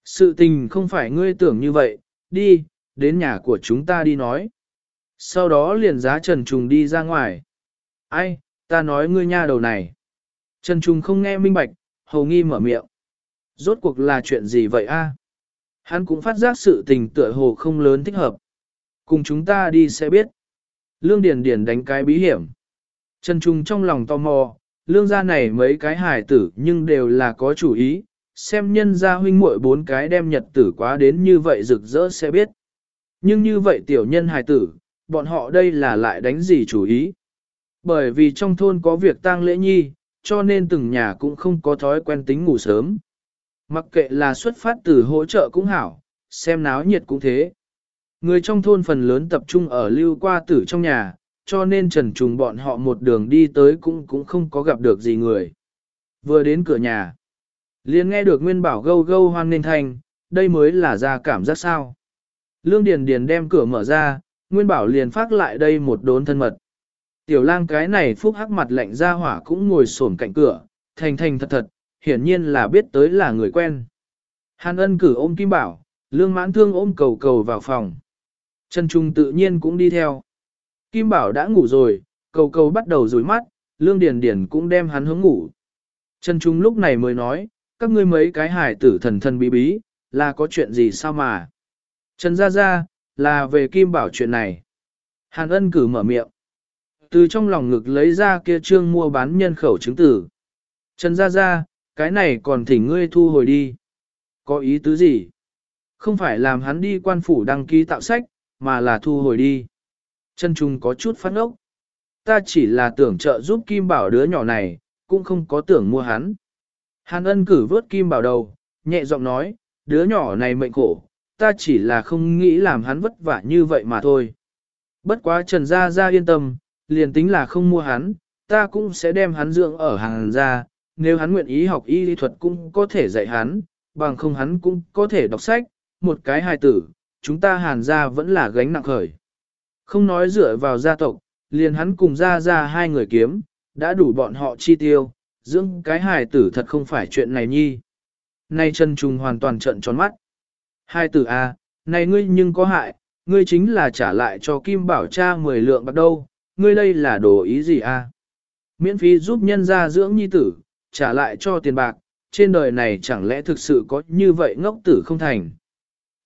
Sự tình không phải ngươi tưởng như vậy, đi, đến nhà của chúng ta đi nói. Sau đó liền giá Trần Trùng đi ra ngoài. Ai, ta nói ngươi nha đầu này. Trần Trung không nghe minh bạch, hầu nghi mở miệng. Rốt cuộc là chuyện gì vậy a? Hắn cũng phát giác sự tình tựa hồ không lớn thích hợp. Cùng chúng ta đi sẽ biết. Lương Điền Điền đánh cái bí hiểm. Trần Trung trong lòng tò mò, lương gia này mấy cái hài tử nhưng đều là có chủ ý, xem nhân gia huynh muội bốn cái đem nhật tử quá đến như vậy rực rỡ sẽ biết. Nhưng như vậy tiểu nhân hài tử, bọn họ đây là lại đánh gì chủ ý. Bởi vì trong thôn có việc tang lễ nhi, cho nên từng nhà cũng không có thói quen tính ngủ sớm. Mặc kệ là xuất phát từ hỗ trợ cũng hảo, xem náo nhiệt cũng thế. Người trong thôn phần lớn tập trung ở lưu qua tử trong nhà, cho nên trần trùng bọn họ một đường đi tới cũng cũng không có gặp được gì người. Vừa đến cửa nhà, liền nghe được Nguyên Bảo gâu gâu hoan nên thanh, đây mới là ra cảm giác sao. Lương Điền Điền đem cửa mở ra, Nguyên Bảo liền phát lại đây một đốn thân mật. Tiểu lang cái này phúc hắc mặt lạnh ra hỏa cũng ngồi xổm cạnh cửa, thành thành thật thật, hiển nhiên là biết tới là người quen. Hàn ân cử ôm Kim Bảo, lương mãn thương ôm cầu cầu vào phòng. Trần Trung tự nhiên cũng đi theo. Kim Bảo đã ngủ rồi, cầu cầu bắt đầu rủi mắt, lương điền điền cũng đem hắn hướng ngủ. Trần Trung lúc này mới nói, các ngươi mấy cái hải tử thần thần bí bí, là có chuyện gì sao mà. Trần Gia Gia, là về Kim Bảo chuyện này. Hàn ân cử mở miệng. Từ trong lòng ngực lấy ra kia trương mua bán nhân khẩu chứng tử. Trần Gia Gia, cái này còn thỉnh ngươi thu hồi đi. Có ý tứ gì? Không phải làm hắn đi quan phủ đăng ký tạo sách, mà là thu hồi đi. Trần Trung có chút phát ốc. Ta chỉ là tưởng trợ giúp Kim Bảo đứa nhỏ này, cũng không có tưởng mua hắn. Hàn ân cử vớt Kim Bảo đầu, nhẹ giọng nói, đứa nhỏ này mệnh khổ, ta chỉ là không nghĩ làm hắn vất vả như vậy mà thôi. Bất quá Trần Gia Gia yên tâm, liền tính là không mua hắn, ta cũng sẽ đem hắn dưỡng ở hàng gia, nếu hắn nguyện ý học y lý thuật cũng có thể dạy hắn, bằng không hắn cũng có thể đọc sách, một cái hài tử, chúng ta hàn gia vẫn là gánh nặng khởi. Không nói dựa vào gia tộc, liền hắn cùng ra ra hai người kiếm, đã đủ bọn họ chi tiêu, dưỡng cái hài tử thật không phải chuyện này nhi. Nay chân trùng hoàn toàn trận tròn mắt. Hai tử a, à, này ngươi nhưng có hại, ngươi chính là trả lại cho Kim Bảo cha 10 lượng bạc đâu, ngươi đây là đồ ý gì a? À? Miễn phí giúp nhân gia dưỡng nhi tử, trả lại cho tiền bạc, trên đời này chẳng lẽ thực sự có như vậy ngốc tử không thành.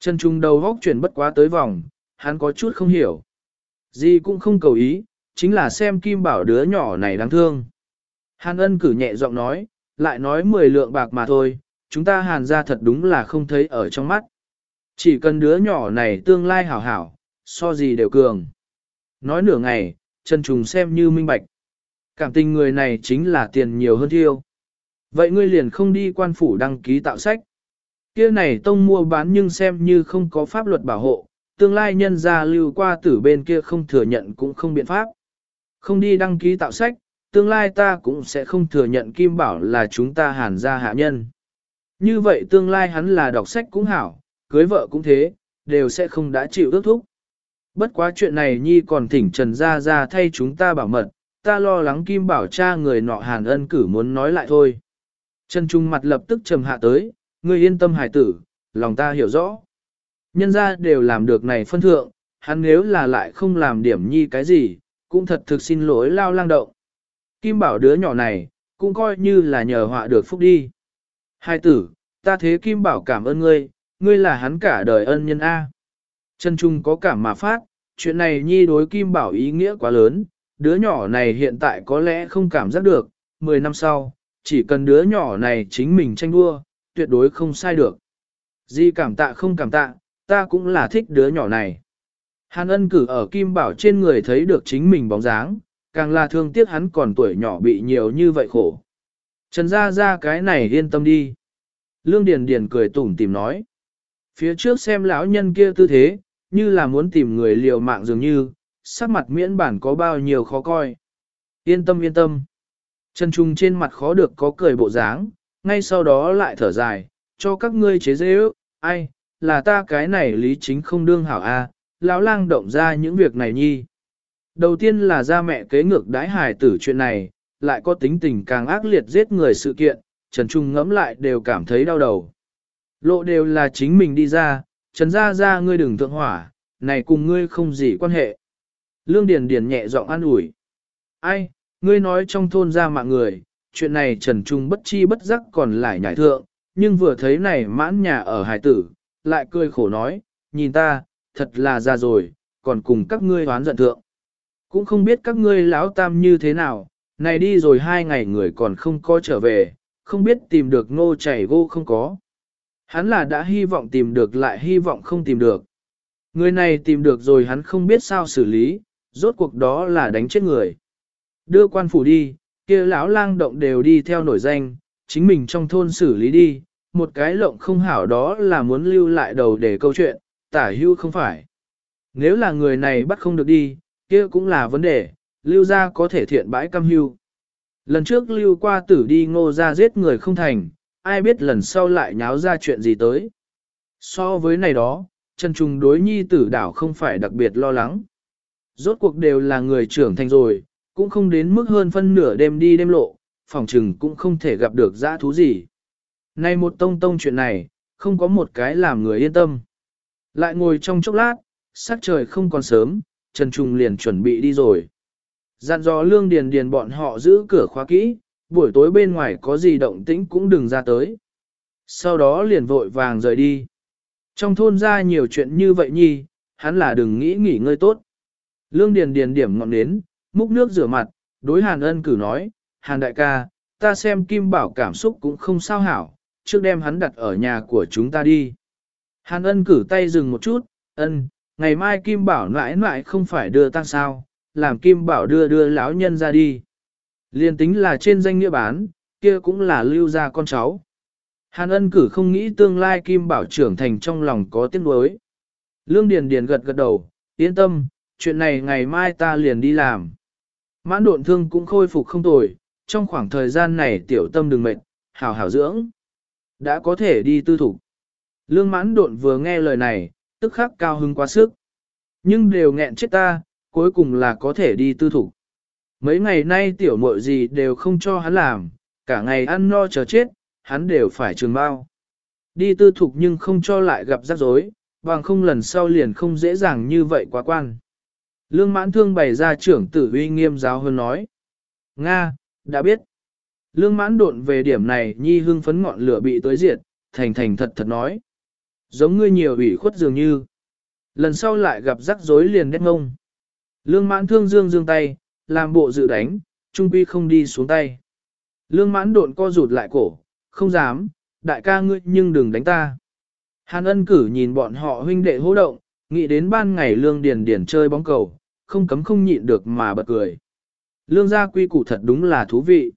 Trần Trung đầu góc chuyển bất quá tới vòng, hắn có chút không hiểu. Gì cũng không cầu ý, chính là xem Kim Bảo đứa nhỏ này đáng thương. Hàn ân cử nhẹ giọng nói, lại nói 10 lượng bạc mà thôi, chúng ta hàn ra thật đúng là không thấy ở trong mắt. Chỉ cần đứa nhỏ này tương lai hảo hảo, so gì đều cường. Nói nửa ngày, Trần Trùng xem như minh bạch. Cảm tình người này chính là tiền nhiều hơn thiêu. Vậy ngươi liền không đi quan phủ đăng ký tạo sách. Kia này tông mua bán nhưng xem như không có pháp luật bảo hộ, tương lai nhân gia lưu qua tử bên kia không thừa nhận cũng không biện pháp. Không đi đăng ký tạo sách, tương lai ta cũng sẽ không thừa nhận Kim Bảo là chúng ta hàn gia hạ nhân. Như vậy tương lai hắn là đọc sách cũng hảo, cưới vợ cũng thế, đều sẽ không đã chịu ước thúc. Bất quá chuyện này Nhi còn thỉnh Trần Gia Gia thay chúng ta bảo mật, ta lo lắng Kim Bảo cha người nọ hàn ân cử muốn nói lại thôi. Trần Trung mặt lập tức trầm hạ tới, ngươi yên tâm hải tử, lòng ta hiểu rõ. Nhân ra đều làm được này phân thượng, hắn nếu là lại không làm điểm nhi cái gì, cũng thật thực xin lỗi lao lang động. Kim bảo đứa nhỏ này, cũng coi như là nhờ họa được phúc đi. Hai tử, ta thế Kim bảo cảm ơn ngươi, ngươi là hắn cả đời ân nhân A. chân Trung có cảm mà phát, chuyện này nhi đối Kim bảo ý nghĩa quá lớn, đứa nhỏ này hiện tại có lẽ không cảm giác được, 10 năm sau, chỉ cần đứa nhỏ này chính mình tranh đua, tuyệt đối không sai được. Di cảm tạ không cảm tạ, ta cũng là thích đứa nhỏ này. Hàn ân cử ở Kim Bảo trên người thấy được chính mình bóng dáng, càng là thương tiếc hắn còn tuổi nhỏ bị nhiều như vậy khổ. Trần ra ra cái này yên tâm đi. Lương Điền Điền cười tủm tìm nói. Phía trước xem lão nhân kia tư thế, như là muốn tìm người liều mạng dường như, sắc mặt miễn bản có bao nhiêu khó coi. Yên tâm yên tâm. Trần Trung trên mặt khó được có cười bộ dáng, ngay sau đó lại thở dài, cho các ngươi chế dễ ước, ai, là ta cái này lý chính không đương hảo a, lão lang động ra những việc này nhi. Đầu tiên là ra mẹ kế ngược đái hài tử chuyện này, lại có tính tình càng ác liệt giết người sự kiện, Trần Trung ngẫm lại đều cảm thấy đau đầu. Lộ đều là chính mình đi ra, Trần gia gia, ngươi đừng thượng hỏa, này cùng ngươi không gì quan hệ. Lương Điền Điền nhẹ giọng an ủi. Ai, ngươi nói trong thôn ra mạng người, chuyện này Trần Trung bất chi bất giác còn lại nhảy thượng, nhưng vừa thấy này mãn nhà ở hải tử, lại cười khổ nói, nhìn ta, thật là già rồi, còn cùng các ngươi hoán giận thượng. Cũng không biết các ngươi lão tam như thế nào, này đi rồi hai ngày người còn không có trở về, không biết tìm được ngô chảy gô không có. Hắn là đã hy vọng tìm được lại hy vọng không tìm được. Người này tìm được rồi hắn không biết sao xử lý, rốt cuộc đó là đánh chết người. Đưa quan phủ đi, kia lão lang động đều đi theo nổi danh, chính mình trong thôn xử lý đi, một cái lộng không hảo đó là muốn lưu lại đầu để câu chuyện, tả hưu không phải. Nếu là người này bắt không được đi, kia cũng là vấn đề, lưu ra có thể thiện bãi cam hưu. Lần trước lưu qua tử đi ngô ra giết người không thành, ai biết lần sau lại nháo ra chuyện gì tới. So với này đó, trần trung đối nhi tử đảo không phải đặc biệt lo lắng. Rốt cuộc đều là người trưởng thành rồi, cũng không đến mức hơn phân nửa đêm đi đêm lộ, phòng trừng cũng không thể gặp được dã thú gì. Nay một tông tông chuyện này, không có một cái làm người yên tâm. Lại ngồi trong chốc lát, sắc trời không còn sớm, Trần Trung liền chuẩn bị đi rồi. Dặn dò lương điền điền bọn họ giữ cửa khóa kỹ, buổi tối bên ngoài có gì động tĩnh cũng đừng ra tới. Sau đó liền vội vàng rời đi. Trong thôn ra nhiều chuyện như vậy nhi, hắn là đừng nghĩ nghỉ ngơi tốt. Lương điền điền điểm ngọn nến, múc nước rửa mặt, đối hàn ân cử nói, hàn đại ca, ta xem kim bảo cảm xúc cũng không sao hảo, trước đem hắn đặt ở nhà của chúng ta đi. Hàn ân cử tay dừng một chút, ân, ngày mai kim bảo nãi nãi không phải đưa tăng sao, làm kim bảo đưa đưa lão nhân ra đi. Liên tính là trên danh nghĩa bán, kia cũng là lưu ra con cháu. Hàn ân cử không nghĩ tương lai kim bảo trưởng thành trong lòng có tiếc nuối. Lương Điền Điền gật gật đầu, yên tâm, chuyện này ngày mai ta liền đi làm. Mãn độn thương cũng khôi phục không tồi, trong khoảng thời gian này tiểu tâm đừng mệt, hảo hảo dưỡng. Đã có thể đi tư thủ. Lương mãn độn vừa nghe lời này, tức khắc cao hứng quá sức. Nhưng đều nghẹn chết ta, cuối cùng là có thể đi tư thủ. Mấy ngày nay tiểu muội gì đều không cho hắn làm, cả ngày ăn no chờ chết, hắn đều phải trường bao. Đi tư thục nhưng không cho lại gặp rắc rối, bằng không lần sau liền không dễ dàng như vậy quá quan. Lương mãn thương bày ra trưởng tử uy nghiêm giáo hơn nói. Nga, đã biết. Lương mãn độn về điểm này nhi hưng phấn ngọn lửa bị tối diệt, thành thành thật thật nói. Giống ngươi nhiều ủy khuất dường như. Lần sau lại gặp rắc rối liền đét ngông. Lương mãn thương dương dương tay, làm bộ dự đánh, trung quy không đi xuống tay. Lương mãn độn co rụt lại cổ, không dám, đại ca ngươi nhưng đừng đánh ta. Hàn ân cử nhìn bọn họ huynh đệ hô động, nghĩ đến ban ngày lương điền điền chơi bóng cầu, không cấm không nhịn được mà bật cười. Lương gia quy củ thật đúng là thú vị.